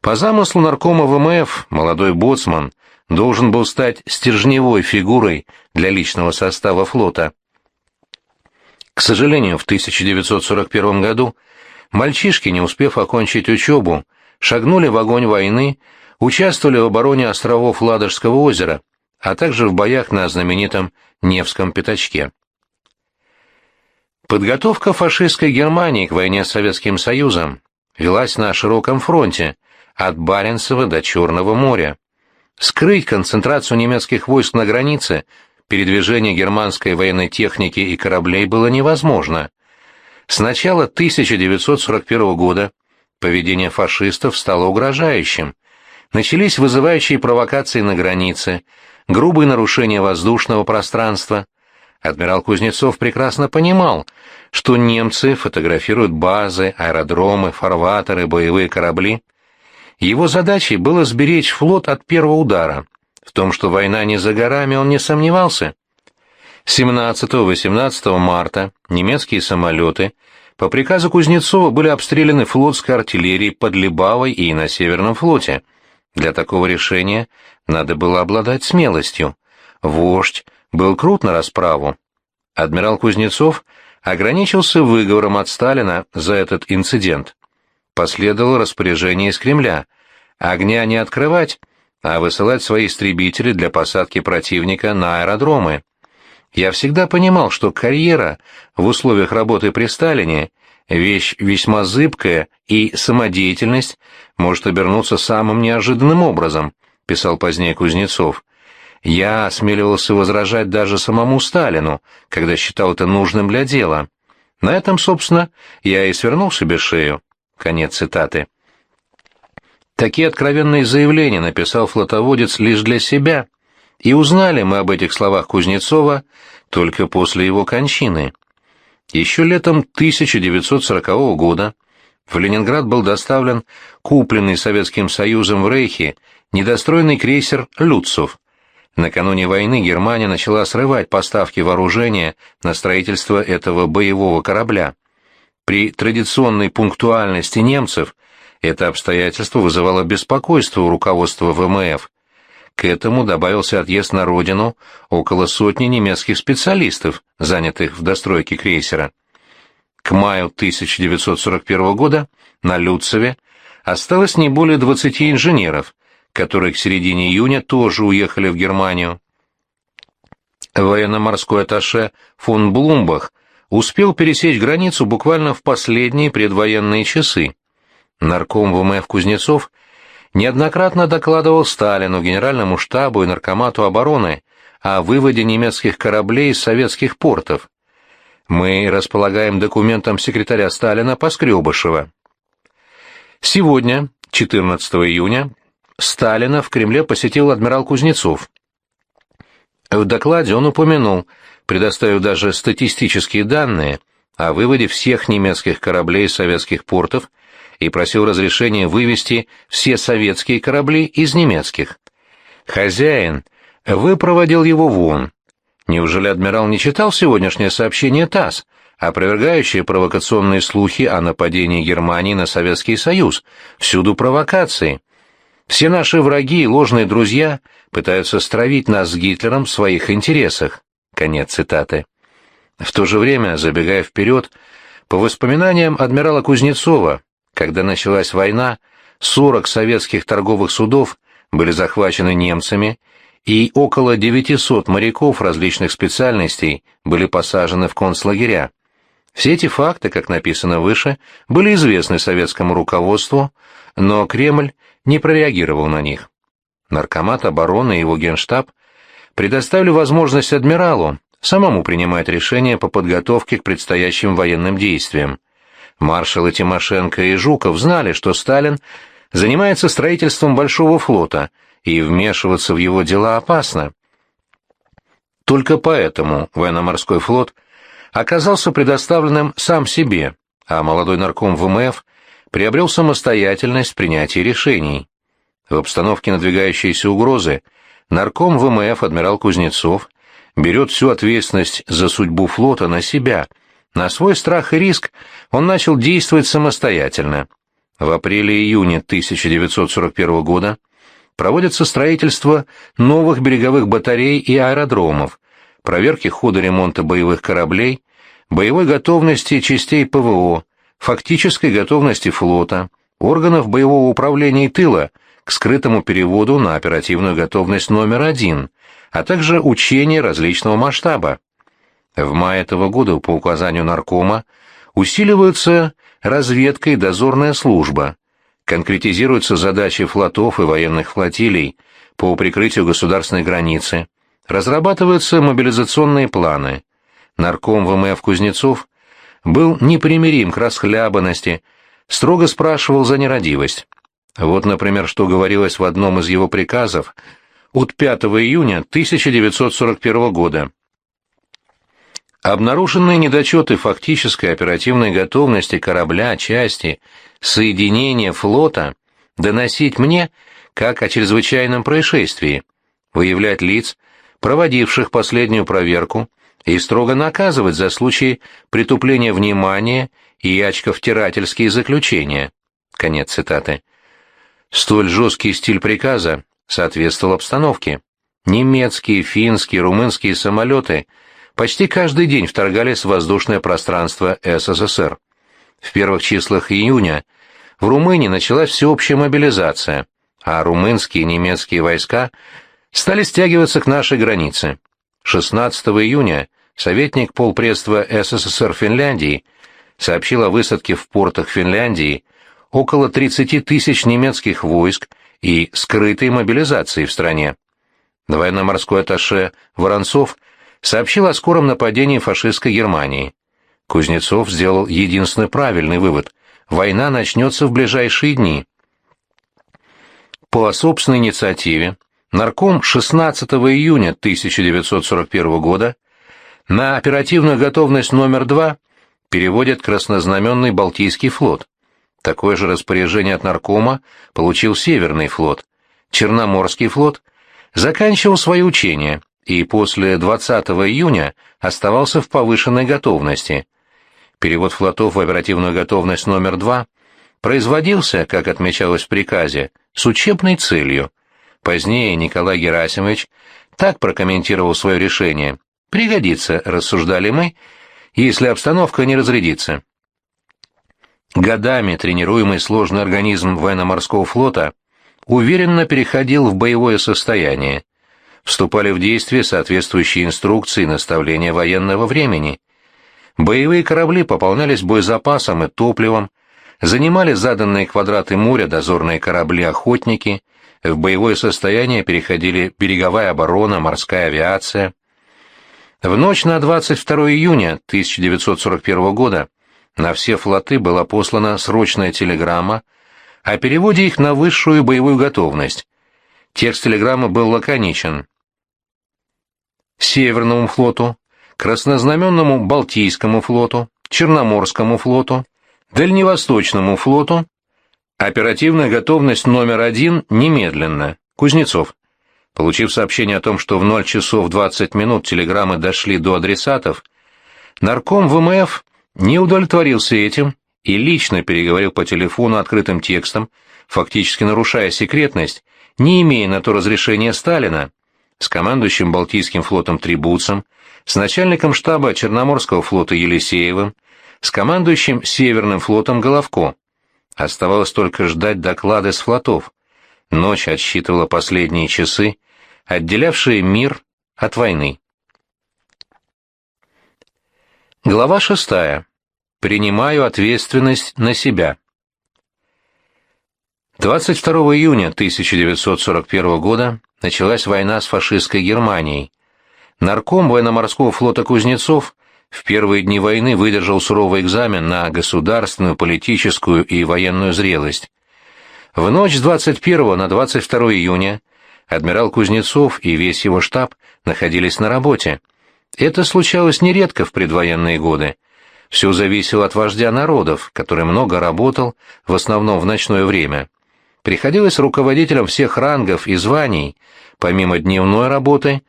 По замыслу наркома ВМФ молодой боцман должен был стать стержневой фигурой для личного состава флота. К сожалению, в 1941 году мальчишки, не успев окончить учебу, шагнули в огонь войны, участвовали в обороне островов Ладожского озера, а также в боях на знаменитом Невском пятачке. Подготовка фашистской Германии к войне с Советским Союзом велась на широком фронте, от Баренцева до Черного моря. Скрыть концентрацию немецких войск на границе, передвижение германской военной техники и кораблей было невозможно. С начала 1941 года поведение фашистов стало угрожающим. Начались вызывающие провокации на границе, грубые нарушения воздушного пространства. Адмирал Кузнецов прекрасно понимал, что немцы фотографируют базы, аэродромы, фарватеры, боевые корабли. Его задачей было сберечь флот от первого удара. В том, что война не за горами, он не сомневался. 17-18 марта немецкие самолеты по приказу Кузнецова были обстреляны флотской артиллерией под Либавой и на Северном флоте. Для такого решения надо было обладать смелостью. Вождь был крут на расправу. Адмирал Кузнецов ограничился выговором от Сталина за этот инцидент. Последовало распоряжение из Кремля огня не открывать, а высылать свои истребители для посадки противника на аэродромы. Я всегда понимал, что карьера в условиях работы при Сталине – вещь весьма зыбкая, и самодеятельность может обернуться самым неожиданным образом, писал позднее Кузнецов. Я осмеливался возражать даже самому Сталину, когда считал это нужным для дела. На этом, собственно, я и свернул себе шею. Конец цитаты. Такие откровенные заявления написал флотоводец лишь для себя, и узнали мы об этих словах Кузнецова только после его кончины. Еще летом 1940 года в Ленинград был доставлен купленный Советским Союзом в Рейхе недостроенный крейсер «Люцов». Накануне войны Германия начала срывать поставки вооружения на строительство этого боевого корабля. При традиционной пунктуальности немцев это обстоятельство вызывало беспокойство у руководства ВМФ. К этому добавился отъезд на родину около сотни немецких специалистов, занятых в достройке крейсера. К маю 1941 года на Люцеве осталось не более 20 инженеров, которые к середине июня тоже уехали в Германию. Военно-морской атташе фон Блумбах успел пересечь границу буквально в последние предвоенные часы. Нарком ВМФ Кузнецов неоднократно докладывал Сталину, Генеральному штабу и Наркомату обороны о выводе немецких кораблей из советских портов. Мы располагаем документом секретаря Сталина Поскребышева. Сегодня, 14 июня, Сталина в Кремле посетил адмирал Кузнецов. В докладе он упомянул, предоставив даже статистические данные, о выводе всех немецких кораблей из советских портов и просил разрешения вывести все советские корабли из немецких. Хозяин выпроводил его вон. Неужели адмирал не читал сегодняшнее сообщение ТАСС, опровергающее провокационные слухи о нападении Германии на Советский Союз? Всюду провокации. Все наши враги и ложные друзья пытаются стравить нас с Гитлером в своих интересах. Конец цитаты. В то же время, забегая вперед, по воспоминаниям адмирала Кузнецова, когда началась война, 40 советских торговых судов были захвачены немцами, и около 900 моряков различных специальностей были посажены в концлагеря. Все эти факты, как написано выше, были известны советскому руководству, но Кремль не прореагировал на них. Наркомат обороны и его генштаб предоставили возможность адмиралу самому принимать решения по подготовке к предстоящим военным действиям. Маршалы Тимошенко и Жуков знали, что Сталин занимается строительством большого флота, и вмешиваться в его дела опасно. Только поэтому военно-морской флот оказался предоставленным сам себе, а молодой нарком ВМФ приобрел самостоятельность в принятии решений. В обстановке надвигающейся угрозы нарком ВМФ адмирал Кузнецов берет всю ответственность за судьбу флота на себя. На свой страх и риск он начал действовать самостоятельно. В апреле-июне 1941 года проводится строительство новых береговых батарей и аэродромов, проверки хода ремонта боевых кораблей, боевой готовности частей ПВО, фактической готовности флота, органов боевого управления и тыла к скрытому переводу на оперативную готовность номер один, а также учения различного масштаба. В мае этого года по указанию наркома усиливаются разведка и дозорная служба, конкретизируются задачи флотов и военных флотилий по прикрытию государственной границы, разрабатываются мобилизационные планы. Нарком ВМФ Кузнецов был непримирим к расхлябанности, строго спрашивал за нерадивость. Вот, например, что говорилось в одном из его приказов от 5 июня 1941 года. Обнаруженные недочеты фактической оперативной готовности корабля, части, соединения флота доносить мне, как о чрезвычайном происшествии, выявлять лиц, проводивших последнюю проверку, и строго наказывать за случаи притупления внимания и очковтирательские заключения. Конец цитаты. Столь жесткий стиль приказа соответствовал обстановке. Немецкие, финские, румынские самолеты почти каждый день вторгались в воздушное пространство СССР. В первых числах июня в Румынии началась всеобщая мобилизация, а румынские и немецкие войска стали стягиваться к нашей границе. 16 июня советник полпредства СССР Финляндии сообщил о высадке в портах Финляндии около 30 тысяч немецких войск и скрытой мобилизации в стране. Военно-морской атташе Воронцов сообщил о скором нападении фашистской Германии. Кузнецов сделал единственный правильный вывод – война начнется в ближайшие дни. По собственной инициативе нарком 16 июня 1941 года на оперативную готовность номер 2 переводит краснознаменный Балтийский флот. Такое же распоряжение от наркома получил Северный флот. Черноморский флот заканчивал свои учения и после 20 июня оставался в повышенной готовности. Перевод флотов в оперативную готовность номер 2 производился, как отмечалось в приказе, с учебной целью. Позднее Николай Герасимович так прокомментировал свое решение. «Пригодится», — рассуждали мы, — «если обстановка не разрядится». Годами тренируемый сложный организм военно-морского флота уверенно переходил в боевое состояние. Вступали в действие соответствующие инструкции и наставления военного времени. Боевые корабли пополнялись боезапасом и топливом, занимали заданные квадраты моря дозорные корабли-охотники, в боевое состояние переходили береговая оборона, морская авиация. В ночь на 22 июня 1941 года на все флоты была послана срочная телеграмма о переводе их на высшую боевую готовность. Текст телеграммы был лаконичен. Северному флоту, Краснознаменному Балтийскому флоту, Черноморскому флоту, Дальневосточному флоту оперативная готовность номер один немедленно. Кузнецов. Получив сообщение о том, что в 0 часов 20 минут телеграммы дошли до адресатов, нарком ВМФ не удовлетворился этим и лично переговорил по телефону открытым текстом, фактически нарушая секретность, не имея на то разрешения Сталина, с командующим Балтийским флотом Трибуцем, с начальником штаба Черноморского флота Елисеевым, с командующим Северным флотом Головко. Оставалось только ждать доклады с флотов. Ночь отсчитывала последние часы, отделявшие мир от войны. Глава шестая. Принимаю ответственность на себя. 22 июня 1941 года началась война с фашистской Германией. Нарком военно-морского флота Кузнецов в первые дни войны выдержал суровый экзамен на государственную, политическую и военную зрелость. В ночь с 21 на 22 июня адмирал Кузнецов и весь его штаб находились на работе. Это случалось нередко в предвоенные годы. Все зависело от вождя народов, который много работал, в основном в ночное время. Приходилось руководителям всех рангов и званий, помимо дневной работы,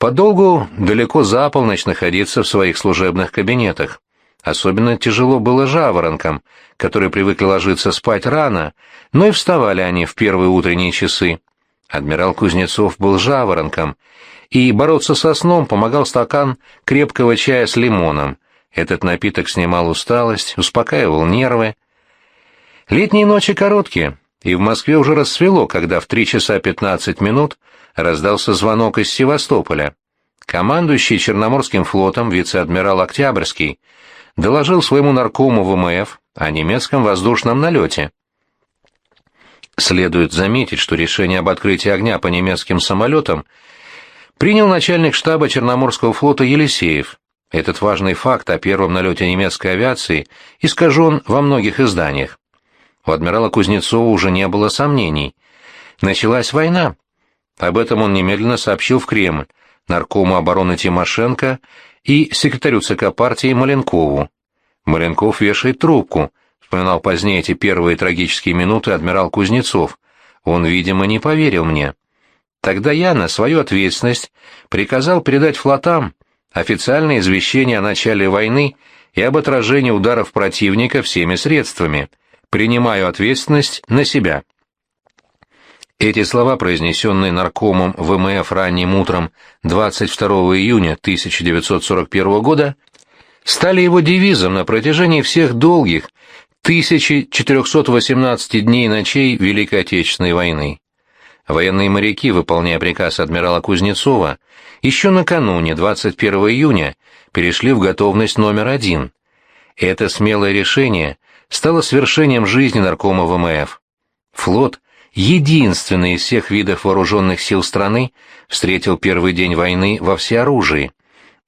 подолгу далеко за полночь находиться в своих служебных кабинетах. Особенно тяжело было жаворонкам, которые привыкли ложиться спать рано, но и вставали они в первые утренние часы. Адмирал Кузнецов был жаворонком, и бороться со сном помогал стакан крепкого чая с лимоном. Этот напиток снимал усталость, успокаивал нервы. Летние ночи короткие, и в Москве уже рассвело, когда в три часа пятнадцать минут раздался звонок из Севастополя. Командующий Черноморским флотом вице-адмирал Октябрьский доложил своему наркому ВМФ о немецком воздушном налете. Следует заметить, что решение об открытии огня по немецким самолетам принял начальник штаба Черноморского флота Елисеев. Этот важный факт о первом налете немецкой авиации искажен во многих изданиях. У адмирала Кузнецова уже не было сомнений. Началась война. Об этом он немедленно сообщил в Кремль, наркому обороны Тимошенко и секретарю ЦК партии Маленкову. Маленков вешает трубку, вспоминал позднее эти первые трагические минуты адмирал Кузнецов. Он, видимо, не поверил мне. Тогда я на свою ответственность приказал передать флотам официальное извещение о начале войны и об отражении ударов противника всеми средствами. Принимаю ответственность на себя. Эти слова, произнесенные наркомом ВМФ ранним утром 22 июня 1941 года, стали его девизом на протяжении всех долгих 1418 дней и ночей Великой Отечественной войны. Военные моряки, выполняя приказ адмирала Кузнецова, еще накануне, 21 июня, перешли в готовность номер один. Это смелое решение стало свершением жизни наркома ВМФ. Флот – единственный из всех видов вооруженных сил страны, встретил первый день войны во всеоружии.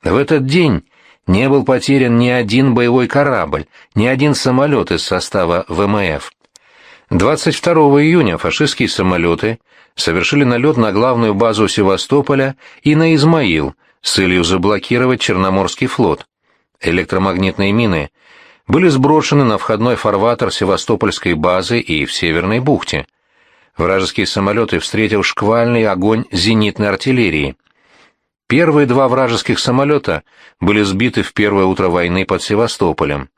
В этот день не был потерян ни один боевой корабль, ни один самолет из состава ВМФ. 22 июня фашистские самолеты совершили налет на главную базу Севастополя и на Измаил с целью заблокировать Черноморский флот. Электромагнитные мины были сброшены на входной фарватер Севастопольской базы и в Северной бухте вражеские самолеты встретил шквальный огонь зенитной артиллерии. Первые два вражеских самолета были сбиты в первое утро войны под Севастополем.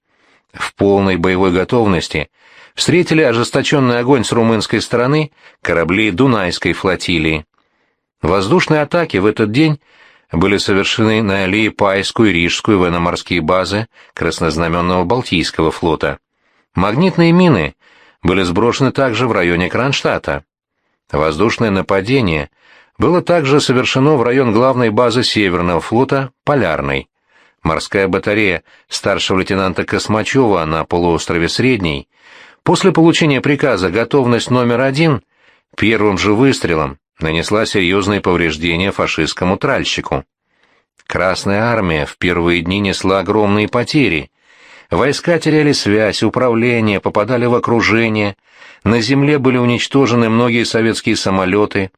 В полной боевой готовности встретили ожесточенный огонь с румынской стороны корабли Дунайской флотилии. Воздушные атаки в этот день были совершены на Лиепайскую и Рижскую военно-морские базы Краснознаменного Балтийского флота. Магнитные мины были сброшены также в районе Кронштадта. Воздушное нападение было также совершено в район главной базы Северного флота Полярной. Морская батарея старшего лейтенанта Космачева на полуострове Средний после получения приказа «Готовность номер один» первым же выстрелом нанесла серьезные повреждения фашистскому тральщику. Красная армия в первые дни несла огромные потери, Войска теряли связь, управление, попадали в окружение. На земле были уничтожены многие советские самолеты.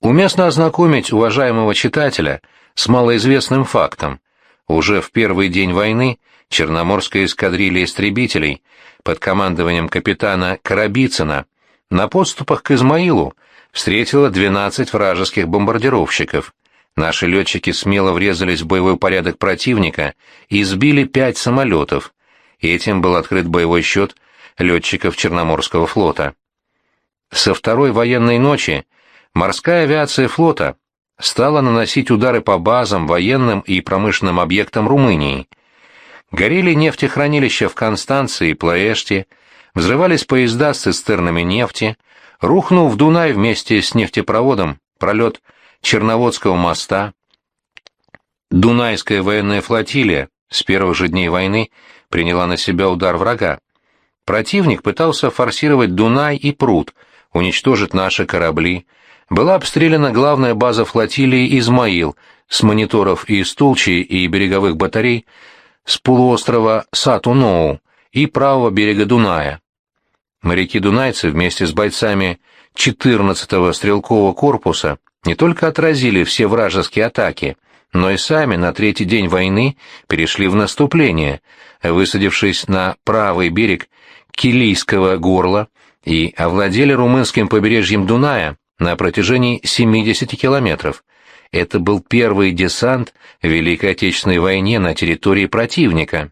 Уместно ознакомить уважаемого читателя с малоизвестным фактом. Уже в первый день войны Черноморская эскадрилья истребителей под командованием капитана Карабицына на подступах к Измаилу встретила 12 вражеских бомбардировщиков. Наши летчики смело врезались в боевой порядок противника и сбили пять самолетов. Этим был открыт боевой счет летчиков Черноморского флота. Со второй военной ночи морская авиация флота стала наносить удары по базам, военным и промышленным объектам Румынии. Горели нефтехранилища в Констанции и Плоэште, взрывались поезда с цистернами нефти, рухнул в Дунай вместе с нефтепроводом пролет Черноводского моста. Дунайская военная флотилия с первых же дней войны приняла на себя удар врага. Противник пытался форсировать Дунай и пруд, уничтожить наши корабли. Была обстреляна главная база флотилии «Измаил» с мониторов и стулчей и береговых батарей с полуострова Сату-Ноу и правого берега Дуная. Моряки-дунайцы вместе с бойцами 14-го стрелкового корпуса не только отразили все вражеские атаки, но и сами на третий день войны перешли в наступление, высадившись на правый берег Килийского горла и овладели румынским побережьем Дуная на протяжении 70 километров. Это был первый десант в Великой Отечественной войне на территории противника.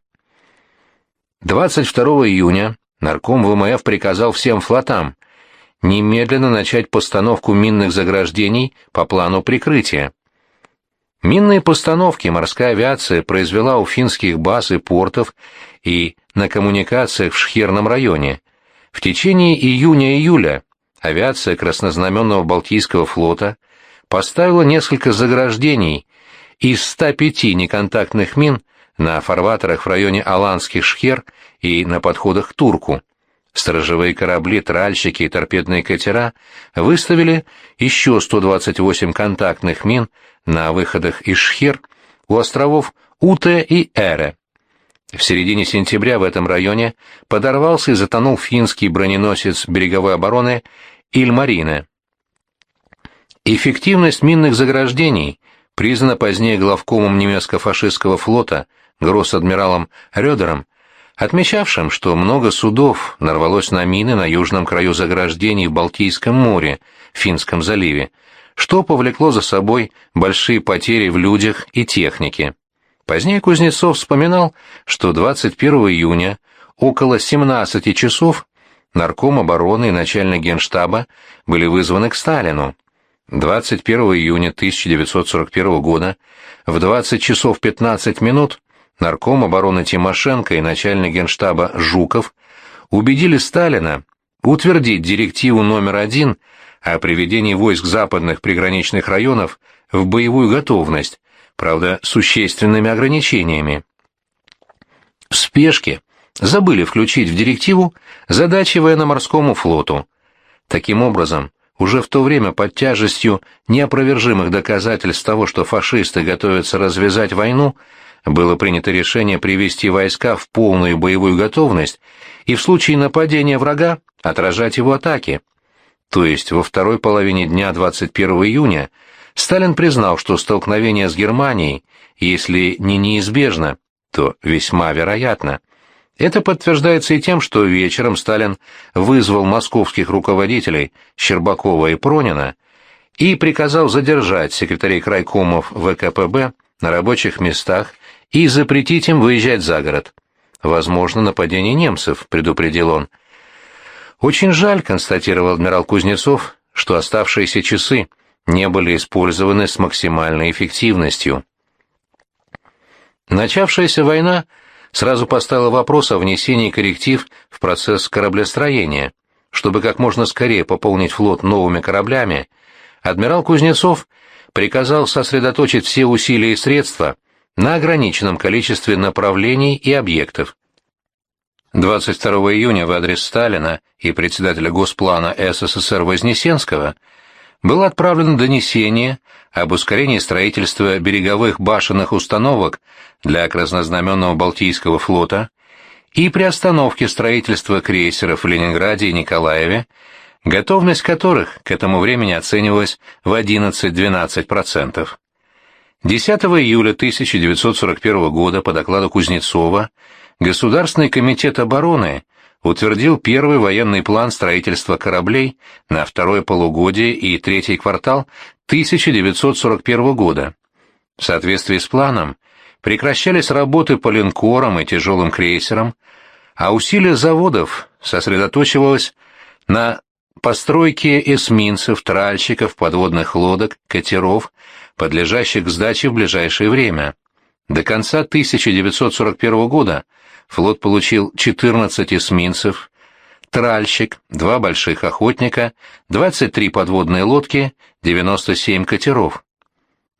22 июня нарком ВМФ приказал всем флотам немедленно начать постановку минных заграждений по плану прикрытия. Минные постановки морская авиация произвела у финских баз и портов и на коммуникациях в Шхерном районе. В течение июня-июля авиация Краснознаменного Балтийского флота поставила несколько заграждений из 105 неконтактных мин на фарватерах в районе Аланских шхер и на подходах к Турку. Сторожевые корабли, тральщики и торпедные катера выставили еще 128 контактных мин на выходах из Шхер у островов Уте и Эре. В середине сентября в этом районе подорвался и затонул финский броненосец береговой обороны Ильмарине. Эффективность минных заграждений признана позднее главкомом немецко-фашистского флота гросс-адмиралом Рёдером, отмечавшим, что много судов нарвалось на мины на южном краю заграждений в Балтийском море, Финском заливе, что повлекло за собой большие потери в людях и технике. Позднее Кузнецов вспоминал, что 21 июня около 17 часов нарком обороны и начальник генштаба были вызваны к Сталину. 21 июня 1941 года в 20 часов 15 минут нарком обороны Тимошенко и начальник генштаба Жуков убедили Сталина утвердить директиву номер один о приведении войск западных приграничных районов в боевую готовность, правда, существенными ограничениями. В спешке забыли включить в директиву задачи военно-морскому флоту. Таким образом, уже в то время под тяжестью неопровержимых доказательств того, что фашисты готовятся развязать войну, было принято решение привести войска в полную боевую готовность и в случае нападения врага отражать его атаки. То есть во второй половине дня 21 июня Сталин признал, что столкновение с Германией, если не неизбежно, то весьма вероятно. Это подтверждается и тем, что вечером Сталин вызвал московских руководителей Щербакова и Пронина и приказал задержать секретарей крайкомов ВКПБ на рабочих местах и запретить им выезжать за город. «Возможно, нападение немцев», — предупредил он. «Очень жаль», — констатировал адмирал Кузнецов, что оставшиеся часы не были использованы с максимальной эффективностью. Начавшаяся война сразу поставила вопрос о внесении корректив в процесс кораблестроения. Чтобы как можно скорее пополнить флот новыми кораблями, адмирал Кузнецов приказал сосредоточить все усилия и средства на ограниченном количестве направлений и объектов. 22 июня в адрес Сталина и председателя Госплана СССР Вознесенского – было отправлено донесение об ускорении строительства береговых башенных установок для краснознаменного Балтийского флота и приостановке строительства крейсеров в Ленинграде и Николаеве, готовность которых к этому времени оценивалась в 11-12%. 10 июля 1941 года по докладу Кузнецова Государственный комитет обороны утвердил первый военный план строительства кораблей на второе полугодие и третий квартал 1941 года. В соответствии с планом прекращались работы по линкорам и тяжелым крейсерам, а усилия заводов сосредоточивалось на постройке эсминцев, тральщиков, подводных лодок, катеров, подлежащих сдаче в ближайшее время. До конца 1941 года флот получил 14 эсминцев, тральщик, два больших охотника, 23 подводные лодки, 97 катеров.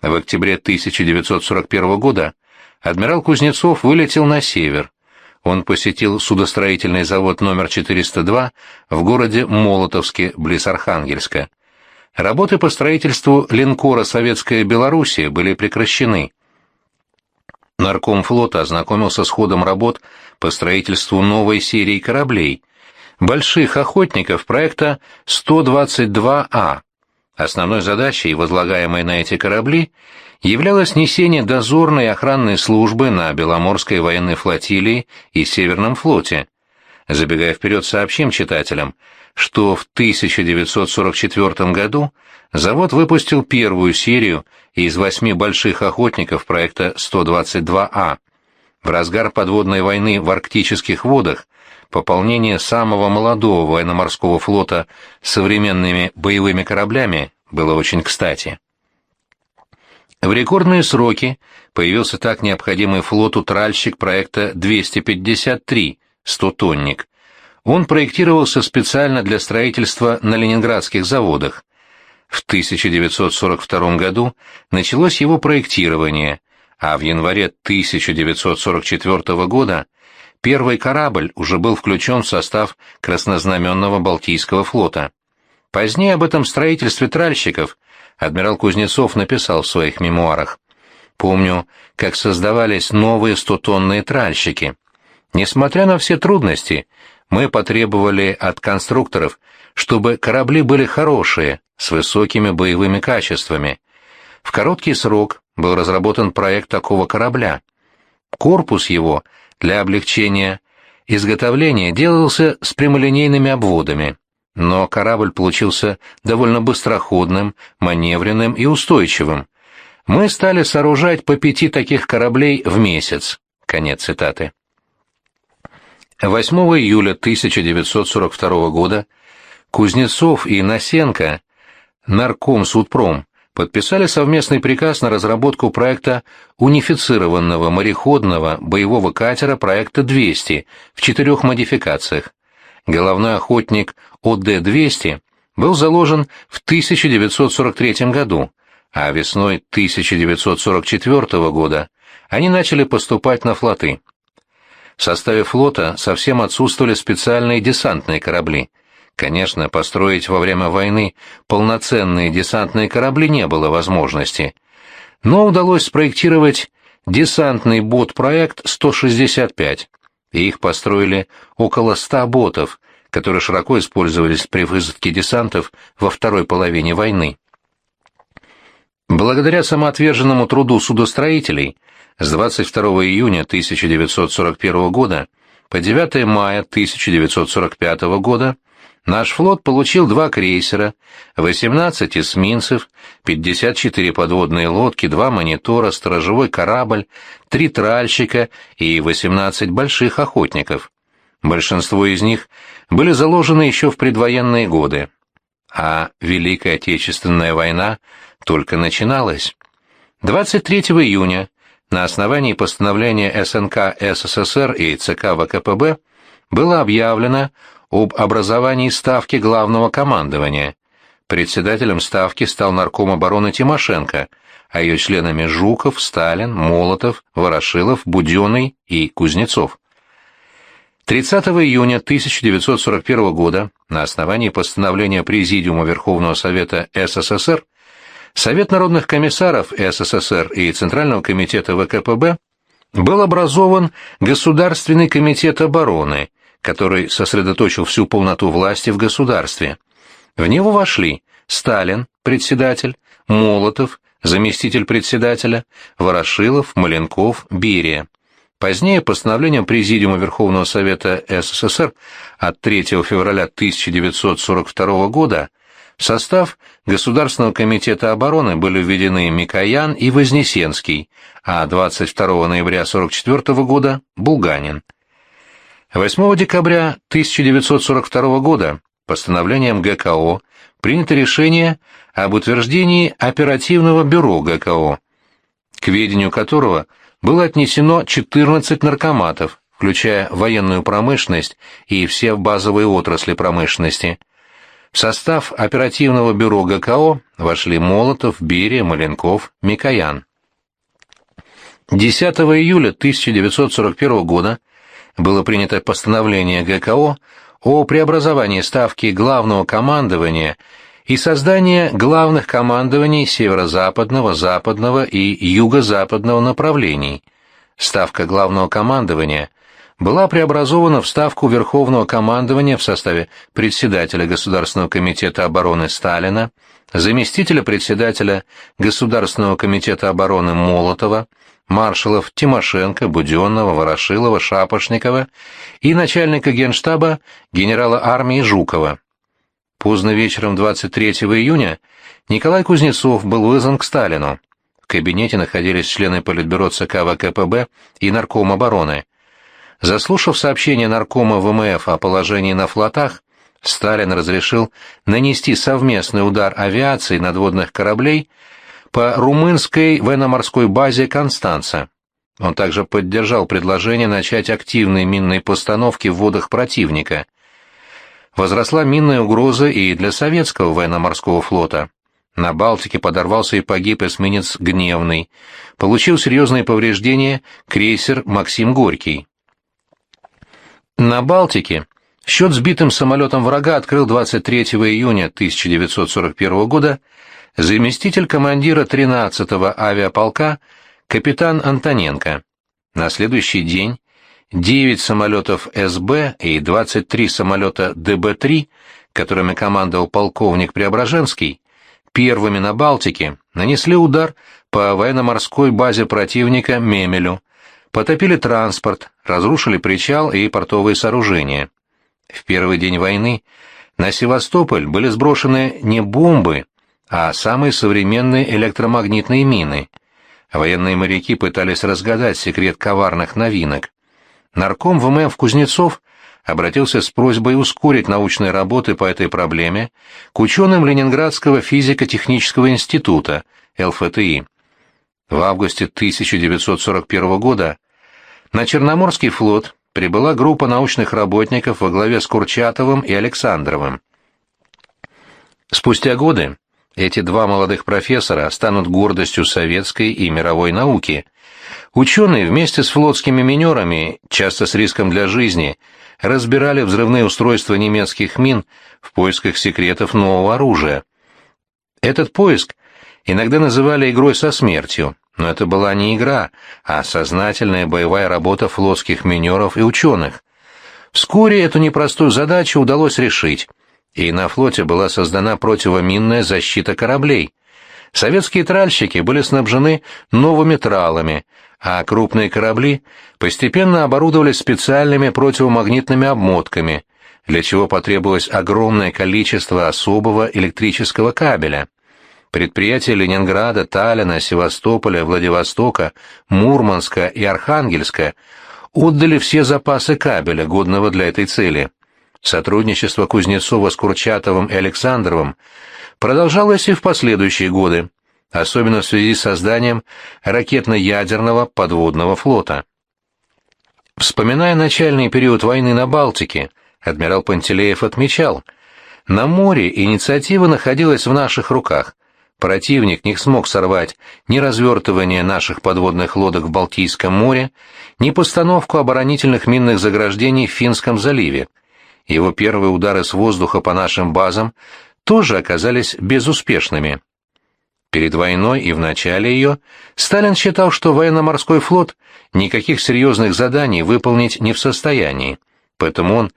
В октябре 1941 года адмирал Кузнецов вылетел на север. Он посетил судостроительный завод номер 402 в городе Молотовске, близ Архангельска. Работы по строительству линкора «Советская Белоруссия» были прекращены. Нарком флота ознакомился с ходом работ по строительству новой серии кораблей, больших охотников проекта 122А. Основной задачей, возлагаемой на эти корабли, являлось несение дозорной и охранной службы на Беломорской военной флотилии и Северном флоте. Забегая вперед, сообщим читателям, что в 1944 году завод выпустил первую серию из восьми больших охотников проекта 122А. В разгар подводной войны в арктических водах пополнение самого молодого военно-морского флота современными боевыми кораблями было очень кстати. В рекордные сроки появился так необходимый флоту тральщик проекта 253, 100-тонник. Он проектировался специально для строительства на ленинградских заводах. В 1942 году началось его проектирование, а в январе 1944 года первый корабль уже был включен в состав краснознаменного Балтийского флота. Позднее об этом строительстве тральщиков адмирал Кузнецов написал в своих мемуарах. «Помню, как создавались новые стотонные тральщики. Несмотря на все трудности, мы потребовали от конструкторов, чтобы корабли были хорошие, с высокими боевыми качествами. В короткий срок был разработан проект такого корабля. Корпус его для облегчения изготовления делался с прямолинейными обводами, но корабль получился довольно быстроходным, маневренным и устойчивым. Мы стали сооружать по пяти таких кораблей в месяц. Конец цитаты. 8 июля 1942 года Кузнецов и Насенко, нарком Судпром, подписали совместный приказ на разработку проекта унифицированного мореходного боевого катера проекта 200 в четырех модификациях. Головной охотник ОД-200 был заложен в 1943 году, а весной 1944 года они начали поступать на флоты. В составе флота совсем отсутствовали специальные десантные корабли – Конечно, построить во время войны полноценные десантные корабли не было возможности, но удалось спроектировать десантный бот-проект 165, и их построили около 100 ботов, которые широко использовались при высадке десантов во второй половине войны. Благодаря самоотверженному труду судостроителей, с 22 июня 1941 года по 9 мая 1945 года Наш флот получил два крейсера, 18 эсминцев, 54 подводные лодки, два монитора, сторожевой корабль, три тральщика и 18 больших охотников. Большинство из них были заложены еще в предвоенные годы. А Великая Отечественная война только начиналась. 23 июня на основании постановления СНК СССР и ЦК ВКПБ было объявлено об образовании Ставки Главного командования. Председателем Ставки стал нарком обороны Тимошенко, а ее членами Жуков, Сталин, Молотов, Ворошилов, Буденный и Кузнецов. 30 июня 1941 года на основании постановления Президиума Верховного Совета СССР Совет народных комиссаров СССР и Центрального комитета ВКПБ был образован Государственный комитет обороны, который сосредоточил всю полноту власти в государстве. В него вошли Сталин, председатель, Молотов, заместитель председателя, Ворошилов, Маленков, Берия. Позднее постановлением Президиума Верховного Совета СССР от 3 февраля 1942 года в состав Государственного комитета обороны были введены Микоян и Вознесенский, а 22 ноября 1944 года – Булганин. 8 декабря 1942 года постановлением ГКО принято решение об утверждении оперативного бюро ГКО, к ведению которого было отнесено 14 наркоматов, включая военную промышленность и все базовые отрасли промышленности. В состав оперативного бюро ГКО вошли Молотов, Берия, Маленков, Микоян. 10 июля 1941 года было принято постановление ГКО о преобразовании ставки главного командования и создании главных командований северо-западного, западного и юго-западного направлений. Ставка главного командования была преобразована в Ставку Верховного командования в составе председателя Государственного комитета обороны Сталина, заместителя председателя Государственного комитета обороны Молотова, маршалов Тимошенко, Буденного, Ворошилова, Шапошникова и начальника генштаба генерала армии Жукова. Поздно вечером 23 июня Николай Кузнецов был вызван к Сталину. В кабинете находились члены Политбюро ЦК ВКПБ и Нарком обороны. Заслушав сообщение Наркома ВМФ о положении на флотах, Сталин разрешил нанести совместный удар авиации надводных кораблей по румынской военно-морской базе «Констанца». Он также поддержал предложение начать активные минные постановки в водах противника. Возросла минная угроза и для советского военно-морского флота. На Балтике подорвался и погиб эсминец «Гневный». Получил серьезные повреждения крейсер «Максим Горький». На Балтике счет сбитым самолетом врага открыл 23 июня 1941 года заместитель командира 13-го авиаполка капитан Антоненко. На следующий день 9 самолетов СБ и 23 самолета ДБ-3, которыми командовал полковник Преображенский, первыми на Балтике нанесли удар по военно-морской базе противника Мемелю, потопили транспорт, разрушили причал и портовые сооружения. В первый день войны на Севастополь были сброшены не бомбы, а самые современные электромагнитные мины. Военные моряки пытались разгадать секрет коварных новинок. Нарком ВМФ Кузнецов обратился с просьбой ускорить научные работы по этой проблеме к ученым Ленинградского физико-технического института, ЛФТИ. В августе 1941 года на Черноморский флот прибыла группа научных работников во главе с Курчатовым и Александровым. Спустя годы эти два молодых профессора станут гордостью советской и мировой науки. Ученые вместе с флотскими минерами, часто с риском для жизни, разбирали взрывные устройства немецких мин в поисках секретов нового оружия. Этот поиск иногда называли игрой со смертью, но это была не игра, а сознательная боевая работа флотских минеров и ученых. Вскоре эту непростую задачу удалось решить, и на флоте была создана противоминная защита кораблей. Советские тральщики были снабжены новыми тралами, а крупные корабли постепенно оборудовались специальными противомагнитными обмотками, для чего потребовалось огромное количество особого электрического кабеля. Предприятия Ленинграда, Таллина, Севастополя, Владивостока, Мурманска и Архангельска отдали все запасы кабеля, годного для этой цели. Сотрудничество Кузнецова с Курчатовым и Александровым продолжалось и в последующие годы особенно в связи с созданием ракетно-ядерного подводного флота. Вспоминая начальный период войны на Балтике, адмирал Пантелеев отмечал, на море инициатива находилась в наших руках. Противник не смог сорвать ни развертывание наших подводных лодок в Балтийском море, ни постановку оборонительных минных заграждений в Финском заливе. Его первые удары с воздуха по нашим базам тоже оказались безуспешными. Перед войной и в начале ее Сталин считал, что военно-морской флот никаких серьезных заданий выполнить не в состоянии, поэтому он,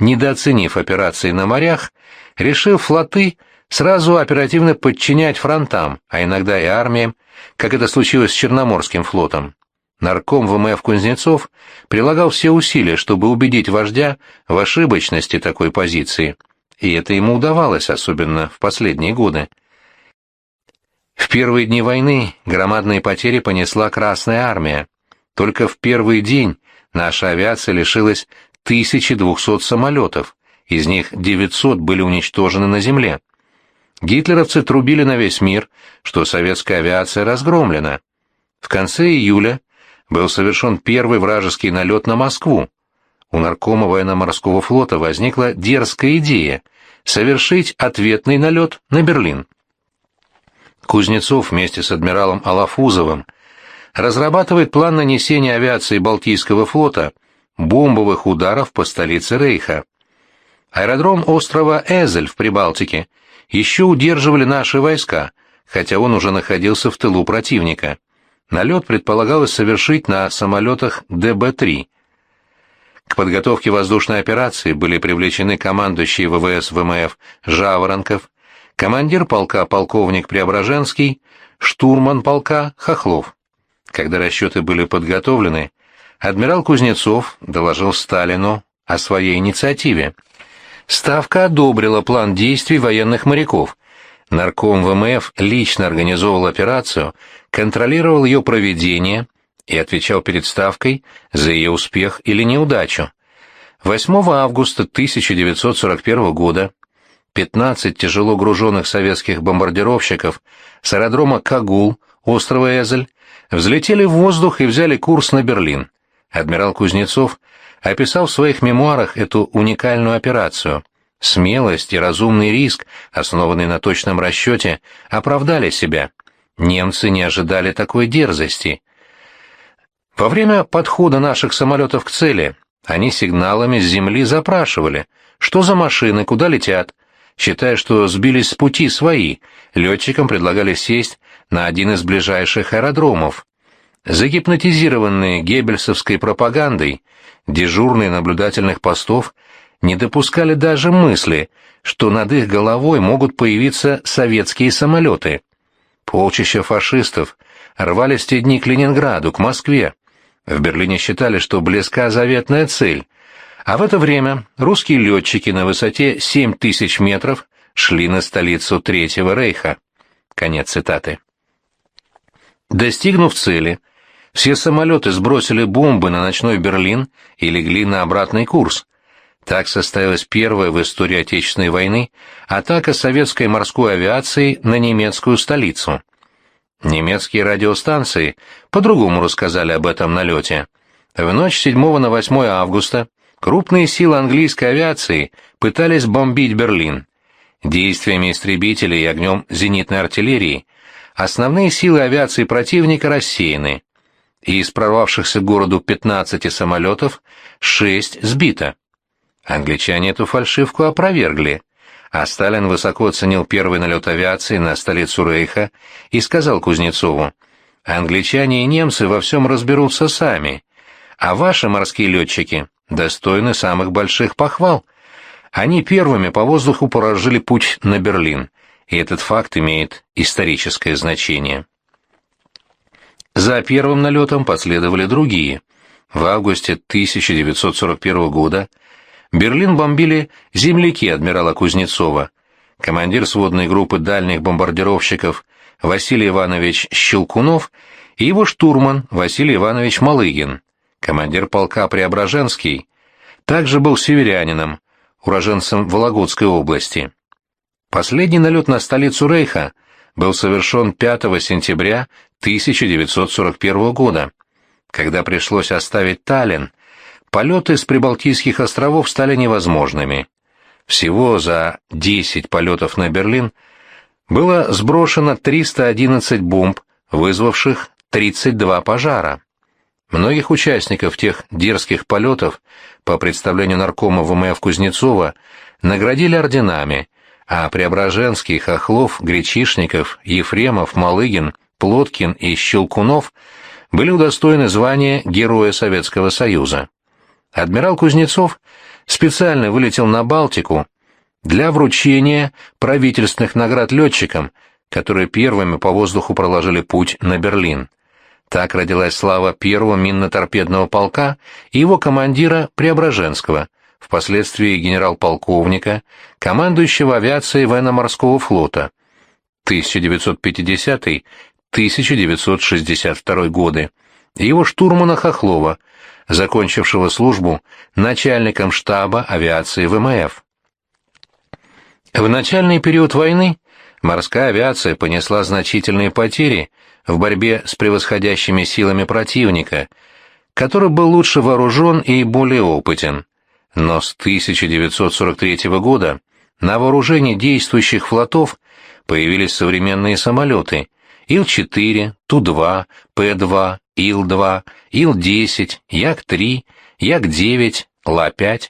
недооценив операции на морях, решил флоты сразу оперативно подчинять фронтам, а иногда и армиям, как это случилось с Черноморским флотом. Нарком ВМФ Кузнецов прилагал все усилия, чтобы убедить вождя в ошибочности такой позиции, и это ему удавалось, особенно в последние годы. В первые дни войны громадные потери понесла Красная Армия. Только в первый день наша авиация лишилась 1200 самолетов, из них 900 были уничтожены на земле. Гитлеровцы трубили на весь мир, что советская авиация разгромлена. В конце июля был совершен первый вражеский налет на Москву. У наркома военно-морского флота возникла дерзкая идея совершить ответный налет на Берлин. Кузнецов вместе с адмиралом Алафузовым разрабатывает план нанесения авиации Балтийского флота бомбовых ударов по столице Рейха. Аэродром острова Эзель в Прибалтике еще удерживали наши войска, хотя он уже находился в тылу противника. Налет предполагалось совершить на самолетах ДБ-3. К подготовке воздушной операции были привлечены командующий ВВС ВМФ Жаворонков, командир полка полковник Преображенский, штурман полка Хохлов. Когда расчеты были подготовлены, адмирал Кузнецов доложил Сталину о своей инициативе. Ставка одобрила план действий военных моряков. Нарком ВМФ лично организовал операцию, контролировал ее проведение и отвечал перед Ставкой за ее успех или неудачу. 8 августа 1941 года 15 тяжело груженных советских бомбардировщиков с аэродрома Кагул, острова Эзель, взлетели в воздух и взяли курс на Берлин. Адмирал Кузнецов описал в своих мемуарах эту уникальную операцию. Смелость и разумный риск, основанный на точном расчете, оправдали себя. Немцы не ожидали такой дерзости. Во время подхода наших самолетов к цели они сигналами с земли запрашивали, что за машины, куда летят, Считая, что сбились с пути свои, летчикам предлагали сесть на один из ближайших аэродромов. Загипнотизированные геббельсовской пропагандой, дежурные наблюдательных постов не допускали даже мысли, что над их головой могут появиться советские самолеты. Полчища фашистов рвались те дни к Ленинграду, к Москве. В Берлине считали, что близка заветная цель а в это время русские летчики на высоте 7 тысяч метров шли на столицу Третьего Рейха. Конец цитаты. Достигнув цели, все самолеты сбросили бомбы на ночной Берлин и легли на обратный курс. Так состоялась первая в истории Отечественной войны атака советской морской авиации на немецкую столицу. Немецкие радиостанции по-другому рассказали об этом налете. В ночь 7 на 8 августа Крупные силы английской авиации пытались бомбить Берлин. Действиями истребителей и огнем зенитной артиллерии основные силы авиации противника рассеяны. Из прорвавшихся к городу 15 самолетов 6 сбито. Англичане эту фальшивку опровергли, а Сталин высоко оценил первый налет авиации на столицу Рейха и сказал Кузнецову, «Англичане и немцы во всем разберутся сами, а ваши морские летчики достойны самых больших похвал. Они первыми по воздуху поражили путь на Берлин, и этот факт имеет историческое значение. За первым налетом последовали другие. В августе 1941 года Берлин бомбили земляки адмирала Кузнецова, командир сводной группы дальних бомбардировщиков Василий Иванович Щелкунов и его штурман Василий Иванович Малыгин. Командир полка Преображенский также был северянином, уроженцем Вологодской области. Последний налет на столицу Рейха был совершен 5 сентября 1941 года. Когда пришлось оставить Таллин, полеты с Прибалтийских островов стали невозможными. Всего за 10 полетов на Берлин было сброшено 311 бомб, вызвавших 32 пожара. Многих участников тех дерзких полетов, по представлению наркома ВМФ Кузнецова, наградили орденами, а Преображенский, Хохлов, Гречишников, Ефремов, Малыгин, Плоткин и Щелкунов были удостоены звания Героя Советского Союза. Адмирал Кузнецов специально вылетел на Балтику для вручения правительственных наград летчикам, которые первыми по воздуху проложили путь на Берлин. Так родилась слава первого минно-торпедного полка и его командира Преображенского, впоследствии генерал-полковника, командующего авиацией военно-морского флота 1950-1962 годы, и его штурмана Хохлова, закончившего службу начальником штаба авиации ВМФ. В начальный период войны морская авиация понесла значительные потери в борьбе с превосходящими силами противника, который был лучше вооружен и более опытен. Но с 1943 года на вооружении действующих флотов появились современные самолеты Ил-4, Ту-2, П-2, Ил-2, Ил-10, Як-3, Як-9, Ла-5.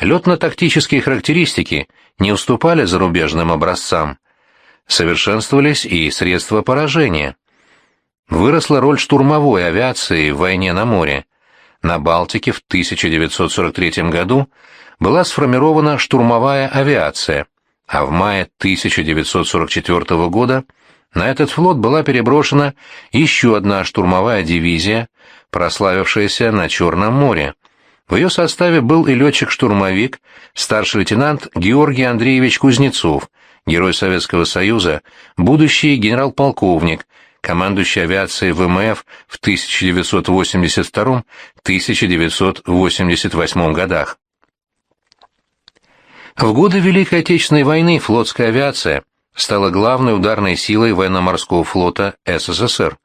Летно-тактические характеристики не уступали зарубежным образцам совершенствовались и средства поражения. Выросла роль штурмовой авиации в войне на море. На Балтике в 1943 году была сформирована штурмовая авиация, а в мае 1944 года на этот флот была переброшена еще одна штурмовая дивизия, прославившаяся на Черном море. В ее составе был и летчик-штурмовик, старший лейтенант Георгий Андреевич Кузнецов, герой Советского Союза, будущий генерал-полковник, командующий авиацией ВМФ в 1982-1988 годах. В годы Великой Отечественной войны флотская авиация стала главной ударной силой военно-морского флота СССР.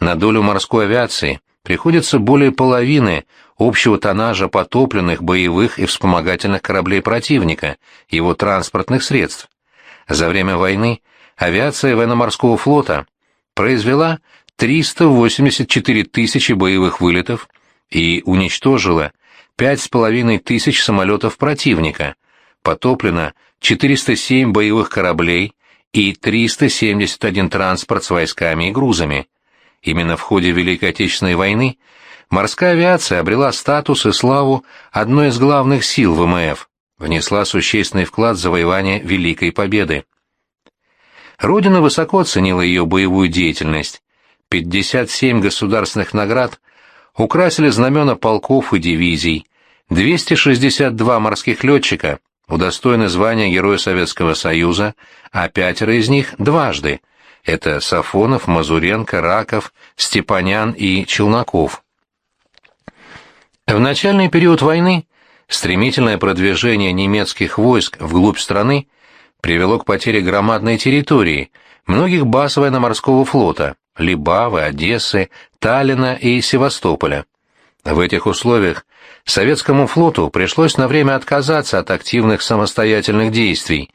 На долю морской авиации приходится более половины общего тоннажа потопленных боевых и вспомогательных кораблей противника, его транспортных средств. За время войны авиация военно-морского флота произвела 384 тысячи боевых вылетов и уничтожила 5,5 тысяч самолетов противника, потоплено 407 боевых кораблей и 371 транспорт с войсками и грузами. Именно в ходе Великой Отечественной войны морская авиация обрела статус и славу одной из главных сил ВМФ, внесла существенный вклад в завоевание Великой Победы. Родина высоко оценила ее боевую деятельность. 57 государственных наград украсили знамена полков и дивизий, 262 морских летчика удостоены звания Героя Советского Союза, а пятеро из них дважды. Это Сафонов, Мазуренко, Раков, Степанян и Челноков. В начальный период войны стремительное продвижение немецких войск вглубь страны привело к потере громадной территории, многих баз военно-морского флота, Либавы, Одессы, Таллина и Севастополя. В этих условиях советскому флоту пришлось на время отказаться от активных самостоятельных действий,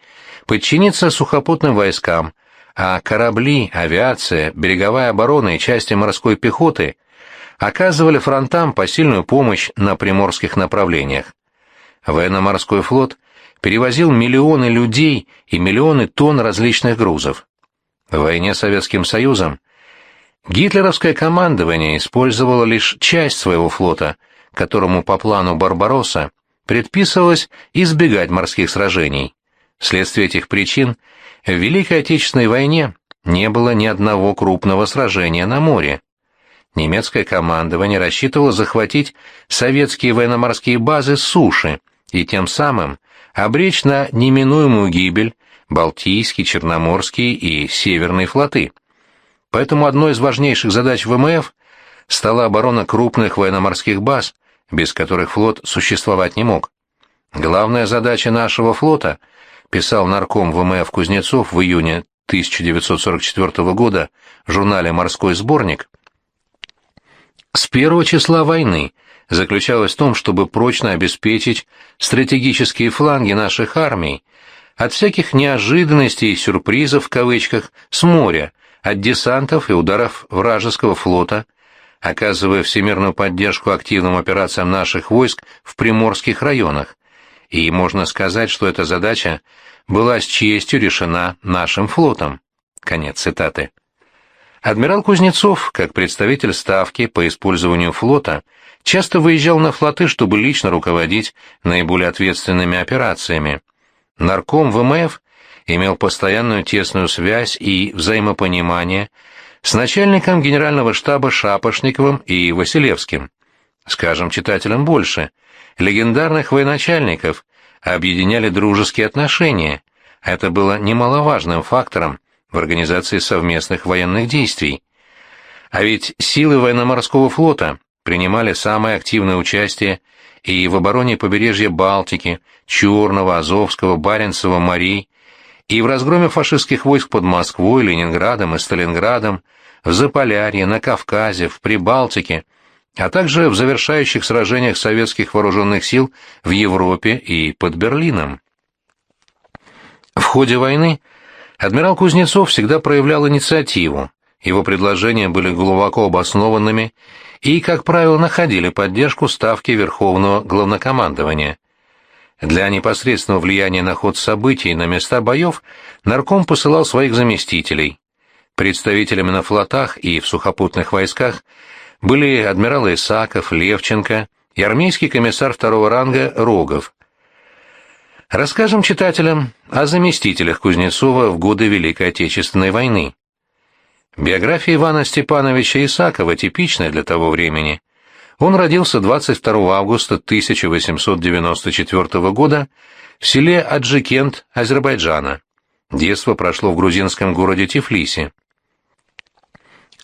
подчиниться сухопутным войскам, а корабли, авиация, береговая оборона и части морской пехоты оказывали фронтам посильную помощь на приморских направлениях. Военно-морской флот перевозил миллионы людей и миллионы тонн различных грузов. В войне с Советским Союзом гитлеровское командование использовало лишь часть своего флота, которому по плану Барбаросса предписывалось избегать морских сражений. Вследствие этих причин в Великой Отечественной войне не было ни одного крупного сражения на море. Немецкое командование рассчитывало захватить советские военно-морские базы суши и тем самым обречь на неминуемую гибель Балтийский, Черноморский и Северный флоты. Поэтому одной из важнейших задач ВМФ стала оборона крупных военно-морских баз, без которых флот существовать не мог. Главная задача нашего флота, писал нарком ВМФ Кузнецов в июне 1944 года в журнале «Морской сборник», с первого числа войны – заключалась в том, чтобы прочно обеспечить стратегические фланги наших армий от всяких неожиданностей и сюрпризов в кавычках с моря, от десантов и ударов вражеского флота, оказывая всемирную поддержку активным операциям наших войск в приморских районах. И можно сказать, что эта задача была с честью решена нашим флотом. Конец цитаты. Адмирал Кузнецов, как представитель Ставки по использованию флота, часто выезжал на флоты, чтобы лично руководить наиболее ответственными операциями. Нарком ВМФ имел постоянную тесную связь и взаимопонимание с начальником генерального штаба Шапошниковым и Василевским. Скажем читателям больше, легендарных военачальников объединяли дружеские отношения, это было немаловажным фактором, в организации совместных военных действий. А ведь силы военно-морского флота принимали самое активное участие и в обороне побережья Балтики, Черного, Азовского, Баренцева морей, и в разгроме фашистских войск под Москвой, Ленинградом и Сталинградом, в Заполярье, на Кавказе, в Прибалтике, а также в завершающих сражениях советских вооруженных сил в Европе и под Берлином. В ходе войны Адмирал Кузнецов всегда проявлял инициативу, его предложения были глубоко обоснованными и, как правило, находили поддержку Ставки Верховного Главнокомандования. Для непосредственного влияния на ход событий на места боев нарком посылал своих заместителей. Представителями на флотах и в сухопутных войсках были адмиралы Исаков, Левченко и армейский комиссар второго ранга Рогов. Расскажем читателям о заместителях Кузнецова в годы Великой Отечественной войны. Биография Ивана Степановича Исакова типичная для того времени. Он родился 22 августа 1894 года в селе Аджикент, Азербайджана. Детство прошло в грузинском городе Тифлисе.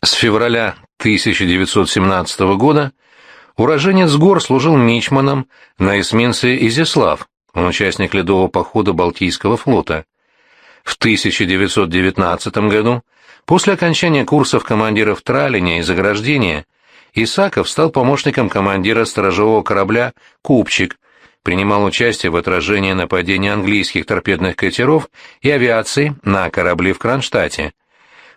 С февраля 1917 года уроженец гор служил мичманом на эсминце «Изяслав», он участник ледового похода Балтийского флота. В 1919 году, после окончания курсов командиров Тралиня и Заграждения, Исаков стал помощником командира сторожевого корабля «Купчик», принимал участие в отражении нападения английских торпедных катеров и авиации на корабли в Кронштадте.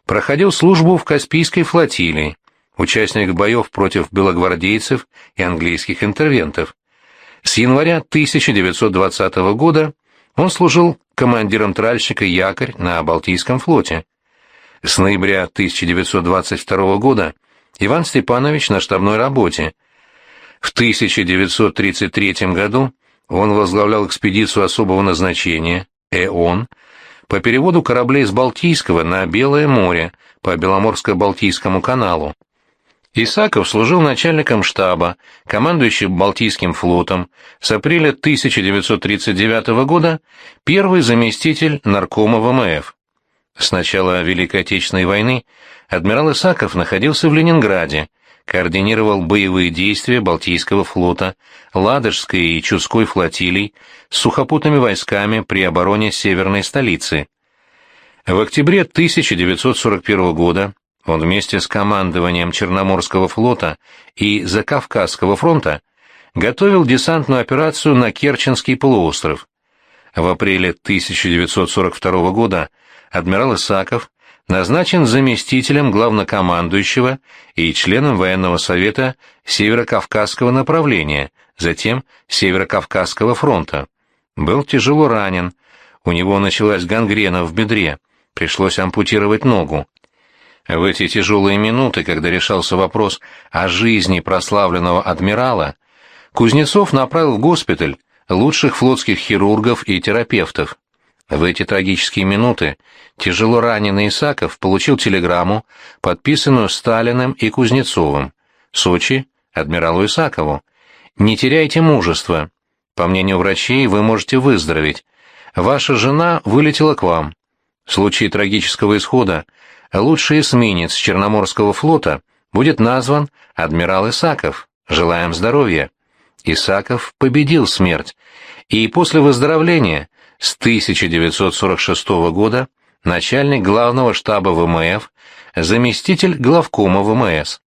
Проходил службу в Каспийской флотилии, участник боев против белогвардейцев и английских интервентов. С января 1920 года он служил командиром тральщика «Якорь» на Балтийском флоте. С ноября 1922 года Иван Степанович на штабной работе. В 1933 году он возглавлял экспедицию особого назначения «ЭОН» по переводу кораблей с Балтийского на Белое море по Беломорско-Балтийскому каналу. Исаков служил начальником штаба, командующим Балтийским флотом, с апреля 1939 года первый заместитель наркома ВМФ. С начала Великой Отечественной войны адмирал Исаков находился в Ленинграде, координировал боевые действия Балтийского флота, Ладожской и Чудской флотилий с сухопутными войсками при обороне северной столицы. В октябре 1941 года он вместе с командованием Черноморского флота и Закавказского фронта готовил десантную операцию на Керченский полуостров. В апреле 1942 года адмирал Исаков назначен заместителем главнокомандующего и членом военного совета Северокавказского направления, затем Северокавказского фронта. Был тяжело ранен, у него началась гангрена в бедре, пришлось ампутировать ногу. В эти тяжелые минуты, когда решался вопрос о жизни прославленного адмирала, Кузнецов направил в госпиталь лучших флотских хирургов и терапевтов. В эти трагические минуты тяжело раненый Исаков получил телеграмму, подписанную Сталиным и Кузнецовым. Сочи, адмиралу Исакову. «Не теряйте мужества. По мнению врачей, вы можете выздороветь. Ваша жена вылетела к вам. В случае трагического исхода лучший эсминец Черноморского флота будет назван адмирал Исаков. Желаем здоровья. Исаков победил смерть, и после выздоровления с 1946 года начальник главного штаба ВМФ, заместитель главкома ВМС.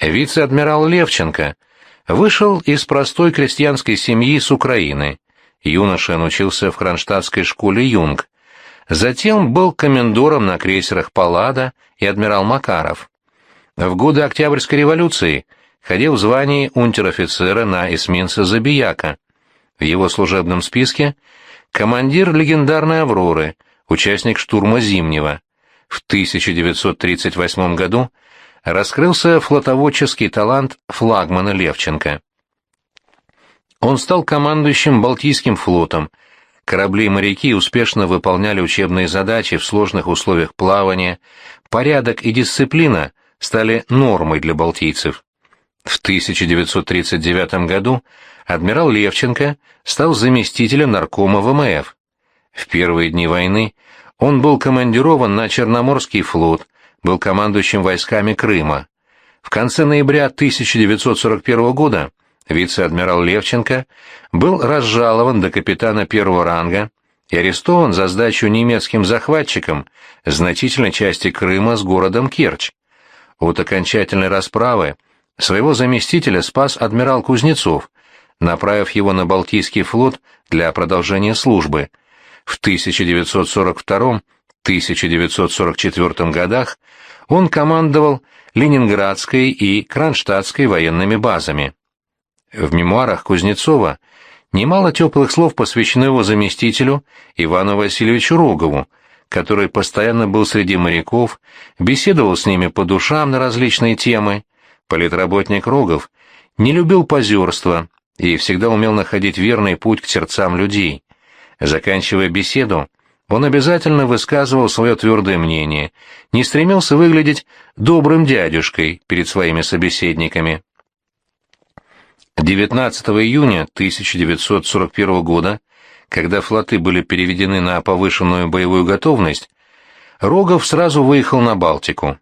Вице-адмирал Левченко вышел из простой крестьянской семьи с Украины. Юноша научился в кронштадтской школе «Юнг», Затем был комендором на крейсерах «Паллада» и «Адмирал Макаров». В годы Октябрьской революции ходил в звании унтер-офицера на эсминце «Забияка». В его служебном списке командир легендарной «Авроры», участник штурма Зимнего. В 1938 году раскрылся флотоводческий талант флагмана Левченко. Он стал командующим Балтийским флотом – Корабли и моряки успешно выполняли учебные задачи в сложных условиях плавания, порядок и дисциплина стали нормой для балтийцев. В 1939 году адмирал Левченко стал заместителем наркома ВМФ. В первые дни войны он был командирован на Черноморский флот, был командующим войсками Крыма. В конце ноября 1941 года вице-адмирал Левченко был разжалован до капитана первого ранга и арестован за сдачу немецким захватчикам значительной части Крыма с городом Керчь. От окончательной расправы своего заместителя спас адмирал Кузнецов, направив его на Балтийский флот для продолжения службы. В 1942-1944 годах он командовал Ленинградской и Кронштадтской военными базами. В мемуарах Кузнецова немало теплых слов посвящено его заместителю Ивану Васильевичу Рогову, который постоянно был среди моряков, беседовал с ними по душам на различные темы, Политработник Рогов не любил позерства и всегда умел находить верный путь к сердцам людей. Заканчивая беседу, он обязательно высказывал свое твердое мнение, не стремился выглядеть добрым дядюшкой перед своими собеседниками. 19 июня 1941 года, когда флоты были переведены на повышенную боевую готовность, Рогов сразу выехал на Балтику.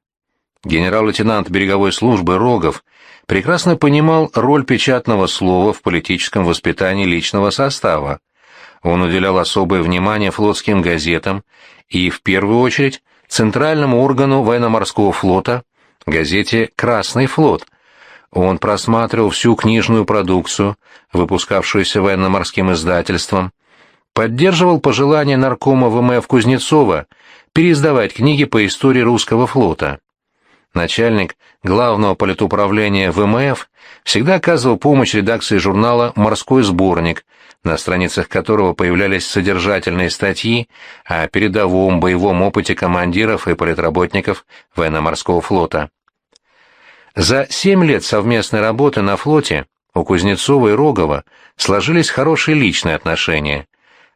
Генерал-лейтенант береговой службы Рогов прекрасно понимал роль печатного слова в политическом воспитании личного состава. Он уделял особое внимание флотским газетам и, в первую очередь, центральному органу военно-морского флота, газете «Красный флот», он просматривал всю книжную продукцию, выпускавшуюся военно-морским издательством, поддерживал пожелание наркома ВМФ Кузнецова переиздавать книги по истории русского флота. Начальник главного политуправления ВМФ всегда оказывал помощь редакции журнала «Морской сборник», на страницах которого появлялись содержательные статьи о передовом боевом опыте командиров и политработников военно-морского флота. За семь лет совместной работы на флоте у Кузнецова и Рогова сложились хорошие личные отношения.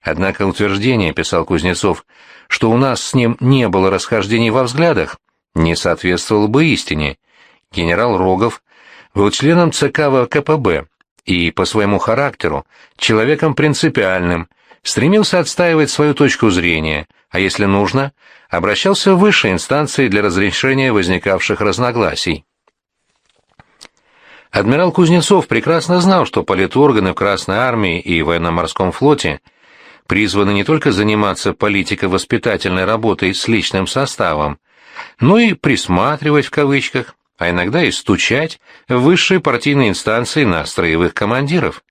Однако утверждение, писал Кузнецов, что у нас с ним не было расхождений во взглядах, не соответствовало бы истине. Генерал Рогов был членом ЦК ВКПБ и по своему характеру человеком принципиальным, стремился отстаивать свою точку зрения, а если нужно, обращался в высшие инстанции для разрешения возникавших разногласий. Адмирал Кузнецов прекрасно знал, что политорганы в Красной армии и военно-морском флоте призваны не только заниматься политико-воспитательной работой с личным составом, но и «присматривать» в кавычках, а иногда и стучать в высшие партийные инстанции на строевых командиров.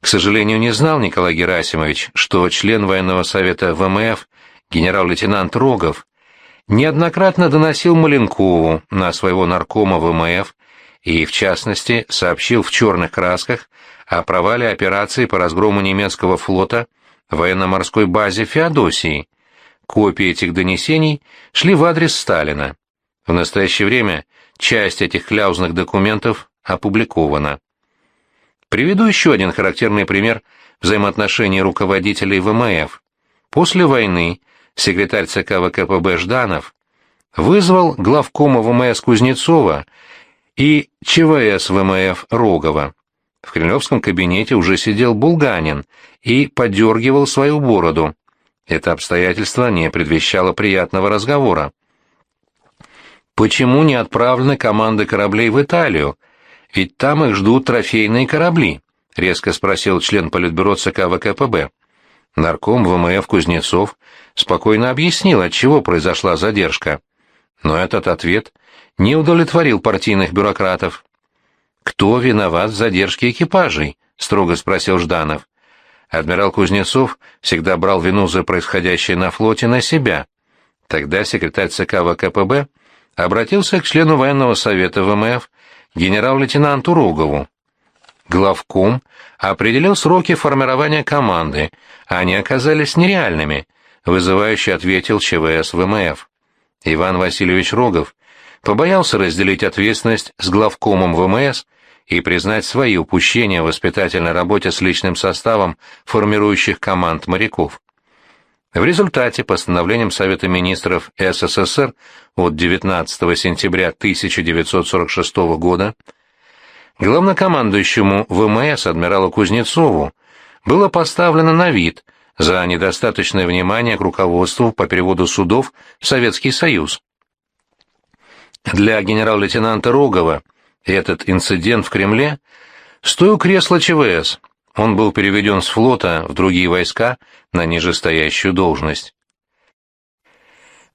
К сожалению, не знал Николай Герасимович, что член военного совета ВМФ генерал-лейтенант Рогов неоднократно доносил Маленкову на своего наркома ВМФ и, в частности, сообщил в черных красках о провале операции по разгрому немецкого флота в военно-морской базе Феодосии. Копии этих донесений шли в адрес Сталина. В настоящее время часть этих кляузных документов опубликована. Приведу еще один характерный пример взаимоотношений руководителей ВМФ. После войны секретарь ЦК ВКПБ Жданов вызвал главкома ВМС Кузнецова и ЧВС ВМФ Рогова. В кремлевском кабинете уже сидел Булганин и подергивал свою бороду. Это обстоятельство не предвещало приятного разговора. Почему не отправлены команды кораблей в Италию? Ведь там их ждут трофейные корабли, резко спросил член Политбюро ЦК ВКПБ. Нарком ВМФ Кузнецов спокойно объяснил, от чего произошла задержка. Но этот ответ не удовлетворил партийных бюрократов. «Кто виноват в задержке экипажей?» — строго спросил Жданов. Адмирал Кузнецов всегда брал вину за происходящее на флоте на себя. Тогда секретарь ЦК ВКПБ обратился к члену военного совета ВМФ генерал-лейтенанту Рогову. Главком определил сроки формирования команды, они оказались нереальными, вызывающе ответил ЧВС ВМФ. Иван Васильевич Рогов побоялся разделить ответственность с главкомом ВМС и признать свои упущения в воспитательной работе с личным составом формирующих команд моряков. В результате постановлением Совета министров СССР от 19 сентября 1946 года главнокомандующему ВМС адмиралу Кузнецову было поставлено на вид за недостаточное внимание к руководству по переводу судов в Советский Союз. Для генерал-лейтенанта Рогова этот инцидент в Кремле стоил кресла ЧВС. Он был переведен с флота в другие войска на нижестоящую должность.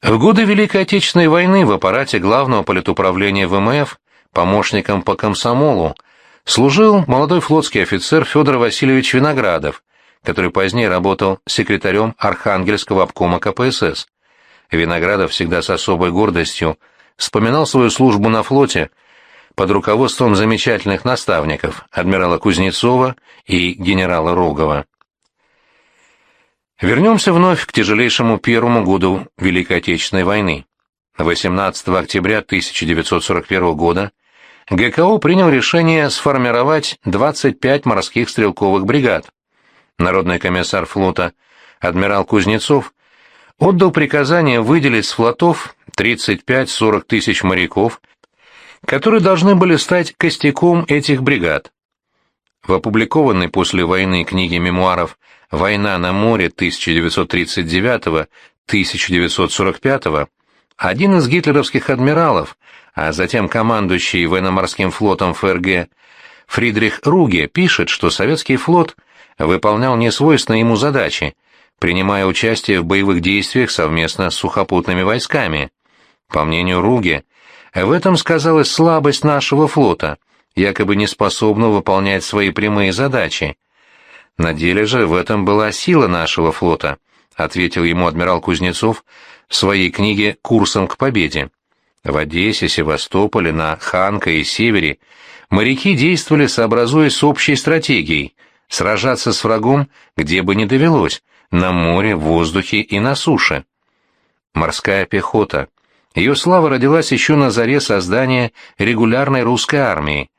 В годы Великой Отечественной войны в аппарате главного политуправления ВМФ помощником по комсомолу служил молодой флотский офицер Федор Васильевич Виноградов, который позднее работал секретарем Архангельского обкома КПСС. Виноградов всегда с особой гордостью вспоминал свою службу на флоте под руководством замечательных наставников адмирала Кузнецова и генерала Рогова. Вернемся вновь к тяжелейшему первому году Великой Отечественной войны. 18 октября 1941 года ГКО принял решение сформировать 25 морских стрелковых бригад. Народный комиссар флота адмирал Кузнецов отдал приказание выделить с флотов 35-40 тысяч моряков, которые должны были стать костяком этих бригад. В опубликованной после войны книге мемуаров «Война на море 1939-1945» один из гитлеровских адмиралов, а затем командующий военно-морским флотом ФРГ Фридрих Руге пишет, что советский флот выполнял несвойственные ему задачи, принимая участие в боевых действиях совместно с сухопутными войсками. По мнению Руге, в этом сказалась слабость нашего флота, якобы не способного выполнять свои прямые задачи. На деле же в этом была сила нашего флота, ответил ему адмирал Кузнецов в своей книге «Курсом к победе». В Одессе, Севастополе, на Ханка и Севере моряки действовали сообразуясь с общей стратегией – сражаться с врагом, где бы ни довелось, на море, в воздухе и на суше. Морская пехота. Ее слава родилась еще на заре создания регулярной русской армии.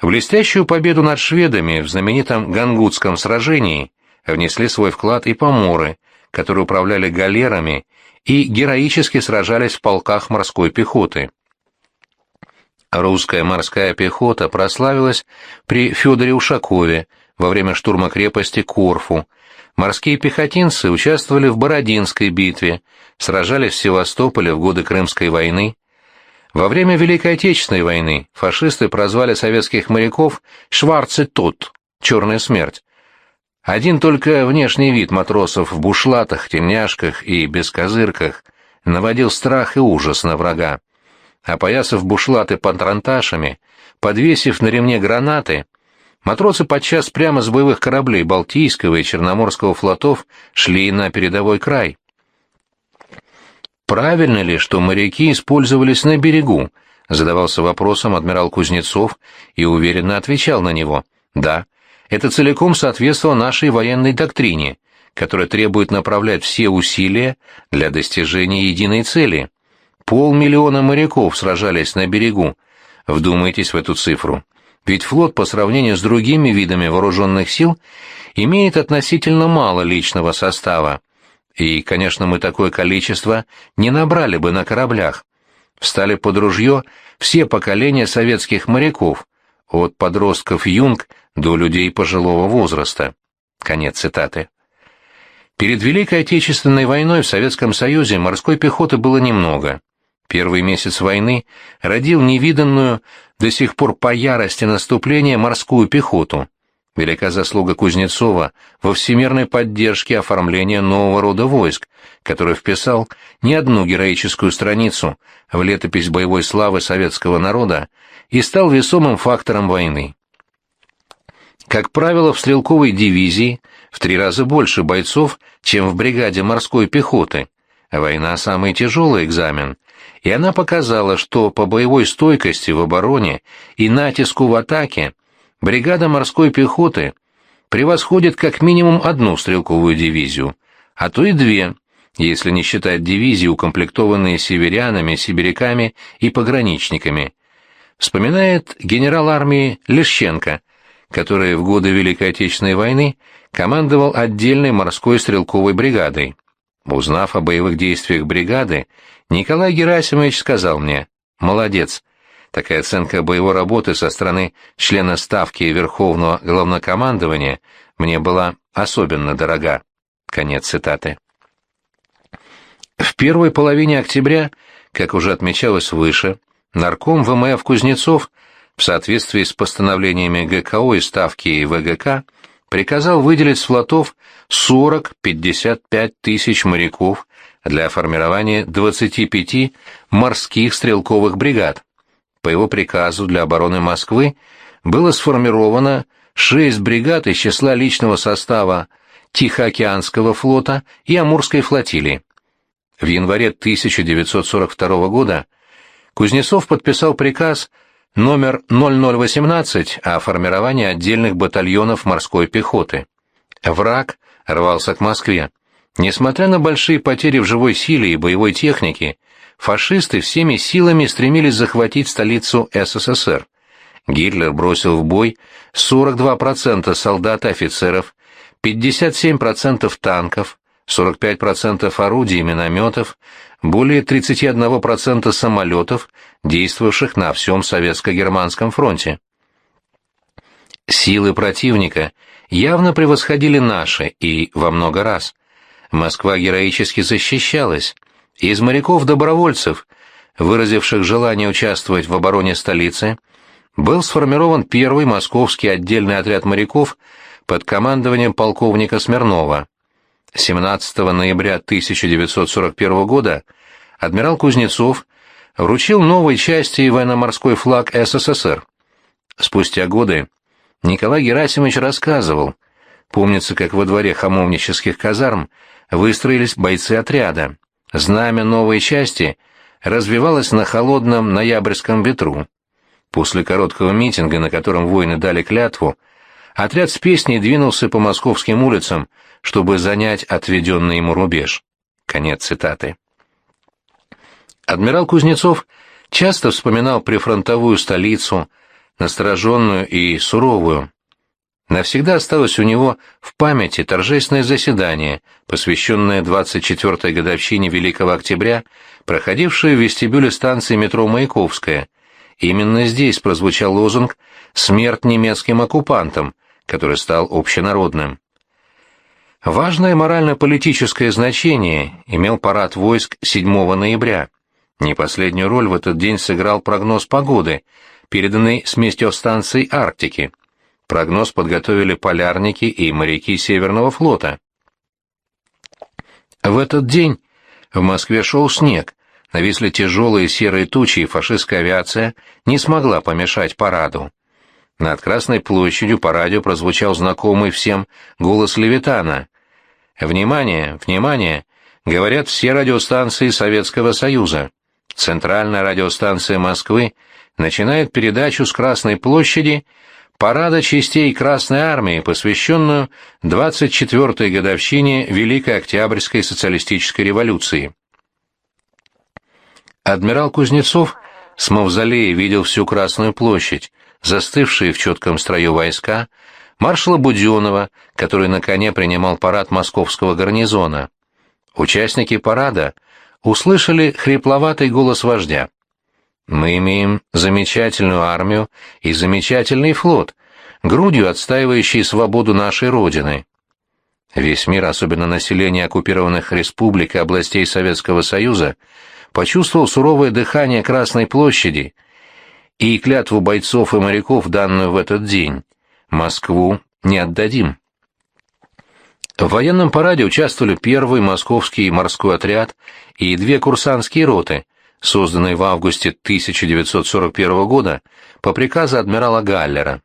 В блестящую победу над шведами в знаменитом Гангутском сражении внесли свой вклад и поморы, которые управляли галерами и героически сражались в полках морской пехоты. Русская морская пехота прославилась при Федоре Ушакове во время штурма крепости Корфу. Морские пехотинцы участвовали в Бородинской битве, сражались в Севастополе в годы Крымской войны. Во время Великой Отечественной войны фашисты прозвали советских моряков «Шварце тот» — «Черная смерть», один только внешний вид матросов в бушлатах, тельняшках и бескозырках наводил страх и ужас на врага. Опоясав бушлаты патронташами, подвесив на ремне гранаты, матросы подчас прямо с боевых кораблей Балтийского и Черноморского флотов шли на передовой край. «Правильно ли, что моряки использовались на берегу?» — задавался вопросом адмирал Кузнецов и уверенно отвечал на него. «Да, это целиком соответствовало нашей военной доктрине, которая требует направлять все усилия для достижения единой цели. Полмиллиона моряков сражались на берегу. Вдумайтесь в эту цифру. Ведь флот по сравнению с другими видами вооруженных сил имеет относительно мало личного состава. И, конечно, мы такое количество не набрали бы на кораблях. Встали под ружье все поколения советских моряков, от подростков юнг до людей пожилого возраста. Конец цитаты. Перед Великой Отечественной войной в Советском Союзе морской пехоты было немного. Первый месяц войны родил невиданную до сих пор по ярости наступления морскую пехоту. Велика заслуга Кузнецова во всемирной поддержке оформления нового рода войск, который вписал не одну героическую страницу в летопись боевой славы советского народа и стал весомым фактором войны. Как правило, в стрелковой дивизии в три раза больше бойцов, чем в бригаде морской пехоты. Война – самый тяжелый экзамен, и она показала, что по боевой стойкости в обороне и натиску в атаке бригада морской пехоты превосходит как минимум одну стрелковую дивизию, а то и две, если не считать дивизии, укомплектованные северянами, сибиряками и пограничниками. Вспоминает генерал армии Лещенко – который в годы Великой Отечественной войны командовал отдельной морской стрелковой бригадой. Узнав о боевых действиях бригады, Николай Герасимович сказал мне «Молодец». Такая оценка боевой работы со стороны члена Ставки Верховного Главнокомандования мне была особенно дорога. Конец цитаты. В первой половине октября, как уже отмечалось выше, нарком ВМФ Кузнецов – в соответствии с постановлениями ГКО и Ставки ВГК, приказал выделить с флотов 40-55 тысяч моряков для формирования 25 морских стрелковых бригад. По его приказу для обороны Москвы было сформировано 6 бригад из числа личного состава Тихоокеанского флота и Амурской флотилии. В январе 1942 года Кузнецов подписал приказ номер 0018 о формировании отдельных батальонов морской пехоты. Враг рвался к Москве. Несмотря на большие потери в живой силе и боевой технике, фашисты всеми силами стремились захватить столицу СССР. Гитлер бросил в бой 42% солдат и офицеров, 57% танков, 45% орудий и минометов, более 31% самолетов, действовавших на всем советско-германском фронте. Силы противника явно превосходили наши и во много раз. Москва героически защищалась. Из моряков-добровольцев, выразивших желание участвовать в обороне столицы, был сформирован первый московский отдельный отряд моряков под командованием полковника Смирнова. 17 ноября 1941 года адмирал Кузнецов вручил новой части военно-морской флаг СССР. Спустя годы Николай Герасимович рассказывал, помнится, как во дворе хамовнических казарм выстроились бойцы отряда. Знамя новой части развивалось на холодном ноябрьском ветру. После короткого митинга, на котором воины дали клятву, отряд с песней двинулся по московским улицам, чтобы занять отведенный ему рубеж. Конец цитаты. Адмирал Кузнецов часто вспоминал прифронтовую столицу, настороженную и суровую. Навсегда осталось у него в памяти торжественное заседание, посвященное 24-й годовщине Великого Октября, проходившее в вестибюле станции метро Маяковская. Именно здесь прозвучал лозунг «Смерть немецким оккупантам», который стал общенародным. Важное морально-политическое значение имел парад войск 7 ноября. Не последнюю роль в этот день сыграл прогноз погоды, переданный с метеостанции Арктики. Прогноз подготовили полярники и моряки Северного флота. В этот день в Москве шел снег, нависли тяжелые серые тучи, и фашистская авиация не смогла помешать параду. Над Красной площадью по радио прозвучал знакомый всем голос Левитана. «Внимание, внимание!» — говорят все радиостанции Советского Союза. Центральная радиостанция Москвы начинает передачу с Красной площади парада частей Красной армии, посвященную 24-й годовщине Великой Октябрьской социалистической революции. Адмирал Кузнецов с мавзолея видел всю Красную площадь, застывшие в четком строю войска, маршала Буденова, который на коне принимал парад московского гарнизона. Участники парада услышали хрипловатый голос вождя. Мы имеем замечательную армию и замечательный флот, грудью отстаивающий свободу нашей Родины. Весь мир, особенно население оккупированных республик и областей Советского Союза, почувствовал суровое дыхание Красной площади и клятву бойцов и моряков, данную в этот день. Москву не отдадим. В военном параде участвовали первый московский морской отряд и две курсантские роты, созданной в августе 1941 года по приказу адмирала Галлера.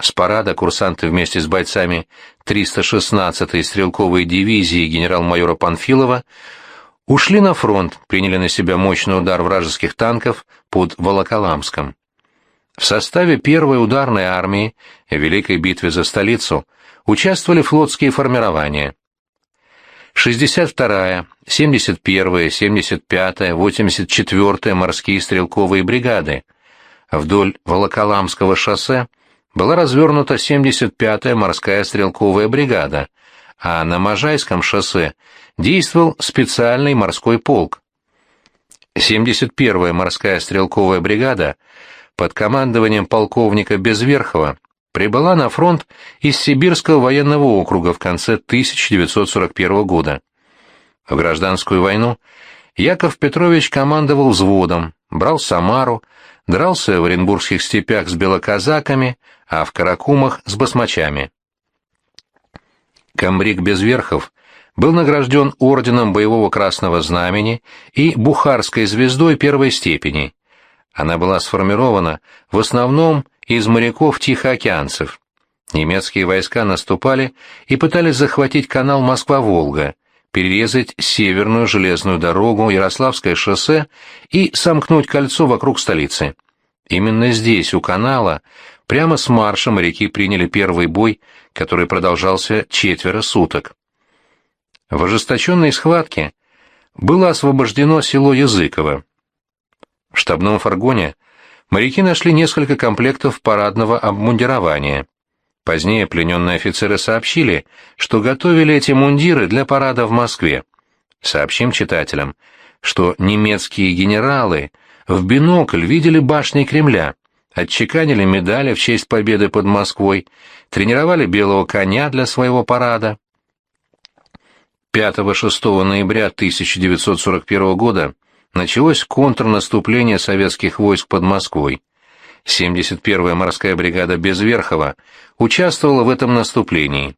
С парада курсанты вместе с бойцами 316-й стрелковой дивизии генерал-майора Панфилова ушли на фронт, приняли на себя мощный удар вражеских танков под Волоколамском. В составе первой ударной армии в Великой битве за столицу участвовали флотские формирования. 62-я, 71-я, 75-я, 84-я морские стрелковые бригады. Вдоль Волоколамского шоссе была развернута 75-я морская стрелковая бригада, а на Можайском шоссе действовал специальный морской полк. 71-я морская стрелковая бригада под командованием полковника Безверхова прибыла на фронт из Сибирского военного округа в конце 1941 года. В гражданскую войну Яков Петрович командовал взводом, брал Самару, дрался в Оренбургских степях с белоказаками, а в Каракумах с басмачами. Камбрик Безверхов был награжден орденом Боевого Красного Знамени и Бухарской звездой первой степени. Она была сформирована в основном из моряков-тихоокеанцев. Немецкие войска наступали и пытались захватить канал Москва-Волга, перерезать северную железную дорогу, Ярославское шоссе и сомкнуть кольцо вокруг столицы. Именно здесь, у канала, прямо с марша моряки приняли первый бой, который продолжался четверо суток. В ожесточенной схватке было освобождено село Языково. В штабном фаргоне моряки нашли несколько комплектов парадного обмундирования. Позднее плененные офицеры сообщили, что готовили эти мундиры для парада в Москве. Сообщим читателям, что немецкие генералы в бинокль видели башни Кремля, отчеканили медали в честь победы под Москвой, тренировали белого коня для своего парада. 5-6 ноября 1941 года началось контрнаступление советских войск под Москвой. 71-я морская бригада Безверхова участвовала в этом наступлении.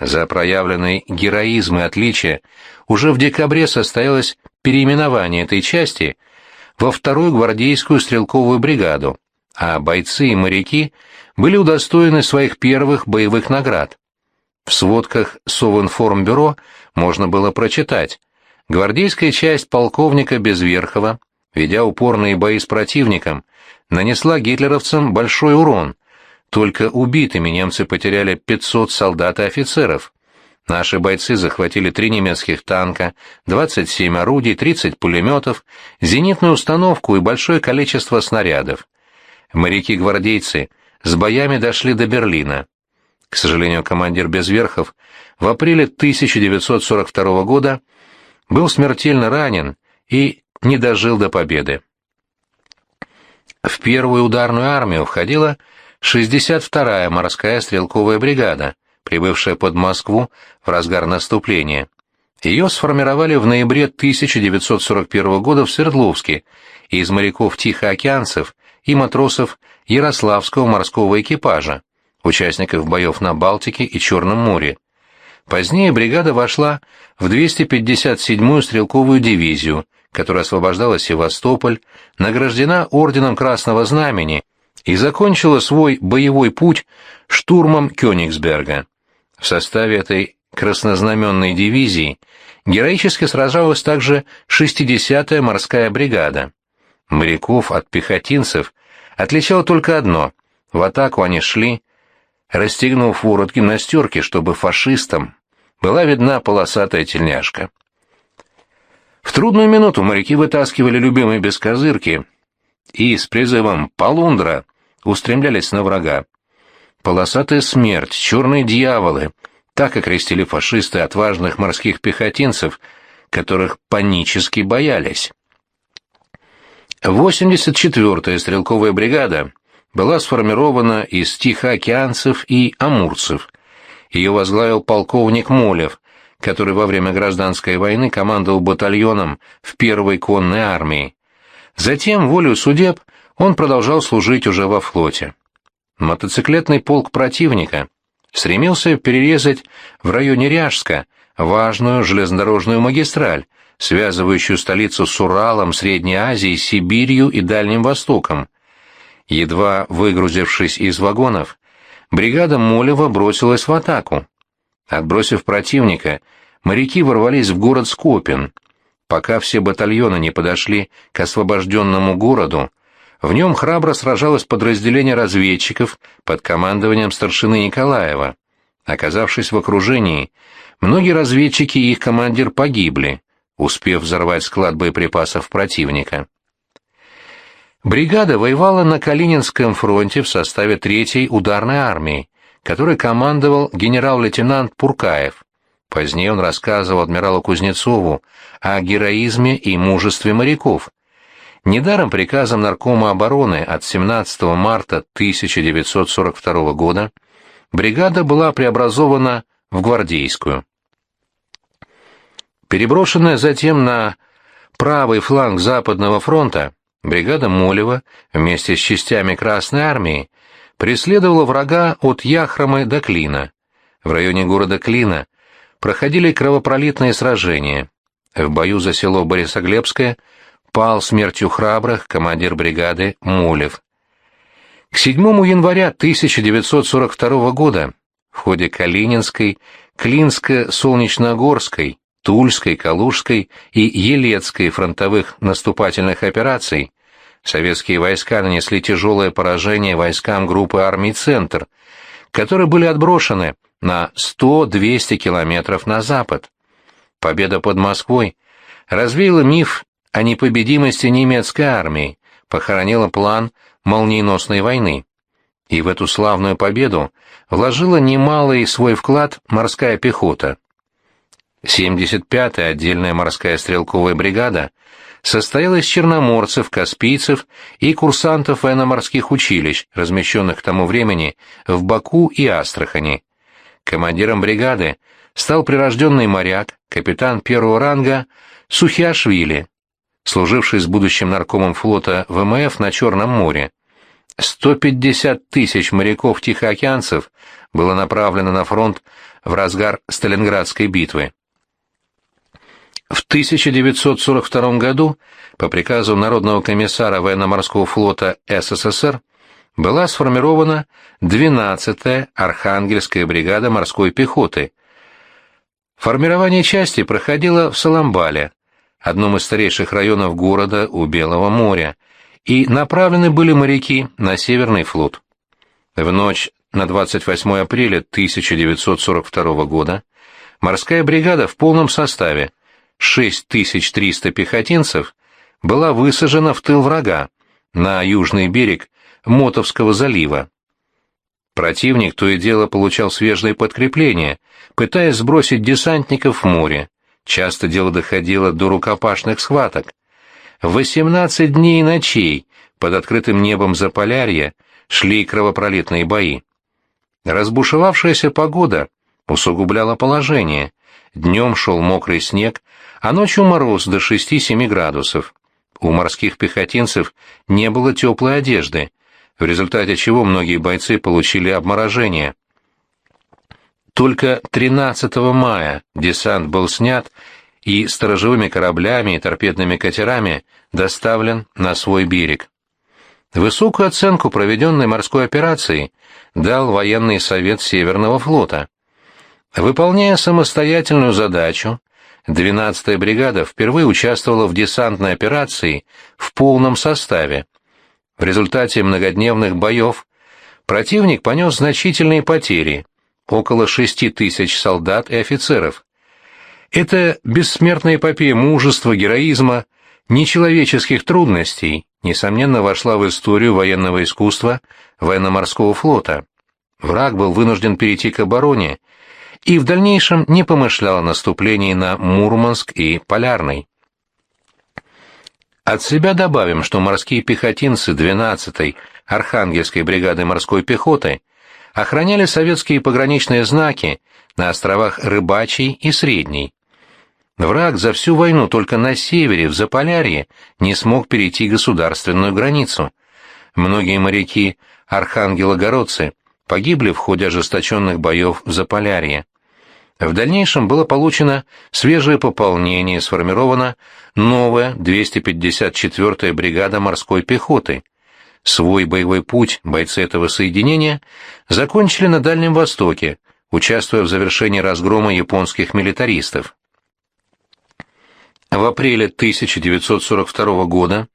За проявленный героизм и отличие уже в декабре состоялось переименование этой части во вторую гвардейскую стрелковую бригаду, а бойцы и моряки были удостоены своих первых боевых наград. В сводках Совинформбюро можно было прочитать гвардейская часть полковника Безверхова, ведя упорные бои с противником, нанесла гитлеровцам большой урон. Только убитыми немцы потеряли 500 солдат и офицеров. Наши бойцы захватили три немецких танка, 27 орудий, 30 пулеметов, зенитную установку и большое количество снарядов. Моряки-гвардейцы с боями дошли до Берлина. К сожалению, командир Безверхов в апреле 1942 года был смертельно ранен и не дожил до победы. В первую ударную армию входила 62-я морская стрелковая бригада, прибывшая под Москву в разгар наступления. Ее сформировали в ноябре 1941 года в Свердловске из моряков-тихоокеанцев и матросов Ярославского морского экипажа, участников боев на Балтике и Черном море. Позднее бригада вошла в 257-ю стрелковую дивизию, которая освобождала Севастополь, награждена Орденом Красного Знамени и закончила свой боевой путь штурмом Кёнигсберга. В составе этой краснознаменной дивизии героически сражалась также 60-я морская бригада. Моряков от пехотинцев отличало только одно — в атаку они шли, расстегнув ворот гимнастерки, чтобы фашистам была видна полосатая тельняшка. В трудную минуту моряки вытаскивали любимые бескозырки и с призывом «Полундра» устремлялись на врага. Полосатая смерть, черные дьяволы — так окрестили фашисты отважных морских пехотинцев, которых панически боялись. 84-я стрелковая бригада была сформирована из тихоокеанцев и амурцев. Ее возглавил полковник Молев, который во время гражданской войны командовал батальоном в первой конной армии. Затем, волю судеб, он продолжал служить уже во флоте. Мотоциклетный полк противника стремился перерезать в районе Ряжска важную железнодорожную магистраль, связывающую столицу с Уралом, Средней Азией, Сибирью и Дальним Востоком. Едва выгрузившись из вагонов, бригада Молева бросилась в атаку. Отбросив противника, моряки ворвались в город Скопин. Пока все батальоны не подошли к освобожденному городу, в нем храбро сражалось подразделение разведчиков под командованием старшины Николаева. Оказавшись в окружении, многие разведчики и их командир погибли, успев взорвать склад боеприпасов противника. Бригада воевала на Калининском фронте в составе 3-й ударной армии, которой командовал генерал-лейтенант Пуркаев. Позднее он рассказывал адмиралу Кузнецову о героизме и мужестве моряков, Недаром приказом Наркома обороны от 17 марта 1942 года бригада была преобразована в гвардейскую. Переброшенная затем на правый фланг Западного фронта, бригада Молева вместе с частями Красной Армии преследовала врага от Яхромы до Клина. В районе города Клина проходили кровопролитные сражения. В бою за село Борисоглебское – пал смертью храбрых командир бригады Мулев. К 7 января 1942 года в ходе Калининской, Клинско-Солнечногорской, Тульской, Калужской и Елецкой фронтовых наступательных операций советские войска нанесли тяжелое поражение войскам группы армий «Центр», которые были отброшены на 100-200 километров на запад. победа под Москвой развеяла миф о непобедимости немецкой армии, похоронила план молниеносной войны. И в эту славную победу вложила немалый свой вклад морская пехота. 75-я отдельная морская стрелковая бригада состояла из черноморцев, каспийцев и курсантов военно-морских училищ, размещенных к тому времени в Баку и Астрахани. Командиром бригады стал прирожденный моряк, капитан первого ранга Сухиашвили, служивший с будущим наркомом флота ВМФ на Черном море. 150 тысяч моряков-тихоокеанцев было направлено на фронт в разгар Сталинградской битвы. В 1942 году по приказу Народного комиссара военно-морского флота СССР была сформирована 12-я Архангельская бригада морской пехоты. Формирование части проходило в Саламбале, одном из старейших районов города у Белого моря, и направлены были моряки на Северный флот. В ночь на 28 апреля 1942 года морская бригада в полном составе 6300 пехотинцев была высажена в тыл врага, на южный берег Мотовского залива. Противник то и дело получал свежее подкрепление, пытаясь сбросить десантников в море. Часто дело доходило до рукопашных схваток. 18 дней и ночей под открытым небом Заполярья шли кровопролитные бои. Разбушевавшаяся погода усугубляла положение. Днем шел мокрый снег, а ночью мороз до 6-7 градусов. У морских пехотинцев не было теплой одежды, в результате чего многие бойцы получили обморожение. Только 13 мая десант был снят и сторожевыми кораблями и торпедными катерами доставлен на свой берег. Высокую оценку проведенной морской операции дал военный совет Северного флота. Выполняя самостоятельную задачу, 12-я бригада впервые участвовала в десантной операции в полном составе. В результате многодневных боев противник понес значительные потери, около 6 тысяч солдат и офицеров. Это бессмертная эпопея мужества, героизма, нечеловеческих трудностей, несомненно, вошла в историю военного искусства военно-морского флота. Враг был вынужден перейти к обороне и в дальнейшем не помышлял о наступлении на Мурманск и Полярный. От себя добавим, что морские пехотинцы 12-й Архангельской бригады морской пехоты охраняли советские пограничные знаки на островах Рыбачий и Средний. Враг за всю войну только на севере, в Заполярье, не смог перейти государственную границу. Многие моряки архангелогородцы погибли в ходе ожесточенных боев в Заполярье. В дальнейшем было получено свежее пополнение сформирована новая 254-я бригада морской пехоты. Свой боевой путь бойцы этого соединения закончили на Дальнем Востоке, участвуя в завершении разгрома японских милитаристов. В апреле 1942 года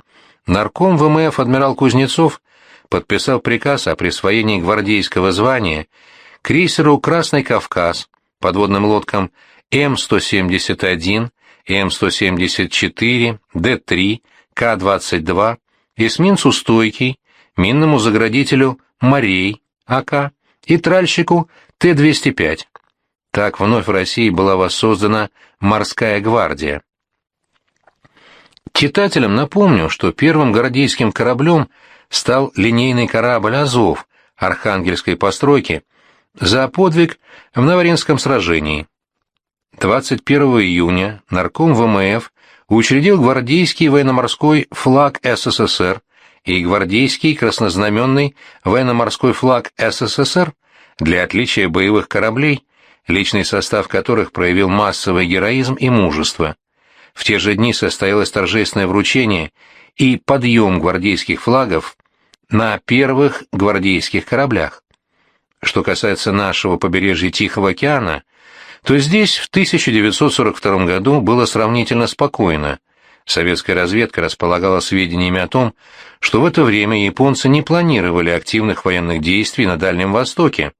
нарком ВМФ адмирал Кузнецов подписал приказ о присвоении гвардейского звания крейсеру «Красный Кавказ», подводным лодкам М-171, М-174, Д-3, К-22, эсминцу «Стойкий», минному заградителю «Морей» АК и тральщику Т-205. Так вновь в России была воссоздана морская гвардия. Читателям напомню, что первым гвардейским кораблем – стал линейный корабль «Азов» архангельской постройки за подвиг в Новоринском сражении. 21 июня нарком ВМФ учредил гвардейский военно-морской флаг СССР и гвардейский краснознаменный военно-морской флаг СССР для отличия боевых кораблей, личный состав которых проявил массовый героизм и мужество. В те же дни состоялось торжественное вручение и подъем гвардейских флагов на первых гвардейских кораблях. Что касается нашего побережья Тихого океана, то здесь в 1942 году было сравнительно спокойно. Советская разведка располагала сведениями о том, что в это время японцы не планировали активных военных действий на Дальнем Востоке.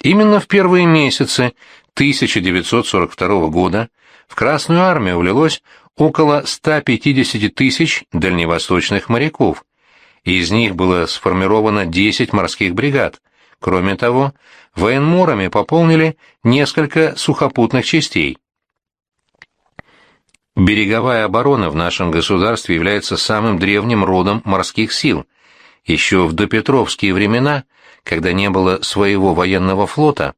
Именно в первые месяцы 1942 года в Красную армию влилось около 150 тысяч дальневосточных моряков. Из них было сформировано 10 морских бригад. Кроме того, военморами пополнили несколько сухопутных частей. Береговая оборона в нашем государстве является самым древним родом морских сил. Еще в допетровские времена, когда не было своего военного флота,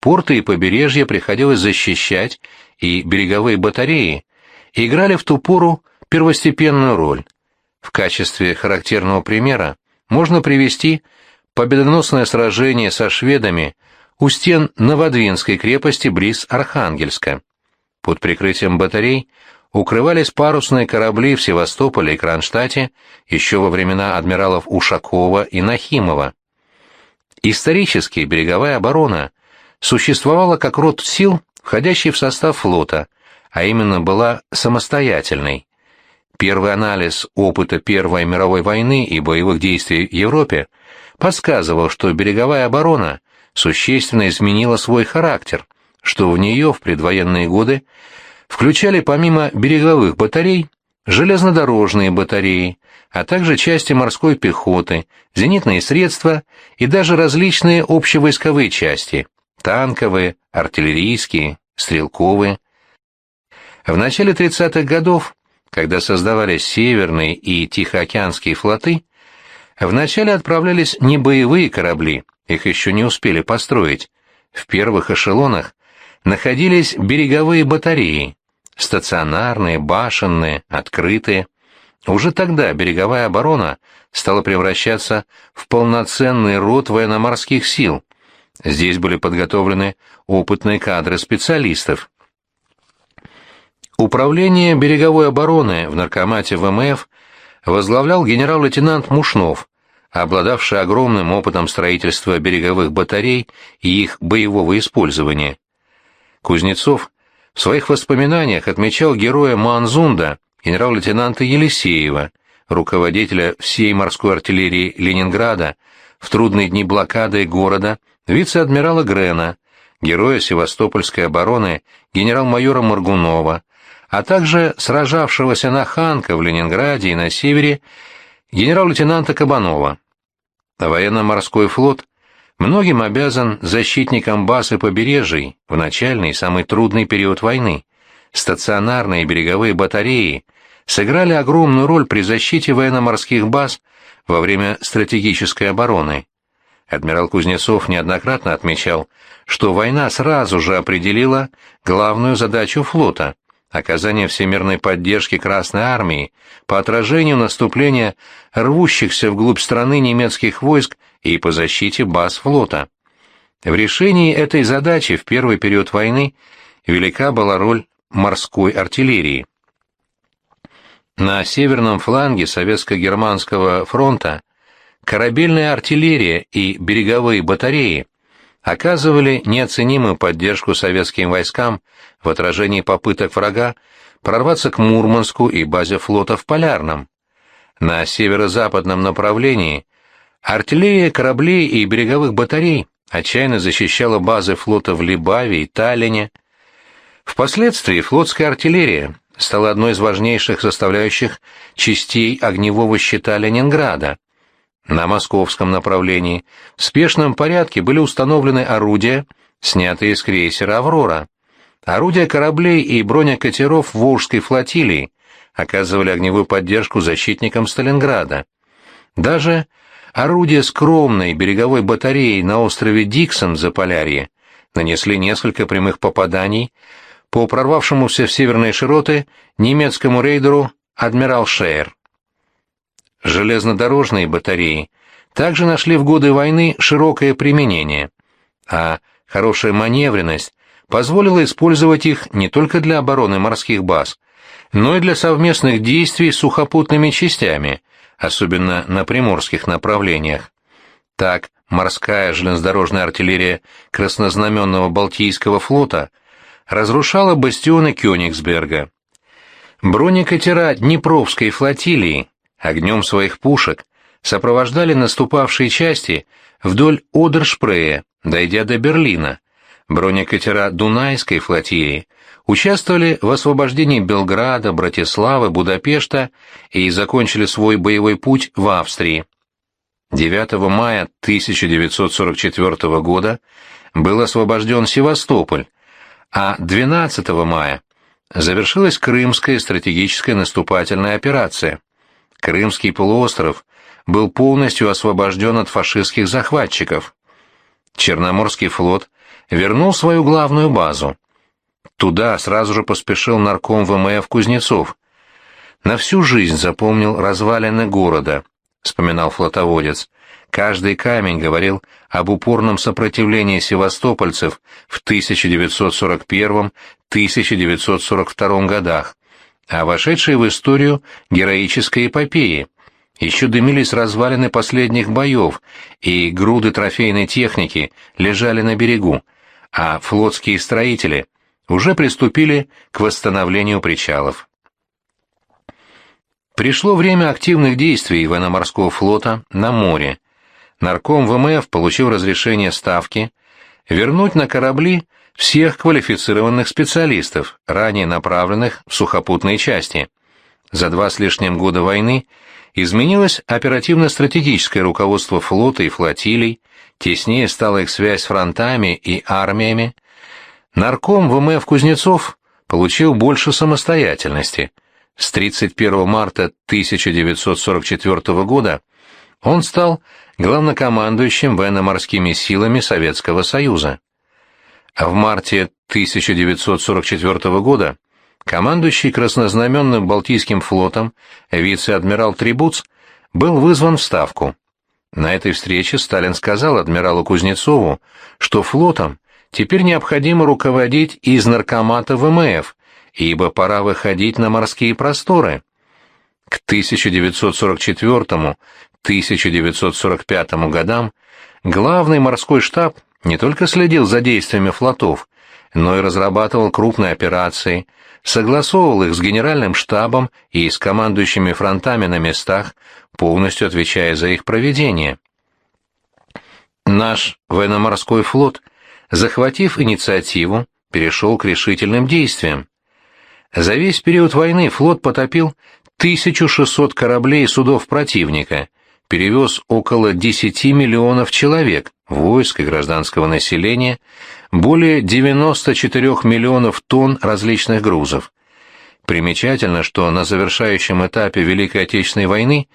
порты и побережья приходилось защищать, и береговые батареи играли в ту пору первостепенную роль. В качестве характерного примера можно привести победоносное сражение со шведами у стен Новодвинской крепости близ Архангельска. Под прикрытием батарей укрывались парусные корабли в Севастополе и Кронштадте еще во времена адмиралов Ушакова и Нахимова. Исторически береговая оборона существовала как род сил, входящий в состав флота, а именно была самостоятельной. Первый анализ опыта Первой мировой войны и боевых действий в Европе подсказывал, что береговая оборона существенно изменила свой характер, что в нее в предвоенные годы включали помимо береговых батарей железнодорожные батареи, а также части морской пехоты, зенитные средства и даже различные общевойсковые части – танковые, артиллерийские, стрелковые. В начале 30-х годов, когда создавались Северные и Тихоокеанские флоты, вначале отправлялись не боевые корабли, их еще не успели построить. В первых эшелонах находились береговые батареи, стационарные, башенные, открытые. Уже тогда береговая оборона стала превращаться в полноценный род военно-морских сил. Здесь были подготовлены опытные кадры специалистов. Управление береговой обороны в наркомате ВМФ возглавлял генерал-лейтенант Мушнов, обладавший огромным опытом строительства береговых батарей и их боевого использования. Кузнецов в своих воспоминаниях отмечал героя Манзунда, генерал-лейтенанта Елисеева, руководителя всей морской артиллерии Ленинграда, в трудные дни блокады города, вице-адмирала Грена, героя Севастопольской обороны генерал-майора Моргунова, а также сражавшегося на Ханка в Ленинграде и на севере генерал-лейтенанта Кабанова. Военно-морской флот многим обязан защитникам баз и побережий в начальный самый трудный период войны. Стационарные береговые батареи сыграли огромную роль при защите военно-морских баз во время стратегической обороны. Адмирал Кузнецов неоднократно отмечал, что война сразу же определила главную задачу флота – оказание всемирной поддержки Красной Армии по отражению наступления рвущихся вглубь страны немецких войск и по защите баз флота. В решении этой задачи в первый период войны велика была роль морской артиллерии. На северном фланге Советско-Германского фронта корабельная артиллерия и береговые батареи оказывали неоценимую поддержку советским войскам в отражении попыток врага прорваться к Мурманску и базе флота в Полярном. На северо-западном направлении Артиллерия кораблей и береговых батарей отчаянно защищала базы флота в Либаве и Таллине. Впоследствии флотская артиллерия стала одной из важнейших составляющих частей огневого щита Ленинграда. На московском направлении в спешном порядке были установлены орудия, снятые с крейсера «Аврора». Орудия кораблей и бронекатеров Волжской флотилии оказывали огневую поддержку защитникам Сталинграда. Даже Орудия скромной береговой батареи на острове Диксон за Полярье нанесли несколько прямых попаданий по прорвавшемуся в северные широты немецкому рейдеру «Адмирал Шейер». Железнодорожные батареи также нашли в годы войны широкое применение, а хорошая маневренность позволила использовать их не только для обороны морских баз, но и для совместных действий с сухопутными частями – особенно на приморских направлениях. Так, морская железнодорожная артиллерия краснознаменного Балтийского флота разрушала бастионы Кёнигсберга. Бронекатера Днепровской флотилии огнем своих пушек сопровождали наступавшие части вдоль Одершпрея, дойдя до Берлина. Бронекатера Дунайской флотилии участвовали в освобождении Белграда, Братиславы, Будапешта и закончили свой боевой путь в Австрии. 9 мая 1944 года был освобожден Севастополь, а 12 мая завершилась Крымская стратегическая наступательная операция. Крымский полуостров был полностью освобожден от фашистских захватчиков. Черноморский флот вернул свою главную базу. Туда сразу же поспешил нарком ВМФ Кузнецов. На всю жизнь запомнил развалины города, вспоминал флотоводец. Каждый камень говорил об упорном сопротивлении севастопольцев в 1941-1942 годах, а вошедшей в историю героической эпопеи. Еще дымились развалины последних боев, и груды трофейной техники лежали на берегу, а флотские строители уже приступили к восстановлению причалов. Пришло время активных действий военно-морского флота на море. Нарком ВМФ получил разрешение Ставки вернуть на корабли всех квалифицированных специалистов, ранее направленных в сухопутные части. За два с лишним года войны изменилось оперативно-стратегическое руководство флота и флотилий, теснее стала их связь с фронтами и армиями. Нарком ВМФ Кузнецов получил больше самостоятельности. С 31 марта 1944 года он стал главнокомандующим военно-морскими силами Советского Союза. В марте 1944 года командующий краснознаменным Балтийским флотом вице-адмирал Трибуц был вызван в Ставку. На этой встрече Сталин сказал адмиралу Кузнецову, что флотом теперь необходимо руководить из наркомата ВМФ, ибо пора выходить на морские просторы. К 1944-1945 годам главный морской штаб не только следил за действиями флотов, но и разрабатывал крупные операции, согласовывал их с генеральным штабом и с командующими фронтами на местах, полностью отвечая за их проведение. Наш военно-морской флот, захватив инициативу, перешел к решительным действиям. За весь период войны флот потопил 1600 кораблей и судов противника, перевез около 10 миллионов человек, войск и гражданского населения, более 94 миллионов тонн различных грузов. Примечательно, что на завершающем этапе Великой Отечественной войны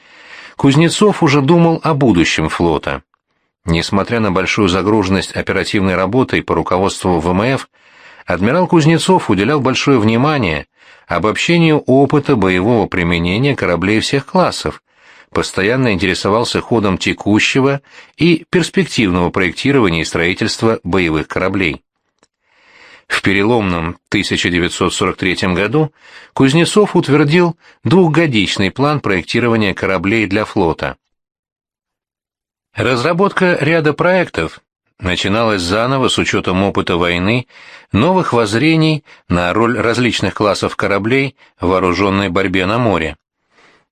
Кузнецов уже думал о будущем флота. Несмотря на большую загруженность оперативной работой по руководству ВМФ, адмирал Кузнецов уделял большое внимание обобщению опыта боевого применения кораблей всех классов, постоянно интересовался ходом текущего и перспективного проектирования и строительства боевых кораблей. В переломном 1943 году Кузнецов утвердил двухгодичный план проектирования кораблей для флота. Разработка ряда проектов начиналась заново с учетом опыта войны, новых воззрений на роль различных классов кораблей в вооруженной борьбе на море.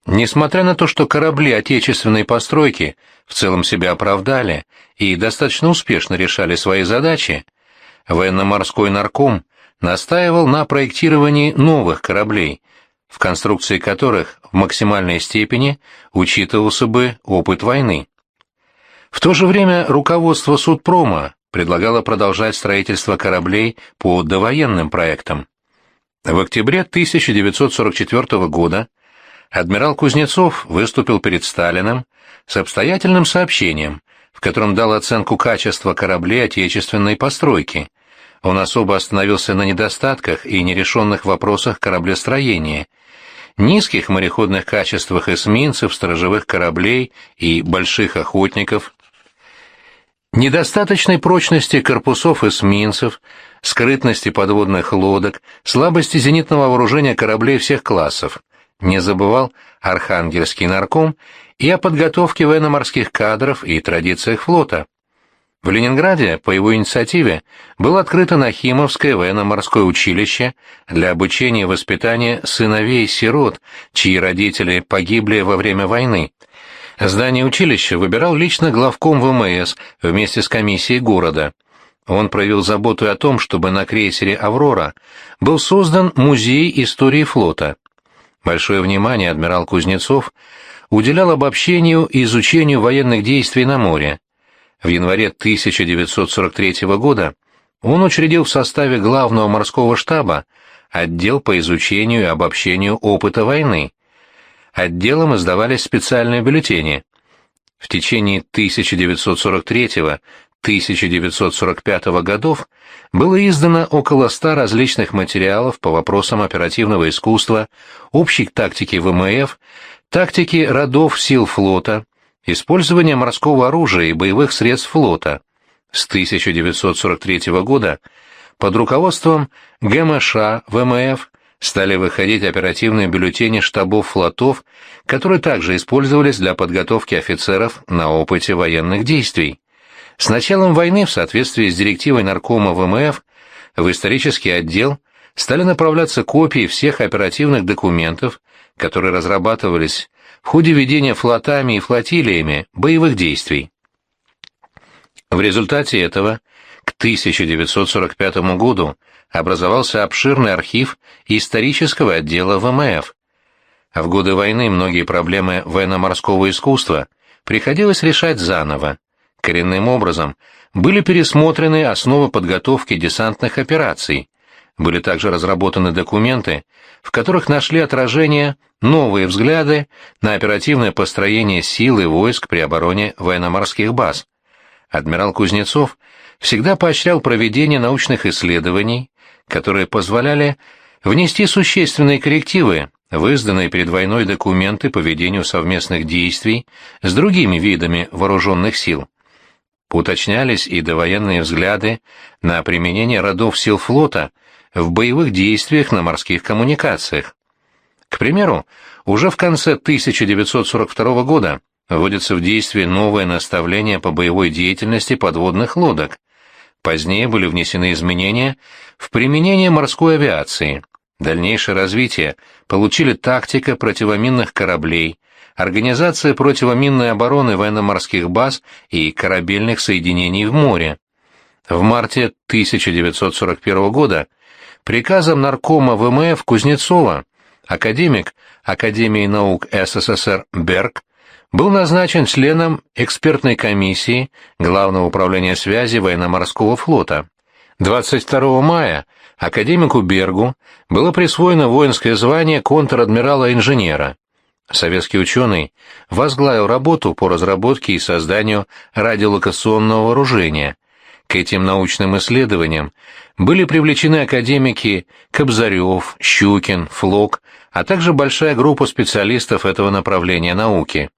Несмотря на то, что корабли отечественной постройки в целом себя оправдали и достаточно успешно решали свои задачи, военно-морской нарком настаивал на проектировании новых кораблей, в конструкции которых в максимальной степени учитывался бы опыт войны. В то же время руководство Судпрома предлагало продолжать строительство кораблей по довоенным проектам. В октябре 1944 года адмирал Кузнецов выступил перед Сталиным с обстоятельным сообщением, в котором дал оценку качества кораблей отечественной постройки. Он особо остановился на недостатках и нерешенных вопросах кораблестроения, низких мореходных качествах эсминцев, сторожевых кораблей и больших охотников, недостаточной прочности корпусов эсминцев, скрытности подводных лодок, слабости зенитного вооружения кораблей всех классов не забывал архангельский нарком и о подготовке военно-морских кадров и традициях флота. В Ленинграде по его инициативе было открыто Нахимовское военно-морское училище для обучения и воспитания сыновей-сирот, чьи родители погибли во время войны. Здание училища выбирал лично главком ВМС вместе с комиссией города. он проявил заботу о том, чтобы на крейсере «Аврора» был создан музей истории флота. Большое внимание адмирал Кузнецов уделял обобщению и изучению военных действий на море. В январе 1943 года он учредил в составе главного морского штаба отдел по изучению и обобщению опыта войны. Отделом издавались специальные бюллетени. В течение 1943-1945 годов было издано около ста различных материалов по вопросам оперативного искусства, общей тактики ВМФ, тактики родов сил флота, использования морского оружия и боевых средств флота. С 1943 года под руководством ГМШ, ВМФ стали выходить оперативные бюллетени штабов флотов, которые также использовались для подготовки офицеров на опыте военных действий. С началом войны, в соответствии с директивой наркома ВМФ, в исторический отдел стали направляться копии всех оперативных документов, которые разрабатывались в ходе ведения флотами и флотилиями боевых действий. В результате этого к 1945 году образовался обширный архив исторического отдела ВМФ. В годы войны многие проблемы военно-морского искусства приходилось решать заново. Коренным образом были пересмотрены основы подготовки десантных операций. Были также разработаны документы, в которых нашли отражение новые взгляды на оперативное построение сил и войск при обороне военно-морских баз. Адмирал Кузнецов всегда поощрял проведение научных исследований, которые позволяли внести существенные коррективы в изданные перед войной документы по ведению совместных действий с другими видами вооруженных сил. Уточнялись и довоенные взгляды на применение родов сил флота в боевых действиях на морских коммуникациях. К примеру, уже в конце 1942 года вводится в действие новое наставление по боевой деятельности подводных лодок. Позднее были внесены изменения в применение морской авиации. Дальнейшее развитие получили тактика противоминных кораблей, организация противоминной обороны военно-морских баз и корабельных соединений в море. В марте 1941 года приказом наркома ВМФ Кузнецова академик Академии наук СССР Берг был назначен членом экспертной комиссии Главного управления связи военно-морского флота. 22 мая академику Бергу было присвоено воинское звание контр-адмирала-инженера. Советский ученый возглавил работу по разработке и созданию радиолокационного вооружения. К этим научным исследованиям были привлечены академики Кобзарев, Щукин, Флок, а также большая группа специалистов этого направления науки.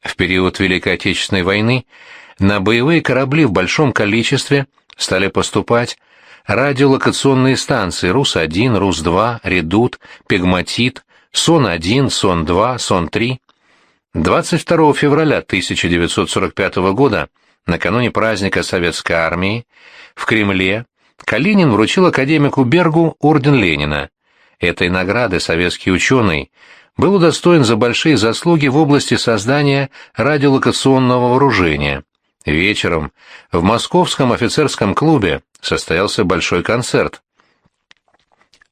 В период Великой Отечественной войны на боевые корабли в большом количестве стали поступать радиолокационные станции РУС-1, РУС-2, Редут, Пегматит, Сон-1, Сон-2, Сон-3. 22 февраля 1945 года, накануне праздника Советской Армии, в Кремле Калинин вручил академику Бергу орден Ленина. Этой награды советский ученый был удостоен за большие заслуги в области создания радиолокационного вооружения. Вечером в Московском офицерском клубе состоялся большой концерт.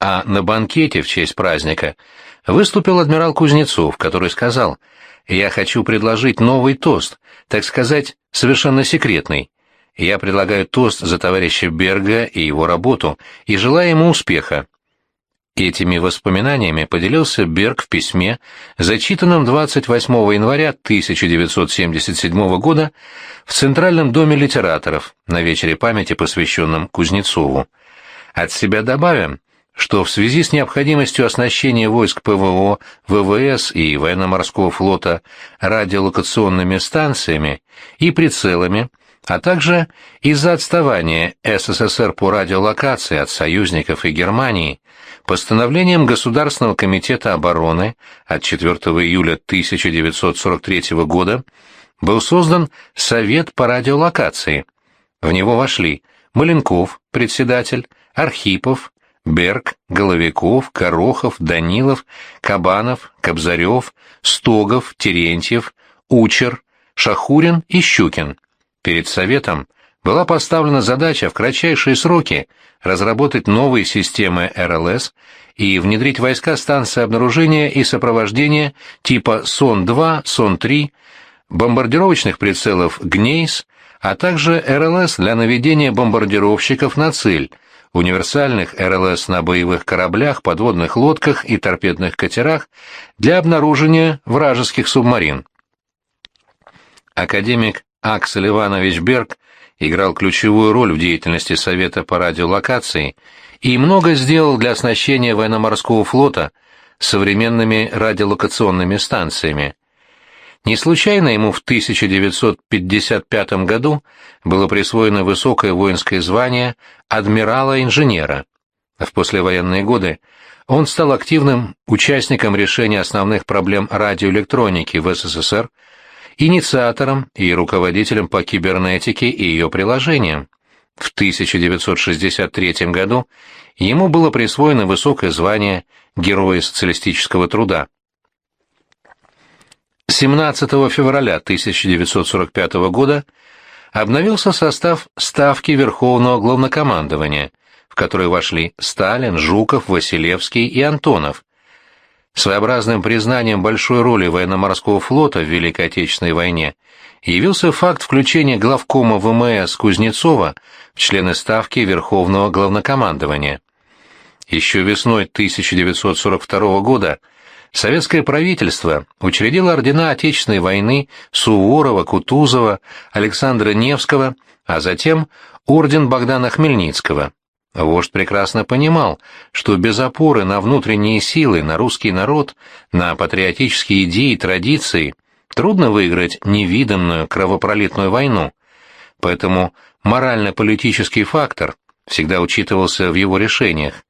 А на банкете в честь праздника выступил адмирал Кузнецов, который сказал «Я хочу предложить новый тост, так сказать, совершенно секретный. Я предлагаю тост за товарища Берга и его работу и желаю ему успеха. Этими воспоминаниями поделился Берг в письме, зачитанном 28 января 1977 года в Центральном доме литераторов на вечере памяти, посвященном Кузнецову. От себя добавим, что в связи с необходимостью оснащения войск ПВО, ВВС и военно-морского флота радиолокационными станциями и прицелами а также из-за отставания СССР по радиолокации от союзников и Германии, постановлением Государственного комитета обороны от 4 июля 1943 года был создан Совет по радиолокации. В него вошли Маленков, председатель, Архипов, Берг, Головиков, Корохов, Данилов, Кабанов, Кобзарев, Стогов, Терентьев, Учер, Шахурин и Щукин. Перед Советом была поставлена задача в кратчайшие сроки разработать новые системы РЛС и внедрить войска станции обнаружения и сопровождения типа СОН-2, СОН-3, бомбардировочных прицелов «Гнейс», а также РЛС для наведения бомбардировщиков на цель, универсальных РЛС на боевых кораблях, подводных лодках и торпедных катерах для обнаружения вражеских субмарин. Академик Аксель Иванович Берг играл ключевую роль в деятельности Совета по радиолокации и много сделал для оснащения военно-морского флота современными радиолокационными станциями. Не случайно ему в 1955 году было присвоено высокое воинское звание адмирала-инженера. В послевоенные годы он стал активным участником решения основных проблем радиоэлектроники в СССР, инициатором и руководителем по кибернетике и ее приложениям. В 1963 году ему было присвоено высокое звание Героя социалистического труда. 17 февраля 1945 года обновился состав Ставки Верховного Главнокомандования, в который вошли Сталин, Жуков, Василевский и Антонов, Своеобразным признанием большой роли военно-морского флота в Великой Отечественной войне явился факт включения главкома ВМС Кузнецова в члены Ставки Верховного Главнокомандования. Еще весной 1942 года советское правительство учредило ордена Отечественной войны Суворова, Кутузова, Александра Невского, а затем орден Богдана Хмельницкого. Вождь прекрасно понимал, что без опоры на внутренние силы, на русский народ, на патриотические идеи и традиции трудно выиграть невиданную кровопролитную войну. Поэтому морально-политический фактор всегда учитывался в его решениях.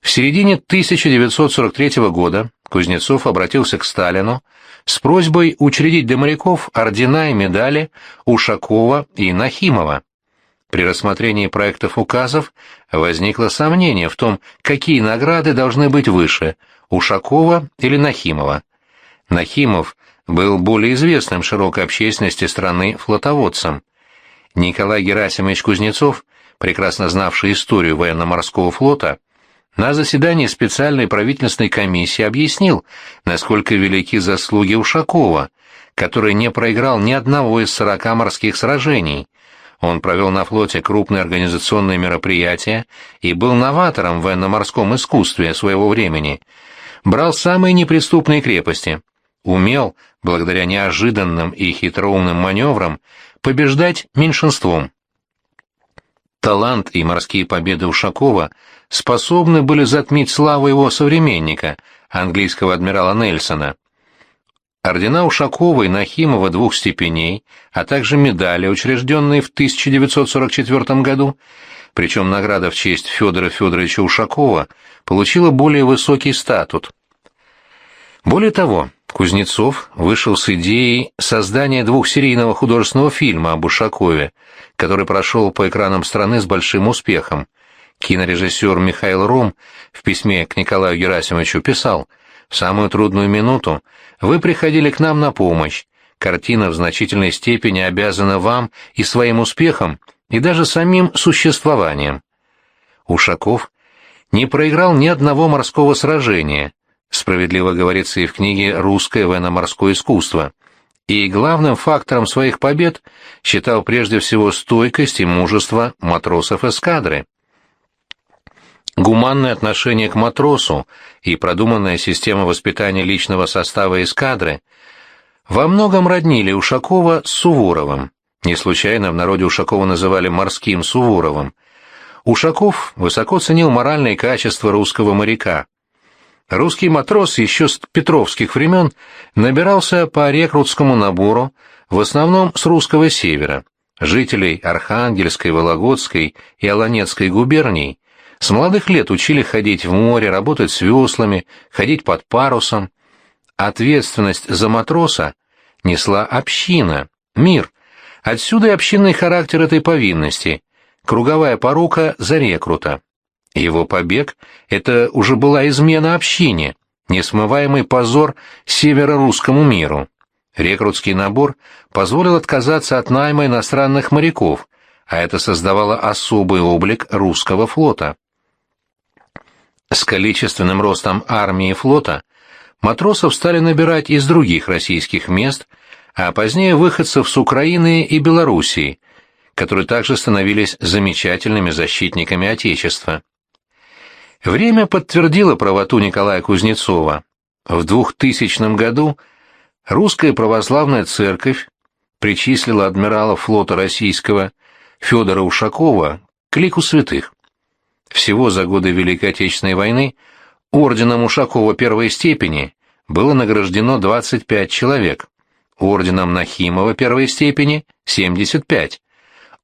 В середине 1943 года Кузнецов обратился к Сталину с просьбой учредить для моряков ордена и медали Ушакова и Нахимова. При рассмотрении проектов указов возникло сомнение в том, какие награды должны быть выше – Ушакова или Нахимова. Нахимов был более известным широкой общественности страны флотоводцем. Николай Герасимович Кузнецов, прекрасно знавший историю военно-морского флота, на заседании специальной правительственной комиссии объяснил, насколько велики заслуги Ушакова, который не проиграл ни одного из сорока морских сражений – он провел на флоте крупные организационные мероприятия и был новатором в военно-морском искусстве своего времени. Брал самые неприступные крепости. Умел, благодаря неожиданным и хитроумным маневрам, побеждать меньшинством. Талант и морские победы Ушакова способны были затмить славу его современника, английского адмирала Нельсона. Ордена Ушакова и Нахимова двух степеней, а также медали, учрежденные в 1944 году, причем награда в честь Федора Федоровича Ушакова получила более высокий статут. Более того, Кузнецов вышел с идеей создания двухсерийного художественного фильма об Ушакове, который прошел по экранам страны с большим успехом. Кинорежиссер Михаил Ром в письме к Николаю Герасимовичу писал – в самую трудную минуту вы приходили к нам на помощь. Картина в значительной степени обязана вам и своим успехом, и даже самим существованием. Ушаков не проиграл ни одного морского сражения, справедливо говорится и в книге «Русское военно-морское искусство», и главным фактором своих побед считал прежде всего стойкость и мужество матросов эскадры. Гуманное отношение к матросу и продуманная система воспитания личного состава эскадры во многом роднили Ушакова с Суворовым. Не случайно в народе Ушакова называли «морским Суворовым». Ушаков высоко ценил моральные качества русского моряка. Русский матрос еще с петровских времен набирался по рекрутскому набору, в основном с русского севера. Жителей Архангельской, Вологодской и Аланецкой губерний с молодых лет учили ходить в море, работать с веслами, ходить под парусом. Ответственность за матроса несла община, мир. Отсюда и общинный характер этой повинности, круговая порука за рекрута. Его побег — это уже была измена общине, несмываемый позор северо-русскому миру. Рекрутский набор позволил отказаться от найма иностранных моряков, а это создавало особый облик русского флота. С количественным ростом армии и флота матросов стали набирать из других российских мест, а позднее выходцев с Украины и Белоруссии, которые также становились замечательными защитниками Отечества. Время подтвердило правоту Николая Кузнецова. В 2000 году русская православная церковь причислила адмирала флота российского Федора Ушакова к лику святых. Всего за годы Великой Отечественной войны орденом Ушакова первой степени было награждено 25 человек, орденом Нахимова первой степени – 75,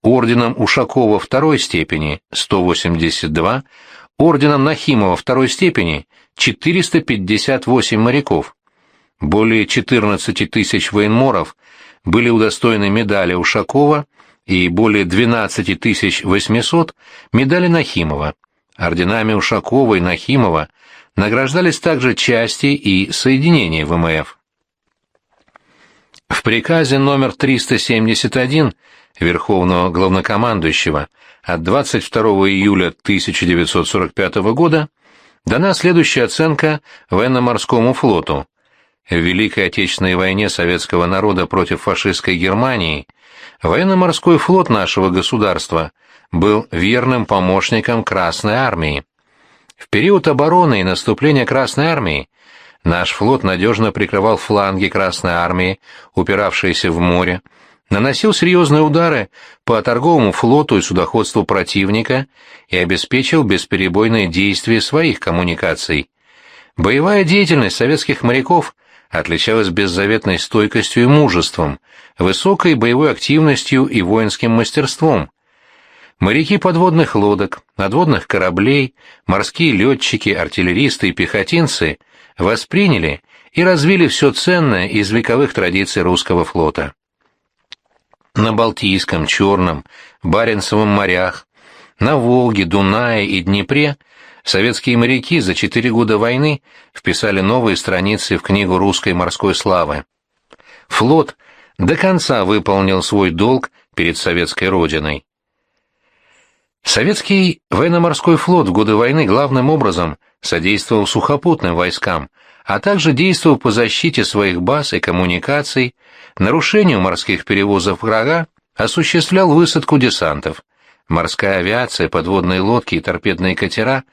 орденом Ушакова второй степени – 182, орденом Нахимова второй степени – 458 моряков. Более 14 тысяч военморов были удостоены медали Ушакова и более 12 800 медали Нахимова. Орденами Ушакова и Нахимова награждались также части и соединения ВМФ. В приказе номер 371 Верховного Главнокомандующего от 22 июля 1945 года дана следующая оценка военно-морскому флоту. В Великой Отечественной войне советского народа против фашистской Германии военно-морской флот нашего государства был верным помощником Красной Армии. В период обороны и наступления Красной Армии наш флот надежно прикрывал фланги Красной Армии, упиравшиеся в море, наносил серьезные удары по торговому флоту и судоходству противника и обеспечил бесперебойное действие своих коммуникаций. Боевая деятельность советских моряков отличалась беззаветной стойкостью и мужеством, высокой боевой активностью и воинским мастерством. Моряки подводных лодок, надводных кораблей, морские летчики, артиллеристы и пехотинцы восприняли и развили все ценное из вековых традиций русского флота. На Балтийском, Черном, Баренцевом морях, на Волге, Дунае и Днепре советские моряки за четыре года войны вписали новые страницы в книгу русской морской славы. Флот до конца выполнил свой долг перед советской родиной. Советский военно-морской флот в годы войны главным образом содействовал сухопутным войскам, а также действовал по защите своих баз и коммуникаций, нарушению морских перевозов врага, осуществлял высадку десантов. Морская авиация, подводные лодки и торпедные катера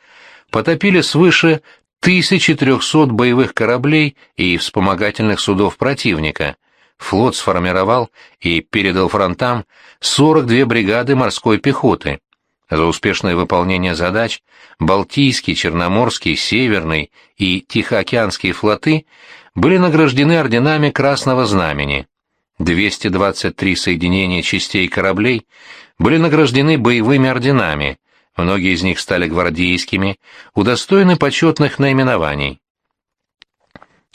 потопили свыше 1300 боевых кораблей и вспомогательных судов противника. Флот сформировал и передал фронтам 42 бригады морской пехоты. За успешное выполнение задач Балтийский, Черноморский, Северный и Тихоокеанские флоты были награждены орденами Красного Знамени. 223 соединения частей кораблей были награждены боевыми орденами, многие из них стали гвардейскими, удостоены почетных наименований.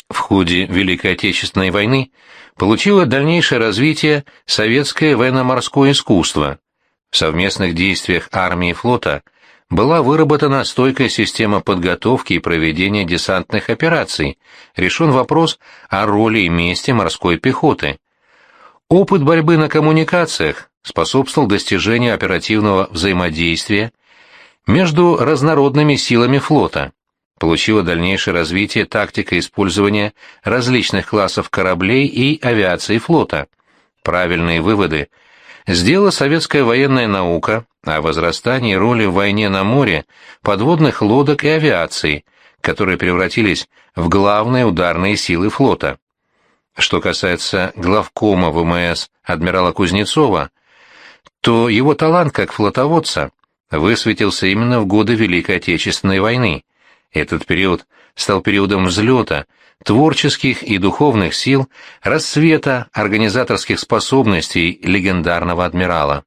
В ходе Великой Отечественной войны получило дальнейшее развитие советское военно-морское искусство – в совместных действиях армии и флота была выработана стойкая система подготовки и проведения десантных операций, решен вопрос о роли и месте морской пехоты. Опыт борьбы на коммуникациях способствовал достижению оперативного взаимодействия между разнородными силами флота. Получила дальнейшее развитие тактика использования различных классов кораблей и авиации флота. Правильные выводы – сделала советская военная наука о возрастании роли в войне на море подводных лодок и авиации, которые превратились в главные ударные силы флота. Что касается главкома ВМС адмирала Кузнецова, то его талант как флотоводца высветился именно в годы Великой Отечественной войны. Этот период стал периодом взлета – творческих и духовных сил, расцвета организаторских способностей легендарного адмирала.